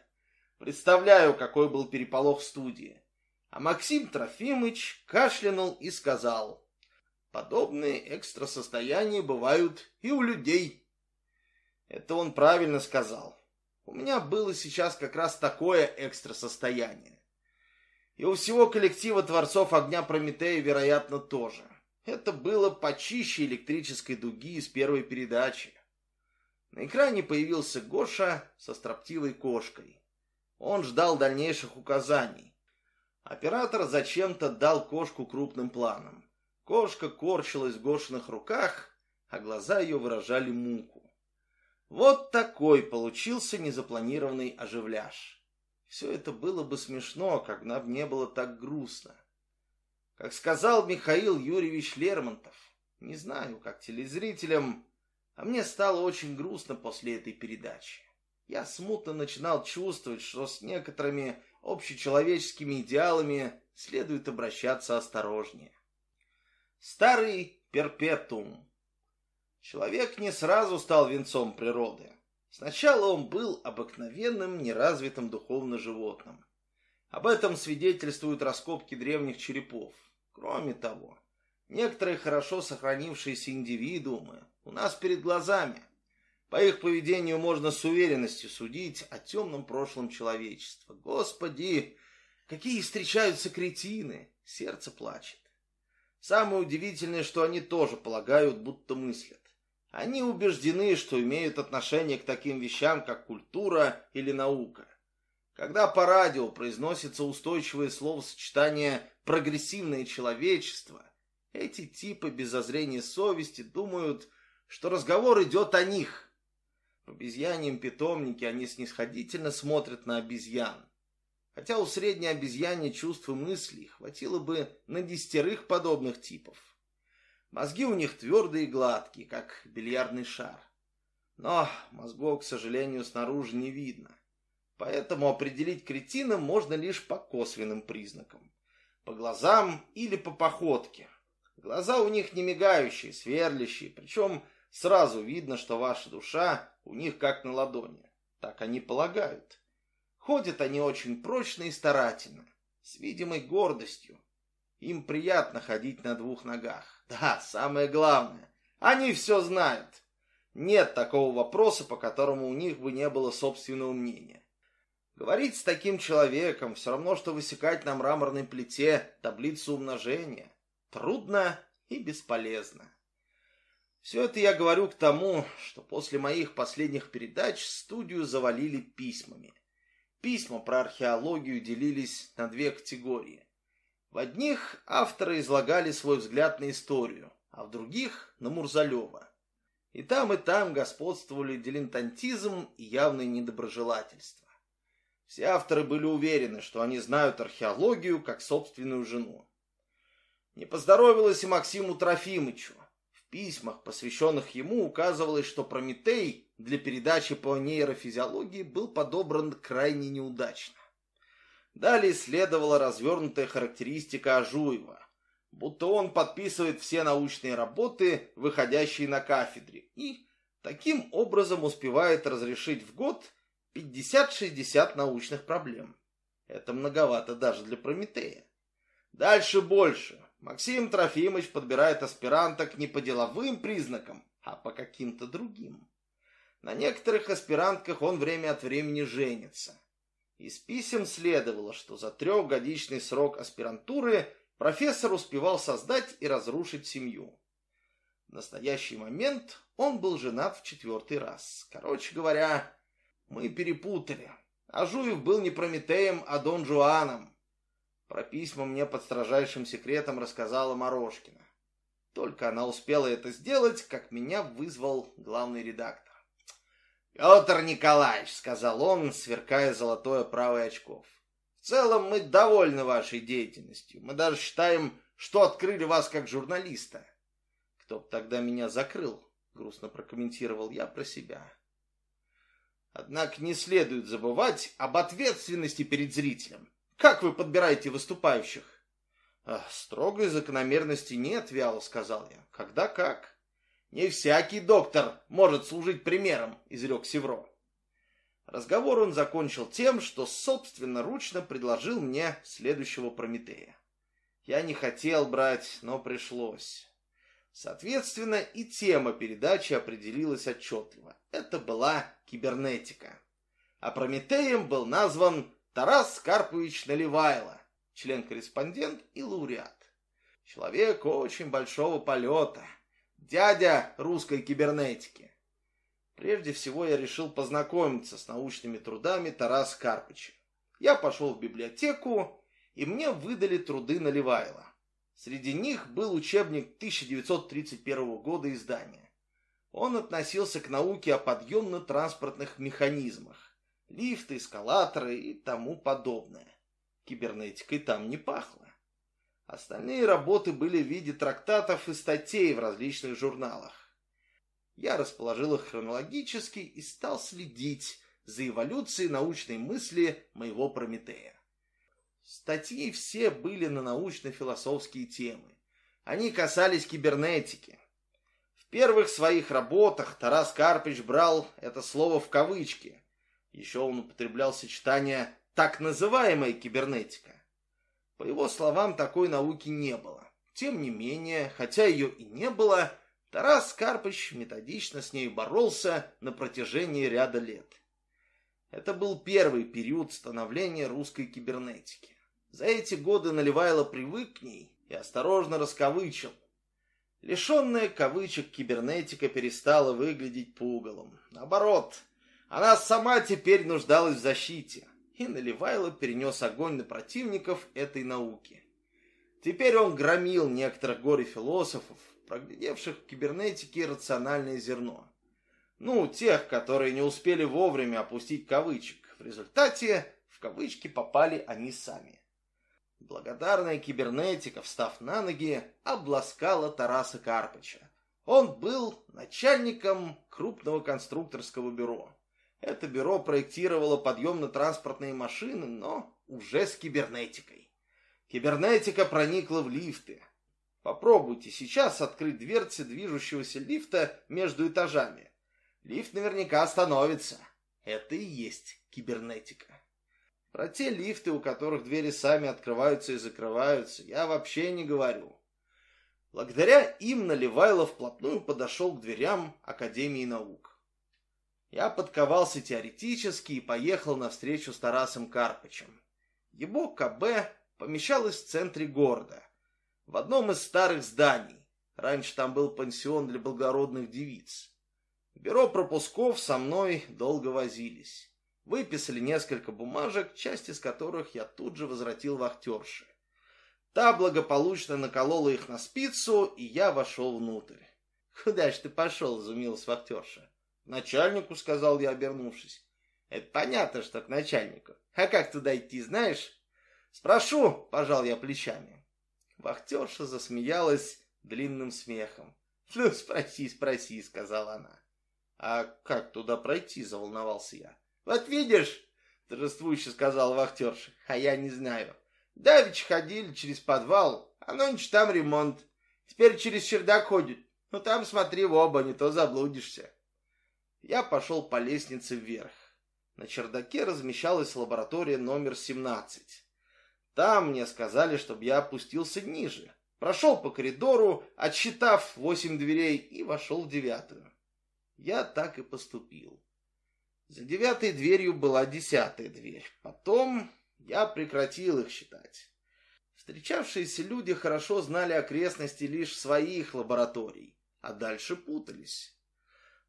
Представляю, какой был переполох в студии. А Максим Трофимыч кашлянул и сказал, «Подобные экстрасостояния бывают и у людей». Это он правильно сказал. У меня было сейчас как раз такое экстра состояние. И у всего коллектива творцов огня Прометея, вероятно, тоже. Это было почище электрической дуги из первой передачи. На экране появился Гоша со строптивой кошкой. Он ждал дальнейших указаний. Оператор зачем-то дал кошку крупным планом. Кошка корчилась в Гошиных руках, а глаза ее выражали муку. Вот такой получился незапланированный оживляж. Все это было бы смешно, когда бы не было так грустно. Как сказал Михаил Юрьевич Лермонтов, не знаю, как телезрителям, а мне стало очень грустно после этой передачи. Я смутно начинал чувствовать, что с некоторыми общечеловеческими идеалами следует обращаться осторожнее. Старый перпетум Человек не сразу стал венцом природы. Сначала он был обыкновенным, неразвитым духовно животным. Об этом свидетельствуют раскопки древних черепов. Кроме того, некоторые хорошо сохранившиеся индивидуумы у нас перед глазами. По их поведению можно с уверенностью судить о темном прошлом человечества. Господи, какие встречаются кретины! Сердце плачет. Самое удивительное, что они тоже полагают, будто мыслят. Они убеждены, что имеют отношение к таким вещам, как культура или наука. Когда по радио произносится устойчивое словосочетание «прогрессивное человечество», эти типы без зазрения совести думают, что разговор идет о них. В обезьяньем питомнике они снисходительно смотрят на обезьян. Хотя у средней обезьяне чувств и мыслей хватило бы на десятерых подобных типов. Мозги у них твердые и гладкие, как бильярдный шар. Но мозгов, к сожалению, снаружи не видно. Поэтому определить кретина можно лишь по косвенным признакам. По глазам или по походке. Глаза у них не мигающие, сверлящие, причем сразу видно, что ваша душа у них как на ладони. Так они полагают. Ходят они очень прочно и старательно, с видимой гордостью. Им приятно ходить на двух ногах. Да, самое главное, они все знают. Нет такого вопроса, по которому у них бы не было собственного мнения. Говорить с таким человеком все равно, что высекать на мраморной плите таблицу умножения. Трудно и бесполезно. Все это я говорю к тому, что после моих последних передач студию завалили письмами. Письма про археологию делились на две категории. В одних авторы излагали свой взгляд на историю, а в других — на Мурзалева. И там, и там господствовали дилетантизм и явное недоброжелательство. Все авторы были уверены, что они знают археологию как собственную жену. Не поздоровилось и Максиму Трофимычу. В письмах, посвященных ему, указывалось, что Прометей для передачи по нейрофизиологии был подобран крайне неудачно. Далее следовала развернутая характеристика Ажуева, будто он подписывает все научные работы, выходящие на кафедре, и таким образом успевает разрешить в год 50-60 научных проблем. Это многовато даже для Прометея. Дальше больше. Максим Трофимович подбирает аспиранток не по деловым признакам, а по каким-то другим. На некоторых аспирантках он время от времени женится. Из писем следовало, что за трехгодичный срок аспирантуры профессор успевал создать и разрушить семью. В настоящий момент он был женат в четвертый раз. Короче говоря, мы перепутали. Ажуев был не Прометеем, а Дон Жуаном. Про письма мне под строжайшим секретом рассказала Морошкина. Только она успела это сделать, как меня вызвал главный редактор. «Петр Николаевич», — сказал он, сверкая золотой оправой очков, — «в целом мы довольны вашей деятельностью. Мы даже считаем, что открыли вас как журналиста». «Кто б тогда меня закрыл?» — грустно прокомментировал я про себя. Однако не следует забывать об ответственности перед зрителем. Как вы подбираете выступающих? Строгой закономерности нет, вяло сказал я. Когда как? Не всякий доктор может служить примером, изрек Севро. Разговор он закончил тем, что собственноручно предложил мне следующего Прометея. Я не хотел брать, но пришлось. Соответственно, и тема передачи определилась отчетливо. Это была кибернетика. А Прометеем был назван Тарас Карпович Наливайло, член-корреспондент и лауреат. Человек очень большого полета – дядя русской кибернетики. Прежде всего я решил познакомиться с научными трудами Тараса Карпыча. Я пошел в библиотеку, и мне выдали труды Наливайла. Среди них был учебник 1931 года издания. Он относился к науке о подъемно-транспортных механизмах, лифты, эскалаторы и тому подобное. Кибернетикой там не пахло. Остальные работы были в виде трактатов и статей в различных журналах. Я расположил их хронологически и стал следить за эволюцией научной мысли моего Прометея. Статьи все были на научно-философские темы. Они касались кибернетики. В первых своих работах Тарас Карпич брал это слово в кавычки. Еще он употреблял сочетание «так называемая кибернетика». По его словам, такой науки не было. Тем не менее, хотя ее и не было, Тарас Карпыч методично с ней боролся на протяжении ряда лет. Это был первый период становления русской кибернетики. За эти годы Наливайло привык к ней и осторожно раскавычил. Лишенная кавычек кибернетика перестала выглядеть пугалом. Наоборот, она сама теперь нуждалась в защите и Наливайло перенес огонь на противников этой науки. Теперь он громил некоторых горе-философов, проглядевших в кибернетике рациональное зерно. Ну, тех, которые не успели вовремя опустить кавычек. В результате в кавычки попали они сами. Благодарная кибернетика, встав на ноги, обласкала Тараса Карпыча. Он был начальником крупного конструкторского бюро. Это бюро проектировало подъемно-транспортные машины, но уже с кибернетикой. Кибернетика проникла в лифты. Попробуйте сейчас открыть дверцы движущегося лифта между этажами. Лифт наверняка остановится. Это и есть кибернетика. Про те лифты, у которых двери сами открываются и закрываются, я вообще не говорю. Благодаря им Наливайло вплотную подошел к дверям Академии наук. Я подковался теоретически и поехал на встречу с Тарасом Карпычем. Его КБ помещалось в центре города, в одном из старых зданий. Раньше там был пансион для благородных девиц. бюро пропусков со мной долго возились. Выписали несколько бумажек, часть из которых я тут же возвратил вахтерше. Та благополучно наколола их на спицу, и я вошел внутрь. «Куда ж ты пошел?» — изумилась вахтерша. «Начальнику», — сказал я, обернувшись. «Это понятно, что к начальнику. А как туда идти, знаешь?» «Спрошу», — пожал я плечами. Вахтерша засмеялась длинным смехом. «Ну, спроси, спроси», — сказала она. «А как туда пройти?» — заволновался я. «Вот видишь», — торжествующе сказал вахтерша, — «а я не знаю. Давич ходили через подвал, а нонче там ремонт. Теперь через чердак ходит. Ну там смотри в оба, не то заблудишься». Я пошел по лестнице вверх. На чердаке размещалась лаборатория номер 17. Там мне сказали, чтобы я опустился ниже. Прошел по коридору, отсчитав восемь дверей, и вошел в девятую. Я так и поступил. За девятой дверью была десятая дверь. Потом я прекратил их считать. Встречавшиеся люди хорошо знали окрестности лишь своих лабораторий, а дальше путались.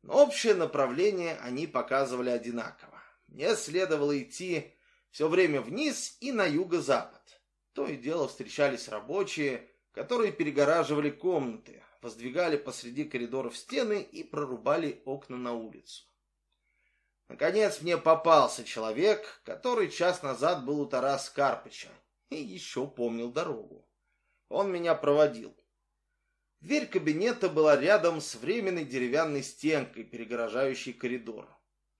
Но общее направление они показывали одинаково. Мне следовало идти все время вниз и на юго-запад. То и дело встречались рабочие, которые перегораживали комнаты, воздвигали посреди коридоров стены и прорубали окна на улицу. Наконец мне попался человек, который час назад был у Тараса Карпыча и еще помнил дорогу. Он меня проводил. Дверь кабинета была рядом с временной деревянной стенкой, перегорожающей коридор.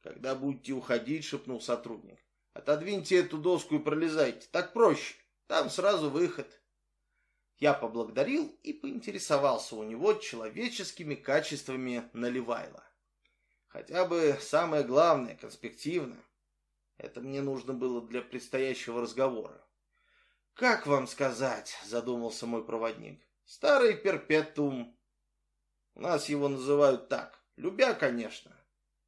«Когда будете уходить», — шепнул сотрудник, — «отодвиньте эту доску и пролезайте, так проще, там сразу выход». Я поблагодарил и поинтересовался у него человеческими качествами Наливайла. Хотя бы самое главное, конспективно. Это мне нужно было для предстоящего разговора. «Как вам сказать?» — задумался мой проводник. Старый перпетум. У нас его называют так. Любя, конечно.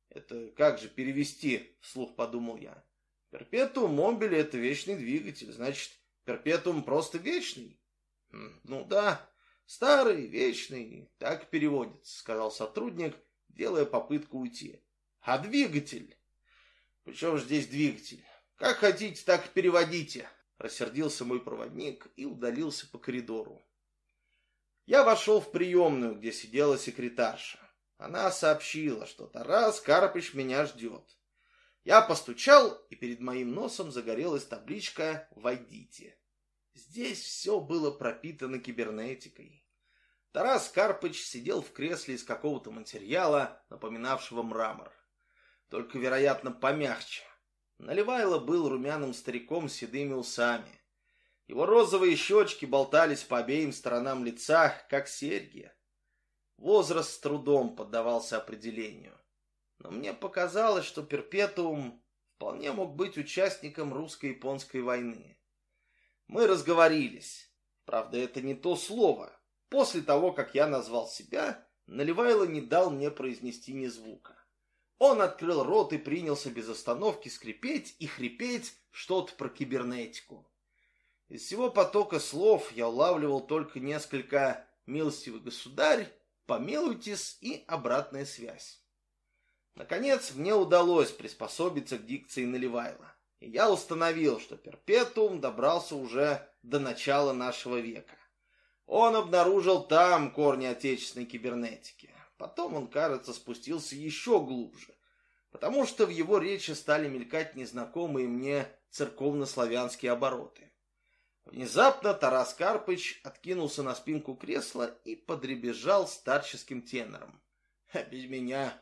Это как же перевести, вслух подумал я. Перпетум мобили это вечный двигатель, значит, перпетум просто вечный. Ну да, старый, вечный, так переводится, сказал сотрудник, делая попытку уйти. А двигатель? Причем здесь двигатель? Как хотите, так и переводите. Рассердился мой проводник и удалился по коридору. Я вошел в приемную, где сидела секретарша. Она сообщила, что Тарас Карпыч меня ждет. Я постучал, и перед моим носом загорелась табличка «Войдите». Здесь все было пропитано кибернетикой. Тарас Карпыч сидел в кресле из какого-то материала, напоминавшего мрамор. Только, вероятно, помягче. Наливайло был румяным стариком с седыми усами. Его розовые щечки болтались по обеим сторонам лица, как серьги. Возраст с трудом поддавался определению. Но мне показалось, что Перпетуум вполне мог быть участником русско-японской войны. Мы разговорились. Правда, это не то слово. После того, как я назвал себя, Наливайло не дал мне произнести ни звука. Он открыл рот и принялся без остановки скрипеть и хрипеть что-то про кибернетику. Из всего потока слов я улавливал только несколько «милостивый государь», «помилуйтесь» и обратная связь. Наконец, мне удалось приспособиться к дикции Наливайла, и я установил, что перпетуум добрался уже до начала нашего века. Он обнаружил там корни отечественной кибернетики. Потом он, кажется, спустился еще глубже, потому что в его речи стали мелькать незнакомые мне церковно-славянские обороты. Внезапно Тарас Карпыч откинулся на спинку кресла и подребезжал старческим тенором. А без меня,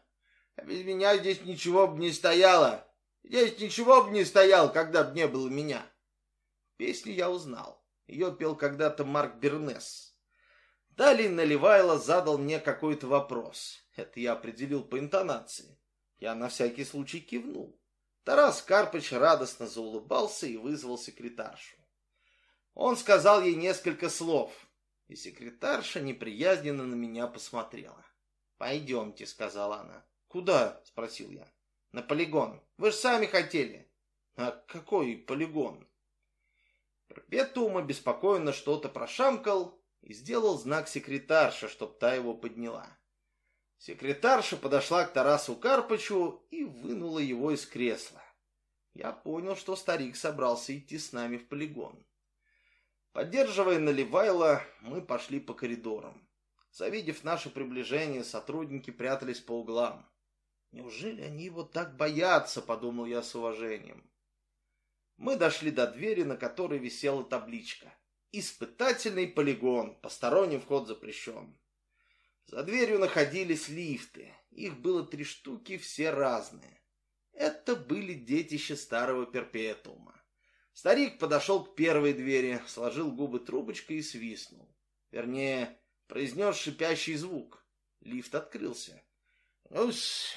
а без меня здесь ничего бы не стояло. Здесь ничего бы не стояло, когда бы не было меня. Песню я узнал. Ее пел когда-то Марк Бернес. Далее Наливайло задал мне какой-то вопрос. Это я определил по интонации. Я на всякий случай кивнул. Тарас Карпыч радостно заулыбался и вызвал секретаршу. Он сказал ей несколько слов, и секретарша неприязненно на меня посмотрела. «Пойдемте», — сказала она. «Куда?» — спросил я. «На полигон. Вы же сами хотели». «А какой полигон?» Перпетуум обеспокоенно что-то прошамкал и сделал знак секретарша, чтоб та его подняла. Секретарша подошла к Тарасу Карпычу и вынула его из кресла. Я понял, что старик собрался идти с нами в полигон. Поддерживая Наливайла, мы пошли по коридорам. Завидев наше приближение, сотрудники прятались по углам. «Неужели они его так боятся?» — подумал я с уважением. Мы дошли до двери, на которой висела табличка. «Испытательный полигон. Посторонний вход запрещен». За дверью находились лифты. Их было три штуки, все разные. Это были детища старого перпетума. Старик подошел к первой двери, сложил губы трубочкой и свистнул. Вернее, произнес шипящий звук. Лифт открылся. ну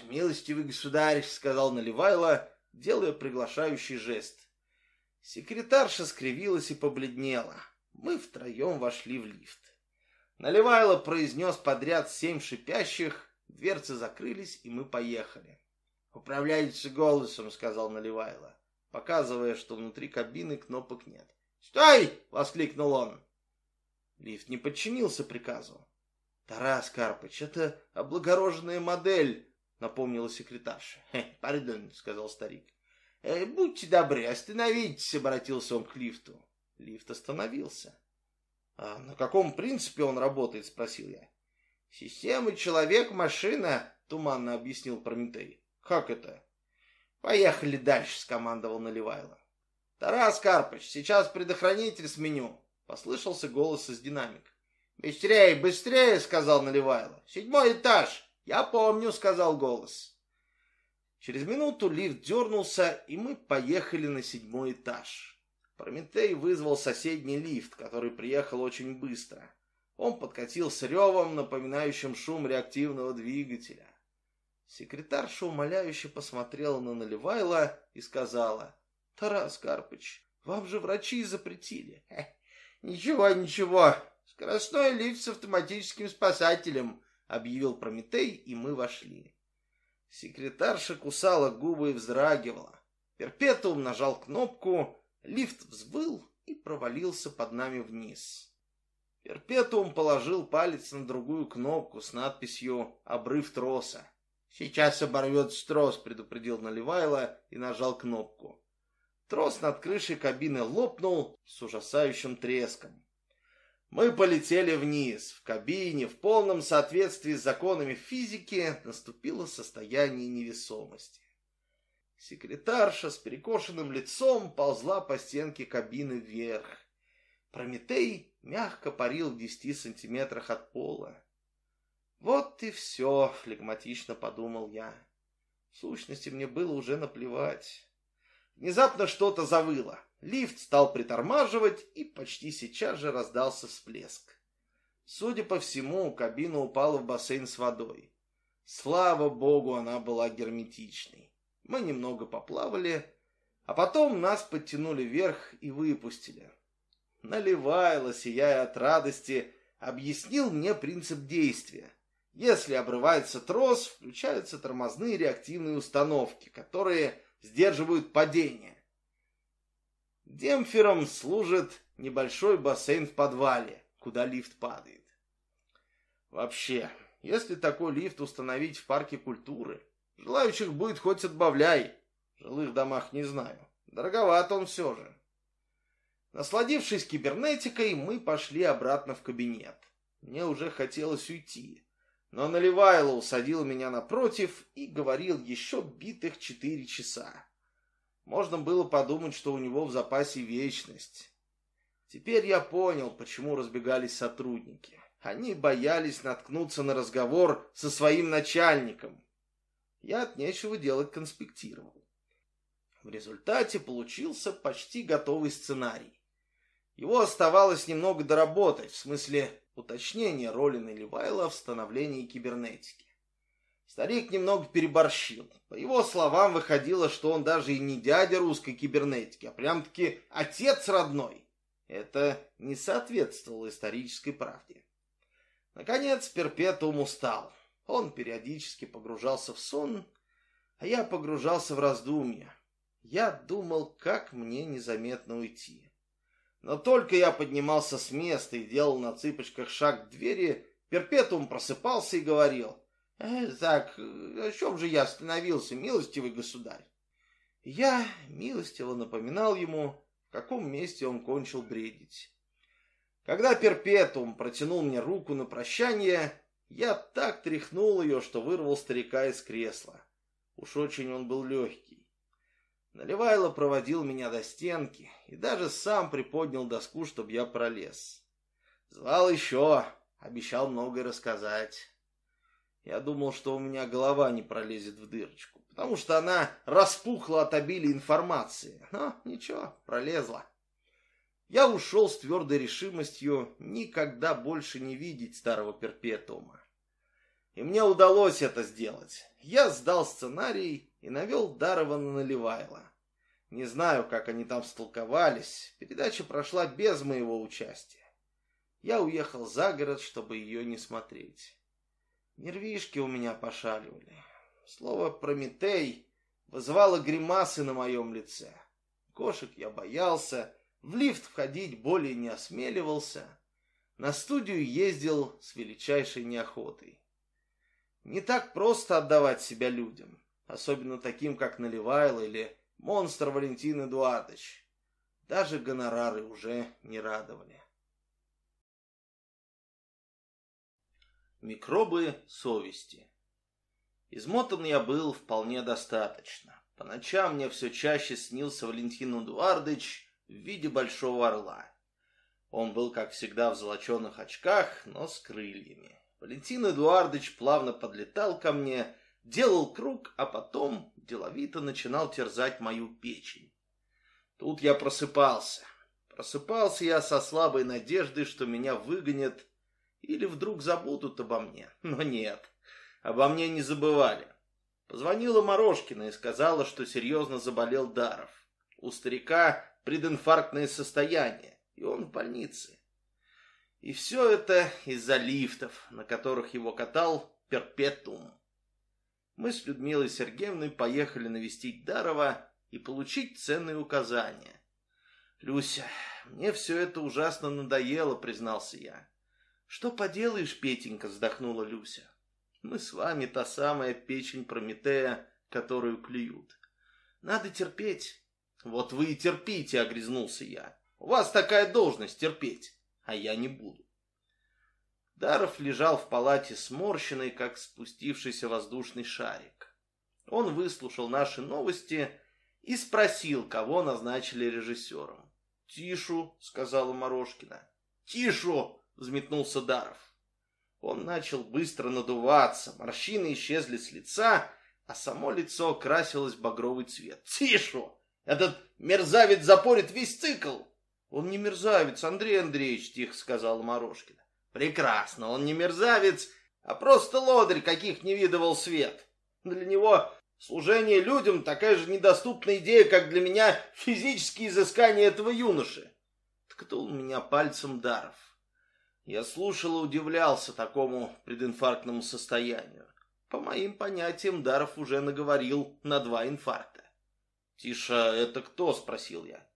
милостивый государь», — сказал Наливайло, делая приглашающий жест. Секретарша скривилась и побледнела. Мы втроем вошли в лифт. Наливайло произнес подряд семь шипящих, дверцы закрылись, и мы поехали. «Управляйте голосом», — сказал Наливайло, показывая, что внутри кабины кнопок нет. «Стой!» — воскликнул он. Лифт не подчинился приказу. «Тарас Карпыч, это облагороженная модель», — напомнила секретарша. «Пардон», — сказал старик. «Э, «Будьте добры, остановитесь», — обратился он к лифту. Лифт остановился. «А на каком принципе он работает?» — спросил я. «Система человек-машина», — туманно объяснил Прометей. «Как это?» «Поехали дальше», — скомандовал Наливайло. «Тарас Карпыч, сейчас предохранитель сменю», — послышался голос из динамика. «Быстрее, быстрее!» — сказал Наливайло. «Седьмой этаж!» «Я помню», — сказал голос. Через минуту лифт дернулся, и мы поехали на седьмой этаж. Прометей вызвал соседний лифт, который приехал очень быстро. Он подкатил с ревом, напоминающим шум реактивного двигателя. Секретарша умоляюще посмотрела на Наливайла и сказала, «Тарас Карпыч, вам же врачи запретили». «Ничего, ничего, скоростной лифт с автоматическим спасателем», объявил Прометей, и мы вошли. Секретарша кусала губы и вздрагивала. Перпетуум нажал кнопку, лифт взвыл и провалился под нами вниз. Перпетуум положил палец на другую кнопку с надписью «Обрыв троса». «Сейчас оборвется трос», — предупредил Наливайло и нажал кнопку. Трос над крышей кабины лопнул с ужасающим треском. Мы полетели вниз. В кабине, в полном соответствии с законами физики, наступило состояние невесомости. Секретарша с перекошенным лицом ползла по стенке кабины вверх. Прометей мягко парил в десяти сантиметрах от пола. Вот и все, флегматично подумал я. В сущности, мне было уже наплевать. Внезапно что-то завыло. Лифт стал притормаживать, и почти сейчас же раздался всплеск. Судя по всему, кабина упала в бассейн с водой. Слава богу, она была герметичной. Мы немного поплавали, а потом нас подтянули вверх и выпустили. Наливайло, сияя от радости, объяснил мне принцип действия. Если обрывается трос, включаются тормозные реактивные установки, которые сдерживают падение. Демпфером служит небольшой бассейн в подвале, куда лифт падает. Вообще, если такой лифт установить в парке культуры, желающих будет хоть отбавляй. В жилых домах не знаю. Дороговат он все же. Насладившись кибернетикой, мы пошли обратно в кабинет. Мне уже хотелось уйти. Но Наливайло усадил меня напротив и говорил еще битых четыре часа. Можно было подумать, что у него в запасе вечность. Теперь я понял, почему разбегались сотрудники. Они боялись наткнуться на разговор со своим начальником. Я от нечего делать конспектировал. В результате получился почти готовый сценарий. Его оставалось немного доработать, в смысле уточнения роли Наливайла в становлении кибернетики. Старик немного переборщил. По его словам, выходило, что он даже и не дядя русской кибернетики, а прям-таки отец родной. Это не соответствовало исторической правде. Наконец, Перпетуум устал. Он периодически погружался в сон, а я погружался в раздумья. Я думал, как мне незаметно уйти. Но только я поднимался с места и делал на цыпочках шаг к двери, Перпетуум просыпался и говорил, «Э, «Так, о чем же я остановился, милостивый государь?» Я милостиво напоминал ему, в каком месте он кончил бредить. Когда Перпетум протянул мне руку на прощание, я так тряхнул ее, что вырвал старика из кресла. Уж очень он был легкий. Наливайло проводил меня до стенки и даже сам приподнял доску, чтобы я пролез. Звал еще, обещал многое рассказать. Я думал, что у меня голова не пролезет в дырочку, потому что она распухла от обилия информации. Но ничего, пролезла. Я ушел с твердой решимостью никогда больше не видеть старого перпетума. И мне удалось это сделать. Я сдал сценарий и навел Дарова на Наливайла. Не знаю, как они там столковались. Передача прошла без моего участия. Я уехал за город, чтобы ее не смотреть. Нервишки у меня пошаливали. Слово «Прометей» вызывало гримасы на моем лице. Кошек я боялся, в лифт входить более не осмеливался. На студию ездил с величайшей неохотой. Не так просто отдавать себя людям, особенно таким, как Наливайло или монстр Валентин Эдуардович. Даже гонорары уже не радовали. Микробы совести. Измотан я был вполне достаточно. По ночам мне все чаще снился Валентин Эдуардович в виде большого орла. Он был, как всегда, в золоченых очках, но с крыльями. Валентин Эдуардович плавно подлетал ко мне, делал круг, а потом деловито начинал терзать мою печень. Тут я просыпался. Просыпался я со слабой надеждой, что меня выгонят или вдруг забудут обо мне. Но нет, обо мне не забывали. Позвонила Морошкина и сказала, что серьезно заболел Даров. У старика прединфарктное состояние, и он в больнице. И все это из-за лифтов, на которых его катал Перпетум. Мы с Людмилой Сергеевной поехали навестить Дарова и получить ценные указания. «Люся, мне все это ужасно надоело», — признался я. «Что поделаешь, Петенька?» — вздохнула Люся. «Мы с вами та самая печень Прометея, которую клюют. Надо терпеть». «Вот вы и терпите», — огрызнулся я. «У вас такая должность терпеть» а я не буду. Даров лежал в палате сморщенный, как спустившийся воздушный шарик. Он выслушал наши новости и спросил, кого назначили режиссером. «Тишу», — сказала Морошкина. «Тишу!» — взметнулся Даров. Он начал быстро надуваться, морщины исчезли с лица, а само лицо красилось багровый цвет. «Тишу! Этот мерзавец запорит весь цикл!» «Он не мерзавец, Андрей Андреевич», — тихо сказала Морошкина. «Прекрасно, он не мерзавец, а просто лодырь, каких не видывал свет. Для него служение людям такая же недоступная идея, как для меня физические изыскания этого юноши». Ткнул меня пальцем Даров. Я слушал и удивлялся такому прединфарктному состоянию. По моим понятиям, Даров уже наговорил на два инфаркта. «Тиша, это кто?» — спросил я.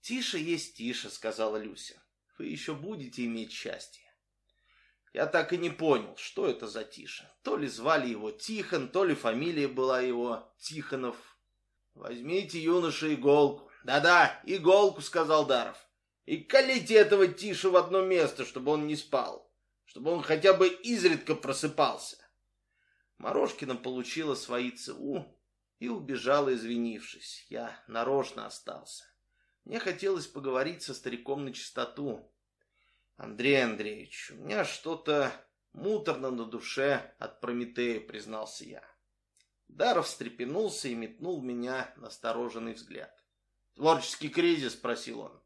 «Тише есть тише», — сказала Люся. «Вы еще будете иметь счастье». Я так и не понял, что это за Тиша. То ли звали его Тихон, то ли фамилия была его Тихонов. «Возьмите, юноша, иголку». «Да-да, иголку», — сказал Даров. «И колите этого Тиша в одно место, чтобы он не спал, чтобы он хотя бы изредка просыпался». Морошкина получила свои ЦУ и убежала, извинившись. Я нарочно остался. Мне хотелось поговорить со стариком на чистоту. Андрей Андреевич, у меня что-то муторно на душе от Прометея, признался я. Даров встрепенулся и метнул меня настороженный взгляд. «Творческий кризис?» — спросил он.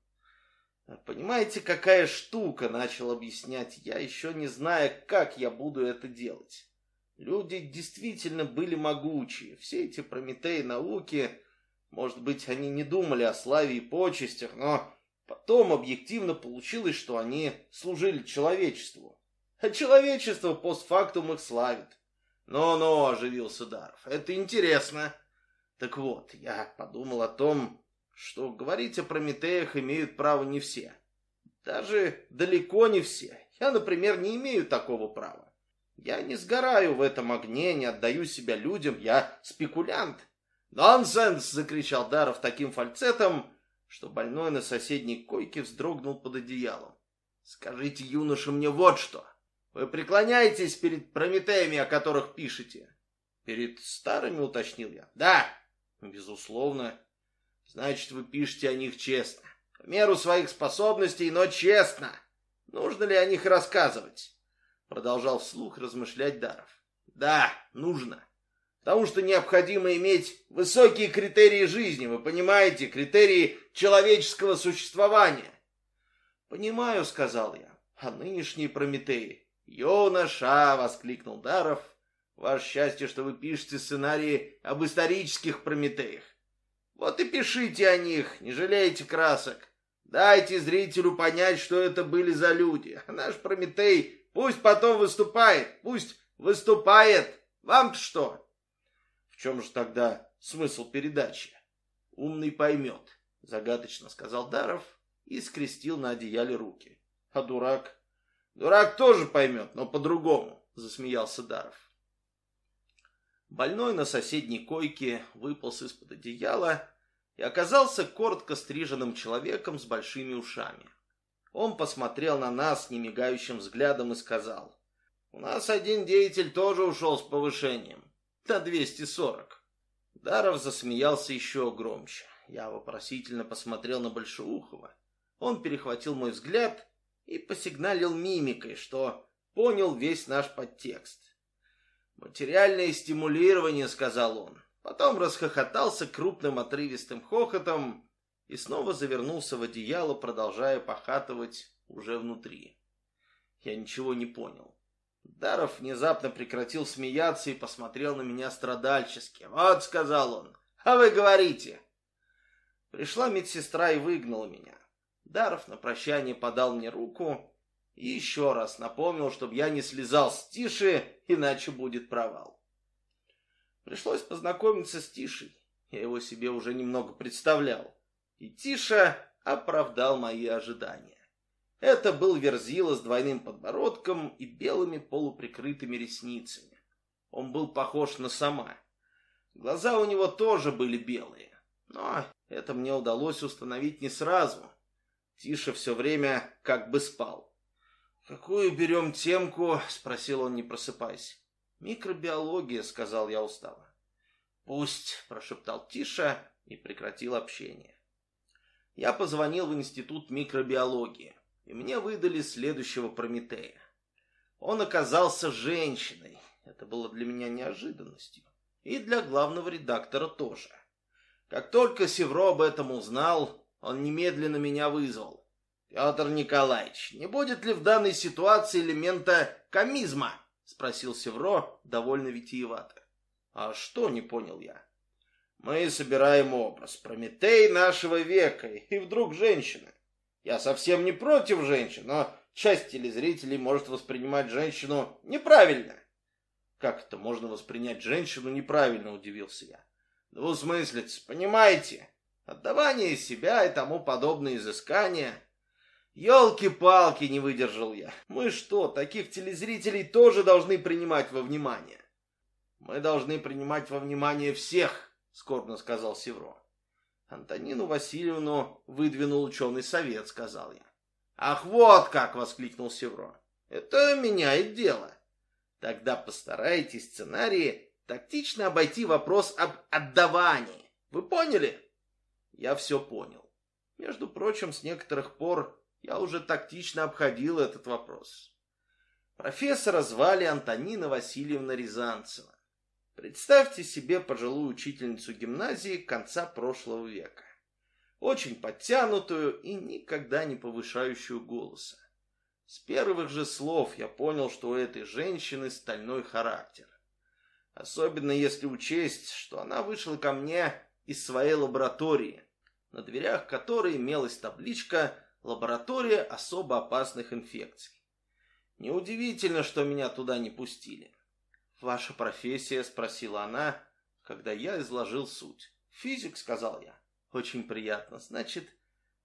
Понимаете, какая штука, начал объяснять я, еще не зная, как я буду это делать. Люди действительно были могучие. Все эти Прометеи науки, может быть, они не думали о славе и почестях, но потом объективно получилось, что они служили человечеству. А человечество постфактум их славит. «Ну-ну», — оживился Даров, — «это интересно». Так вот, я подумал о том, что говорить о Прометеях имеют право не все. Даже далеко не все. Я, например, не имею такого права. Я не сгораю в этом огне, не отдаю себя людям, я спекулянт. «Нонсенс!» — закричал Даров таким фальцетом, что больной на соседней койке вздрогнул под одеялом. «Скажите, юноша, мне вот что. Вы преклоняетесь перед Прометеями, о которых пишете?» «Перед старыми?» — уточнил я. «Да, безусловно. Значит, вы пишете о них честно. В меру своих способностей, но честно. Нужно ли о них рассказывать?» Продолжал вслух размышлять Даров. «Да, нужно. Потому что необходимо иметь высокие критерии жизни, вы понимаете, критерии человеческого существования». «Понимаю», — сказал я, — «а нынешние Прометеи?» «Юноша!» — воскликнул Даров. «Ваше счастье, что вы пишете сценарии об исторических Прометеях. Вот и пишите о них, не жалейте красок. Дайте зрителю понять, что это были за люди. А наш Прометей пусть потом выступает, пусть выступает. Вам-то что? Чем же тогда смысл передачи? Умный поймет, загадочно сказал Даров и скрестил на одеяле руки. А дурак? Дурак тоже поймет, но по-другому, засмеялся Даров. Больной на соседней койке выполз из-под одеяла и оказался коротко стриженным человеком с большими ушами. Он посмотрел на нас немигающим взглядом и сказал, «У нас один деятель тоже ушел с повышением, на 240». Даров засмеялся еще громче. Я вопросительно посмотрел на Большеухова. Он перехватил мой взгляд и посигналил мимикой, что понял весь наш подтекст. «Материальное стимулирование», — сказал он. Потом расхохотался крупным отрывистым хохотом и снова завернулся в одеяло, продолжая похатывать уже внутри. Я ничего не понял. Даров внезапно прекратил смеяться и посмотрел на меня страдальчески. «Вот», — сказал он, — «а вы говорите». Пришла медсестра и выгнала меня. Даров на прощание подал мне руку и еще раз напомнил, чтобы я не слезал с Тиши, иначе будет провал. Пришлось познакомиться с Тишей. Я его себе уже немного представлял. И Тиша оправдал мои ожидания. Это был Верзила с двойным подбородком и белыми полуприкрытыми ресницами. Он был похож на сама. Глаза у него тоже были белые. Но это мне удалось установить не сразу. Тиша все время как бы спал. «Какую берем темку?» — спросил он, не просыпаясь. «Микробиология», — сказал я устало. «Пусть», — прошептал Тиша и прекратил общение. Я позвонил в Институт микробиологии, и мне выдали следующего Прометея. Он оказался женщиной. Это было для меня неожиданностью. И для главного редактора тоже. Как только Севро об этом узнал, он немедленно меня вызвал. «Петр Николаевич, не будет ли в данной ситуации элемента комизма?» — спросил Севро довольно витиевато. «А что?» — не понял я. «Мы собираем образ. Прометей нашего века. И вдруг женщина. Я совсем не против женщин, но часть телезрителей может воспринимать женщину неправильно». «Как это можно воспринять женщину неправильно?» — удивился я. «Ну, в смысле, понимаете, отдавание себя и тому подобные изыскания...» Ёлки-палки, не выдержал я. Мы что, таких телезрителей тоже должны принимать во внимание? Мы должны принимать во внимание всех, скорбно сказал Севро. Антонину Васильевну выдвинул ученый совет, сказал я. Ах, вот как, воскликнул Севро. Это меняет дело. Тогда постарайтесь сценарии тактично обойти вопрос об отдавании. Вы поняли? Я все понял. Между прочим, с некоторых пор я уже тактично обходил этот вопрос. Профессора звали Антонина Васильевна Рязанцева. Представьте себе пожилую учительницу гимназии конца прошлого века. очень подтянутую и никогда не повышающую голоса. С первых же слов я понял, что у этой женщины стальной характер. Особенно если учесть, что она вышла ко мне из своей лаборатории, на дверях которой имелась табличка «Лаборатория особо опасных инфекций». Неудивительно, что меня туда не пустили. «Ваша профессия?» — спросила она, когда я изложил суть. «Физик», — сказал я. «Очень приятно. Значит,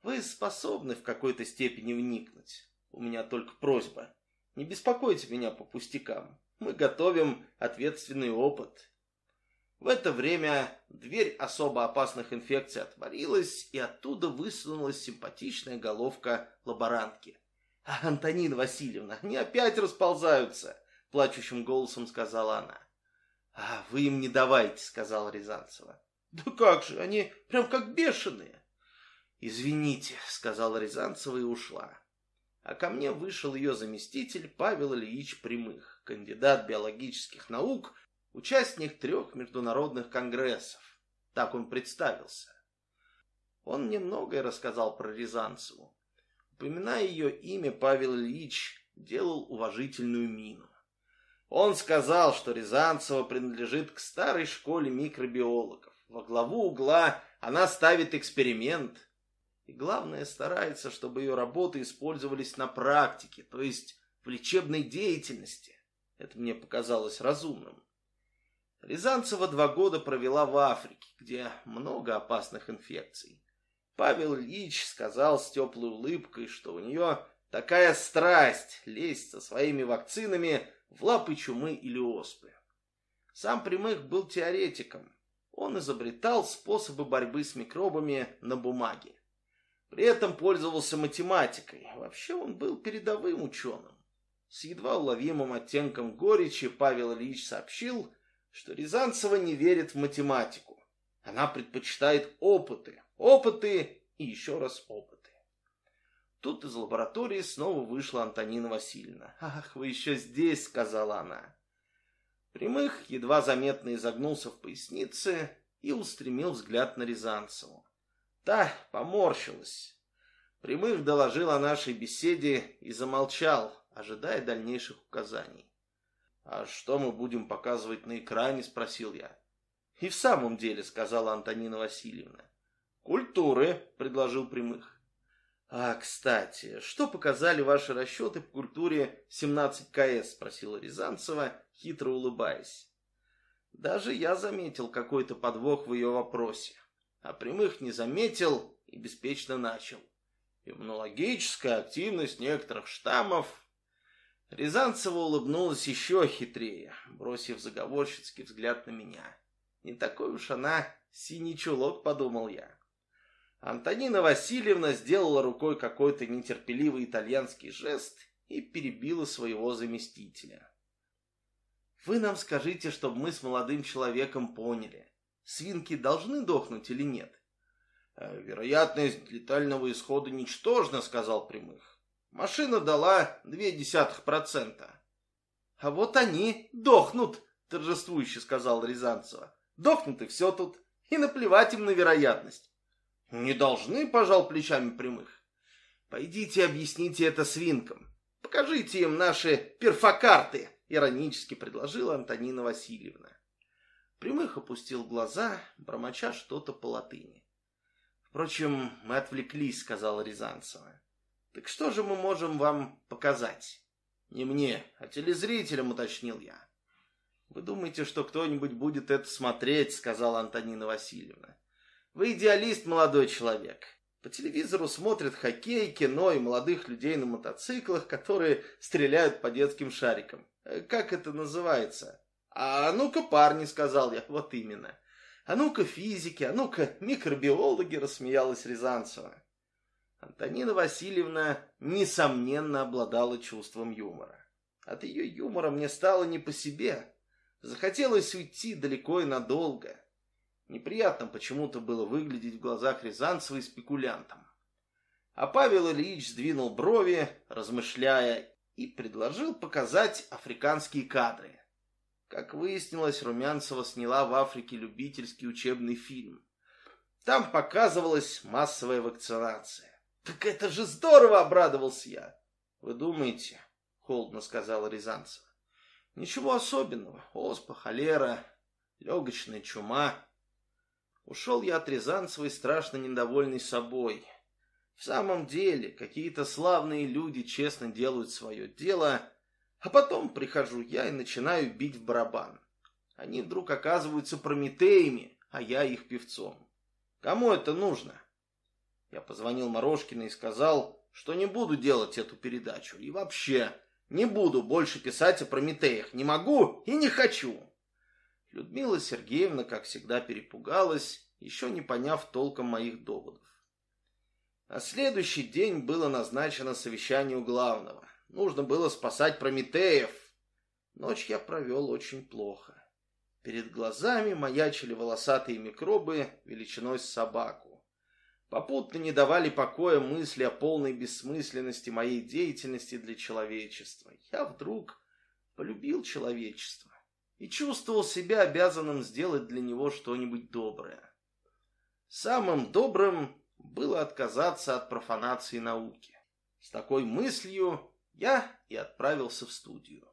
вы способны в какой-то степени вникнуть. У меня только просьба. Не беспокойте меня по пустякам. Мы готовим ответственный опыт. В это время дверь особо опасных инфекций отворилась, и оттуда высунулась симпатичная головка лаборантки. «А, Антонина Васильевна, они опять расползаются!» — плачущим голосом сказала она. «А вы им не давайте», — сказала Рязанцева. «Да как же, они прям как бешеные!» «Извините», — сказала Рязанцева и ушла а ко мне вышел ее заместитель Павел Ильич Прямых, кандидат биологических наук, участник трех международных конгрессов. Так он представился. Он мне многое рассказал про Рязанцеву. Упоминая ее имя, Павел Ильич делал уважительную мину. Он сказал, что Рязанцева принадлежит к старой школе микробиологов. Во главу угла она ставит эксперимент – и главное, старается, чтобы ее работы использовались на практике, то есть в лечебной деятельности. Это мне показалось разумным. Рязанцева два года провела в Африке, где много опасных инфекций. Павел Ильич сказал с теплой улыбкой, что у нее такая страсть лезть со своими вакцинами в лапы чумы или оспы. Сам Прямых был теоретиком. Он изобретал способы борьбы с микробами на бумаге. При этом пользовался математикой. Вообще он был передовым ученым. С едва уловимым оттенком горечи Павел Ильич сообщил, что Рязанцева не верит в математику. Она предпочитает опыты, опыты и еще раз опыты. Тут из лаборатории снова вышла Антонина Васильевна. «Ах, вы еще здесь!» — сказала она. Прямых едва заметно изогнулся в пояснице и устремил взгляд на Рязанцеву. Та поморщилась. Прямых доложил о нашей беседе и замолчал, ожидая дальнейших указаний. «А что мы будем показывать на экране?» – спросил я. «И в самом деле», – сказала Антонина Васильевна. «Культуры», – предложил Прямых. «А, кстати, что показали ваши расчеты по культуре 17 КС?» – спросила Рязанцева, хитро улыбаясь. Даже я заметил какой-то подвох в ее вопросе а прямых не заметил и беспечно начал. Иммунологическая активность некоторых штаммов. Рязанцева улыбнулась еще хитрее, бросив заговорщицкий взгляд на меня. Не такой уж она синий чулок, подумал я. Антонина Васильевна сделала рукой какой-то нетерпеливый итальянский жест и перебила своего заместителя. «Вы нам скажите, чтобы мы с молодым человеком поняли свинки должны дохнуть или нет? «Э, «Вероятность летального исхода ничтожна», — сказал Прямых. «Машина дала две десятых процента». «А вот они дохнут», — торжествующе сказал Рязанцева. «Дохнут и все тут, и наплевать им на вероятность». «Не должны», — пожал плечами Прямых. «Пойдите объясните это свинкам. Покажите им наши перфокарты», — иронически предложила Антонина Васильевна. Прямых опустил глаза, бормоча что-то по латыни. «Впрочем, мы отвлеклись», — сказала Рязанцева. «Так что же мы можем вам показать?» «Не мне, а телезрителям», — уточнил я. «Вы думаете, что кто-нибудь будет это смотреть?» — сказала Антонина Васильевна. «Вы идеалист, молодой человек. По телевизору смотрят хоккей, кино и молодых людей на мотоциклах, которые стреляют по детским шарикам. Э, как это называется?» А ну-ка, парни, сказал я, вот именно. А ну-ка, физики, а ну-ка, микробиологи, рассмеялась Рязанцева. Антонина Васильевна, несомненно, обладала чувством юмора. От ее юмора мне стало не по себе. Захотелось уйти далеко и надолго. Неприятно почему-то было выглядеть в глазах Рязанцевой спекулянтом. А Павел Ильич сдвинул брови, размышляя, и предложил показать африканские кадры. Как выяснилось, Румянцева сняла в Африке любительский учебный фильм. Там показывалась массовая вакцинация. «Так это же здорово!» — обрадовался я. «Вы думаете?» — холодно сказала Рязанцева. «Ничего особенного. Оспа, холера, легочная чума». Ушел я от Рязанцевой страшно недовольный собой. В самом деле, какие-то славные люди честно делают свое дело, а потом прихожу я и начинаю бить в барабан. Они вдруг оказываются прометеями, а я их певцом. Кому это нужно? Я позвонил Морошкину и сказал, что не буду делать эту передачу. И вообще, не буду больше писать о Прометеях. Не могу и не хочу. Людмила Сергеевна, как всегда, перепугалась, еще не поняв толком моих доводов. На следующий день было назначено совещание у главного. Нужно было спасать Прометеев. Ночь я провел очень плохо. Перед глазами маячили волосатые микробы величиной с собаку. Попутно не давали покоя мысли о полной бессмысленности моей деятельности для человечества. Я вдруг полюбил человечество и чувствовал себя обязанным сделать для него что-нибудь доброе. Самым добрым было отказаться от профанации науки. С такой мыслью я и отправился в студию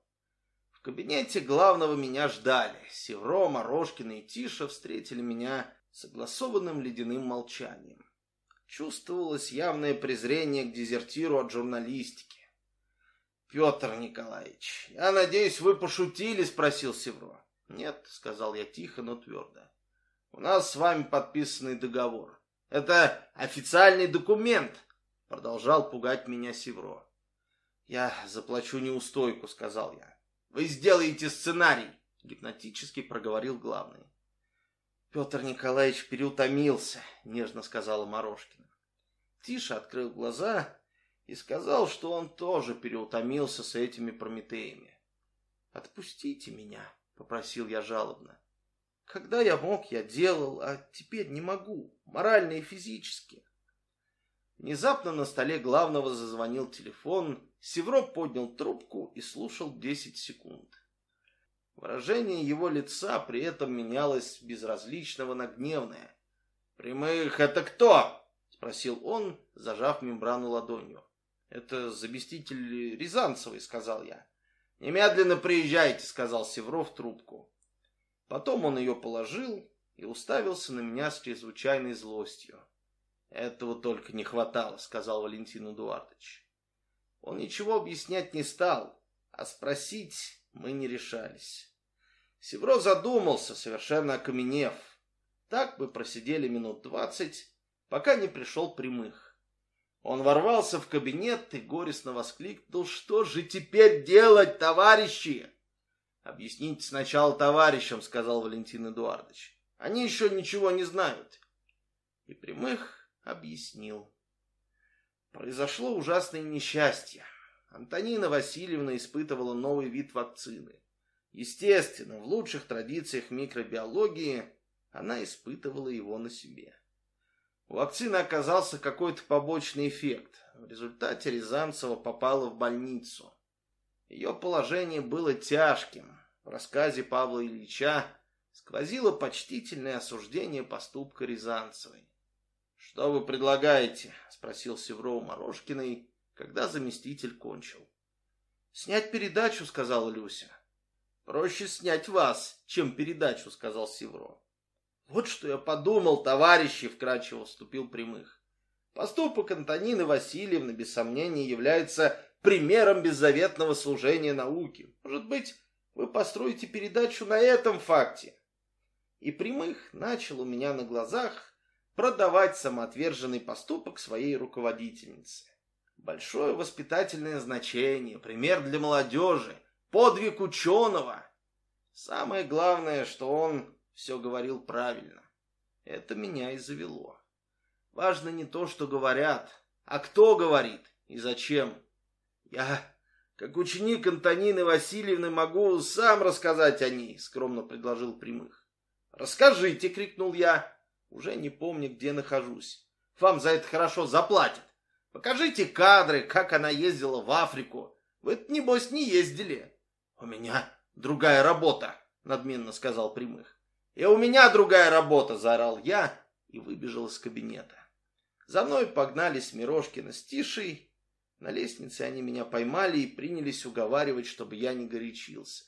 кабинете главного меня ждали. Севро, Морошкина и Тиша встретили меня согласованным ледяным молчанием. Чувствовалось явное презрение к дезертиру от журналистики. «Петр Николаевич, я надеюсь, вы пошутили?» — спросил Севро. «Нет», — сказал я тихо, но твердо. «У нас с вами подписанный договор. Это официальный документ», — продолжал пугать меня Севро. «Я заплачу неустойку», — сказал я. Вы сделаете сценарий, гипнотически проговорил главный. Петр Николаевич переутомился, нежно сказала Морошкина. Тиша открыл глаза и сказал, что он тоже переутомился с этими Прометеями. «Отпустите меня», — попросил я жалобно. «Когда я мог, я делал, а теперь не могу, морально и физически». Внезапно на столе главного зазвонил телефон, Севро поднял трубку и слушал десять секунд. Выражение его лица при этом менялось с безразличного на гневное. «Прямых это кто?» — спросил он, зажав мембрану ладонью. «Это заместитель Рязанцевой», — сказал я. «Немедленно приезжайте», — сказал Севро в трубку. Потом он ее положил и уставился на меня с чрезвычайной злостью. «Этого только не хватало», — сказал Валентин Эдуардович. Он ничего объяснять не стал, а спросить мы не решались. Севро задумался, совершенно окаменев. Так бы просидели минут двадцать, пока не пришел прямых. Он ворвался в кабинет и горестно воскликнул, что же теперь делать, товарищи? Объясните сначала товарищам, сказал Валентин Эдуардович. Они еще ничего не знают. И прямых объяснил. Произошло ужасное несчастье. Антонина Васильевна испытывала новый вид вакцины. Естественно, в лучших традициях микробиологии она испытывала его на себе. У вакцины оказался какой-то побочный эффект. В результате Рязанцева попала в больницу. Ее положение было тяжким. В рассказе Павла Ильича сквозило почтительное осуждение поступка Рязанцевой. «Что вы предлагаете?» — спросил Севро Морошкиной, когда заместитель кончил. «Снять передачу», — сказала Люся. «Проще снять вас, чем передачу», — сказал Севро. «Вот что я подумал, товарищи», — вкратчиво вступил Прямых. «Поступок Антонины Васильевны, без сомнения, является примером беззаветного служения науке. Может быть, вы построите передачу на этом факте?» И Прямых начал у меня на глазах продавать самоотверженный поступок своей руководительнице. Большое воспитательное значение, пример для молодежи, подвиг ученого. Самое главное, что он все говорил правильно. Это меня и завело. Важно не то, что говорят, а кто говорит и зачем. Я, как ученик Антонины Васильевны, могу сам рассказать о ней, скромно предложил Прямых. «Расскажите!» — крикнул я. Уже не помню, где нахожусь. Вам за это хорошо заплатят. Покажите кадры, как она ездила в Африку. Вы, небось, не ездили. У меня другая работа, надменно сказал Прямых. И у меня другая работа, заорал я и выбежал из кабинета. За мной погнались Мирошкина с Тишей. На лестнице они меня поймали и принялись уговаривать, чтобы я не горячился.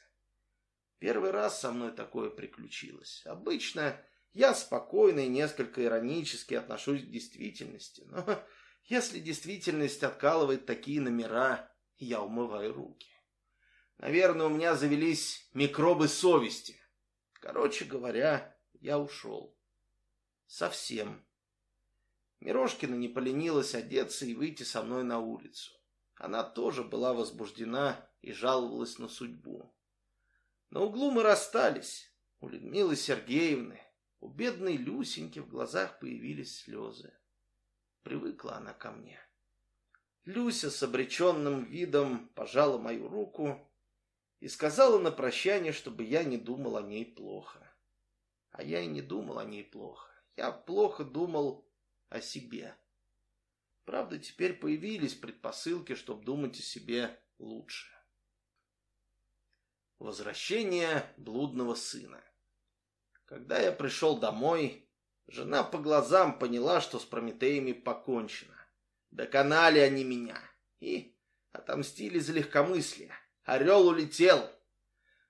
Первый раз со мной такое приключилось. Обычно я спокойно и несколько иронически отношусь к действительности. Но если действительность откалывает такие номера, я умываю руки. Наверное, у меня завелись микробы совести. Короче говоря, я ушел. Совсем. Мирошкина не поленилась одеться и выйти со мной на улицу. Она тоже была возбуждена и жаловалась на судьбу. На углу мы расстались. У Людмилы Сергеевны, у бедной Люсеньки в глазах появились слезы. Привыкла она ко мне. Люся с обреченным видом пожала мою руку и сказала на прощание, чтобы я не думал о ней плохо. А я и не думал о ней плохо. Я плохо думал о себе. Правда, теперь появились предпосылки, чтобы думать о себе лучше. Возвращение блудного сына. Когда я пришел домой, жена по глазам поняла, что с Прометеями покончено. Доконали они меня и отомстили за легкомыслие. Орел улетел.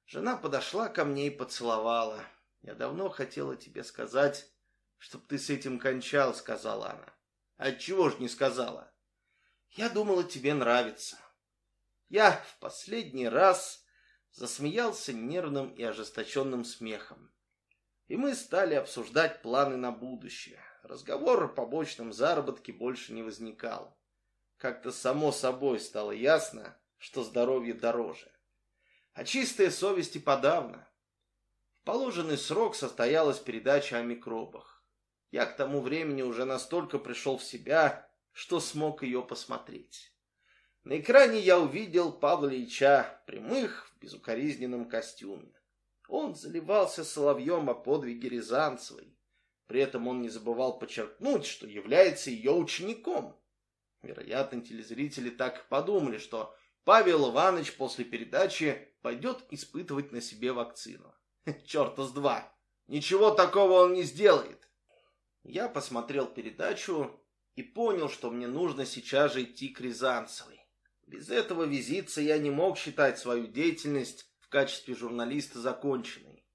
Жена подошла ко мне и поцеловала. Я давно хотела тебе сказать, чтоб ты с этим кончал, сказала она. Отчего ж не сказала? Я думала, тебе нравится. Я в последний раз засмеялся нервным и ожесточенным смехом. И мы стали обсуждать планы на будущее. Разговор о побочном заработке больше не возникал. Как-то само собой стало ясно, что здоровье дороже. А чистая совесть и подавно. В положенный срок состоялась передача о микробах. Я к тому времени уже настолько пришел в себя, что смог ее посмотреть. На экране я увидел Павла Ильича прямых в безукоризненном костюме. Он заливался соловьем о подвиге Рязанцевой. При этом он не забывал подчеркнуть, что является ее учеником. Вероятно, телезрители так и подумали, что Павел Иванович после передачи пойдет испытывать на себе вакцину. Черта с два. Ничего такого он не сделает. Я посмотрел передачу и понял, что мне нужно сейчас же идти к Рязанцевой. Без этого визита я не мог считать свою деятельность в качестве журналиста законченной.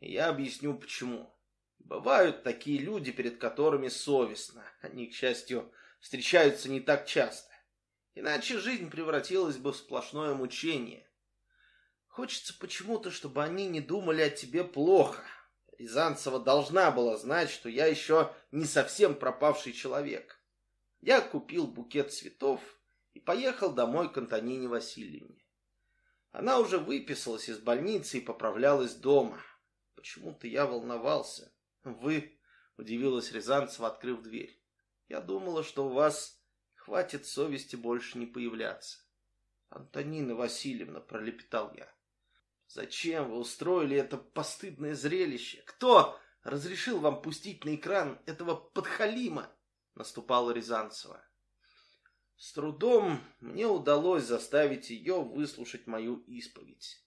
И я объясню почему. Бывают такие люди, перед которыми совестно. Они, к счастью, встречаются не так часто. Иначе жизнь превратилась бы в сплошное мучение. Хочется почему-то, чтобы они не думали о тебе плохо. Рязанцева должна была знать, что я еще не совсем пропавший человек. Я купил букет цветов и поехал домой к Антонине Васильевне. Она уже выписалась из больницы и поправлялась дома. Почему-то я волновался. Вы, удивилась Рязанцева, открыв дверь. Я думала, что у вас хватит совести больше не появляться. Антонина Васильевна, пролепетал я. Зачем вы устроили это постыдное зрелище? Кто разрешил вам пустить на экран этого подхалима? Наступала Рязанцева. С трудом мне удалось заставить ее выслушать мою исповедь.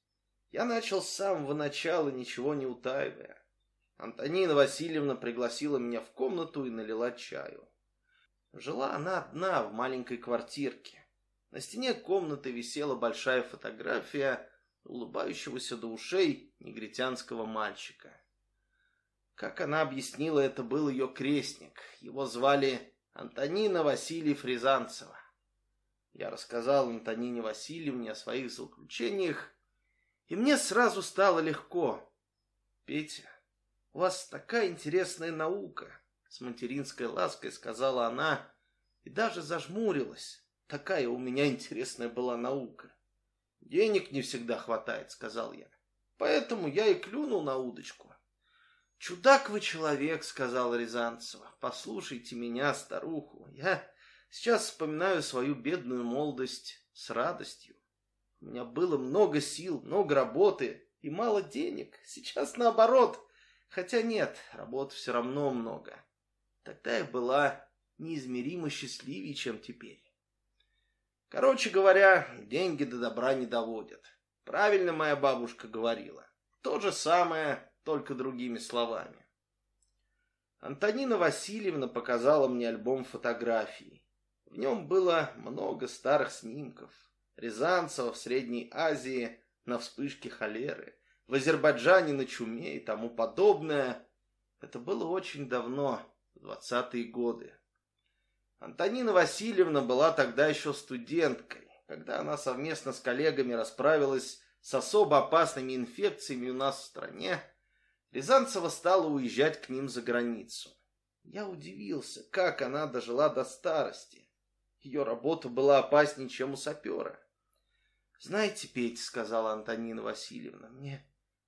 Я начал с самого начала, ничего не утаивая. Антонина Васильевна пригласила меня в комнату и налила чаю. Жила она одна в маленькой квартирке. На стене комнаты висела большая фотография улыбающегося до ушей негритянского мальчика. Как она объяснила, это был ее крестник. Его звали Антонина Васильев Рязанцева. Я рассказал Антонине Васильевне о своих заключениях, и мне сразу стало легко. Петя, у вас такая интересная наука, с материнской лаской сказала она и даже зажмурилась. Такая у меня интересная была наука. Денег не всегда хватает, сказал я. Поэтому я и клюнул на удочку. Чудак вы человек, сказала Рязанцева. Послушайте меня, старуху. Я Сейчас вспоминаю свою бедную молодость с радостью. У меня было много сил, много работы и мало денег. Сейчас наоборот. Хотя нет, работы все равно много. Тогда я была неизмеримо счастливее, чем теперь. Короче говоря, деньги до добра не доводят. Правильно моя бабушка говорила. То же самое, только другими словами. Антонина Васильевна показала мне альбом фотографий. В нем было много старых снимков. Рязанцева в Средней Азии на вспышке холеры, в Азербайджане на чуме и тому подобное. Это было очень давно, двадцатые годы. Антонина Васильевна была тогда еще студенткой, когда она совместно с коллегами расправилась с особо опасными инфекциями у нас в стране, Рязанцева стала уезжать к ним за границу. Я удивился, как она дожила до старости. Ее работа была опаснее, чем у сапера. «Знаете, Петь, — сказала Антонина Васильевна, — мне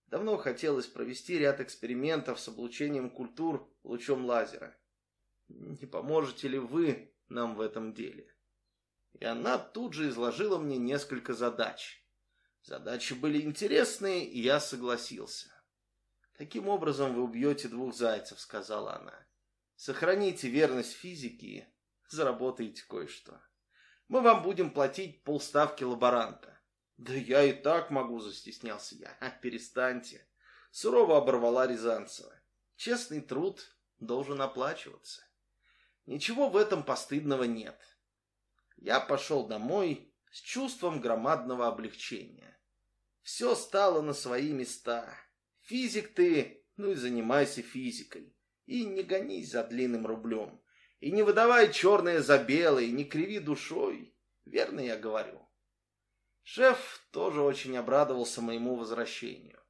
давно хотелось провести ряд экспериментов с облучением культур лучом лазера. Не поможете ли вы нам в этом деле?» И она тут же изложила мне несколько задач. Задачи были интересные, и я согласился. «Таким образом вы убьете двух зайцев», — сказала она. «Сохраните верность физике, заработаете кое-что. Мы вам будем платить полставки лаборанта». «Да я и так могу», — застеснялся я. «А, перестаньте». Сурово оборвала Рязанцева. «Честный труд должен оплачиваться. Ничего в этом постыдного нет». Я пошел домой с чувством громадного облегчения. Все стало на свои места. Физик ты, ну и занимайся физикой. И не гонись за длинным рублем. И не выдавай черное за белое, не криви душой. Верно я говорю. Шеф тоже очень обрадовался моему возвращению.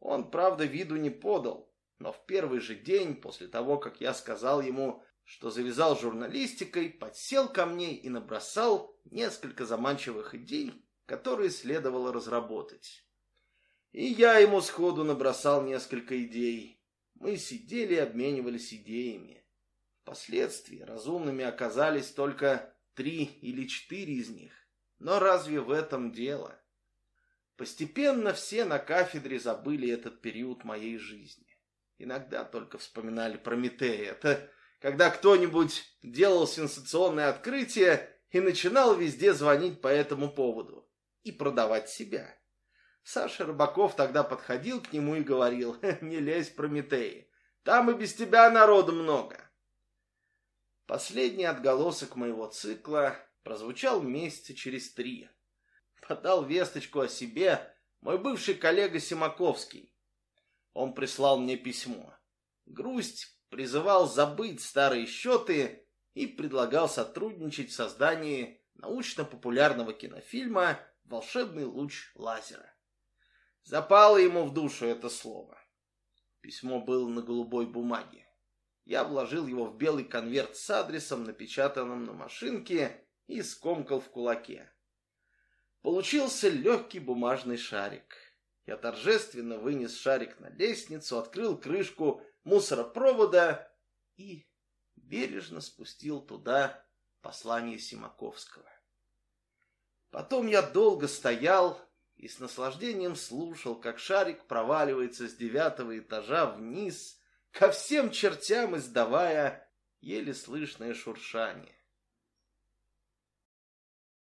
Он, правда, виду не подал, но в первый же день после того, как я сказал ему, что завязал журналистикой, подсел ко мне и набросал несколько заманчивых идей, которые следовало разработать. И я ему сходу набросал несколько идей. Мы сидели и обменивались идеями. Впоследствии разумными оказались только три или четыре из них. Но разве в этом дело? Постепенно все на кафедре забыли этот период моей жизни. Иногда только вспоминали Прометея. Это когда кто-нибудь делал сенсационное открытие и начинал везде звонить по этому поводу и продавать себя. Саша Рыбаков тогда подходил к нему и говорил, не лезь, Прометей, там и без тебя народу много. Последний отголосок моего цикла прозвучал месяца через три. Подал весточку о себе мой бывший коллега Симаковский. Он прислал мне письмо. Грусть призывал забыть старые счеты и предлагал сотрудничать в создании научно-популярного кинофильма волшебный луч лазера. Запало ему в душу это слово. Письмо было на голубой бумаге. Я вложил его в белый конверт с адресом, напечатанным на машинке, и скомкал в кулаке. Получился легкий бумажный шарик. Я торжественно вынес шарик на лестницу, открыл крышку мусоропровода и бережно спустил туда послание Симаковского. Потом я долго стоял и с наслаждением слушал, как шарик проваливается с девятого этажа вниз, ко всем чертям издавая еле слышное шуршание.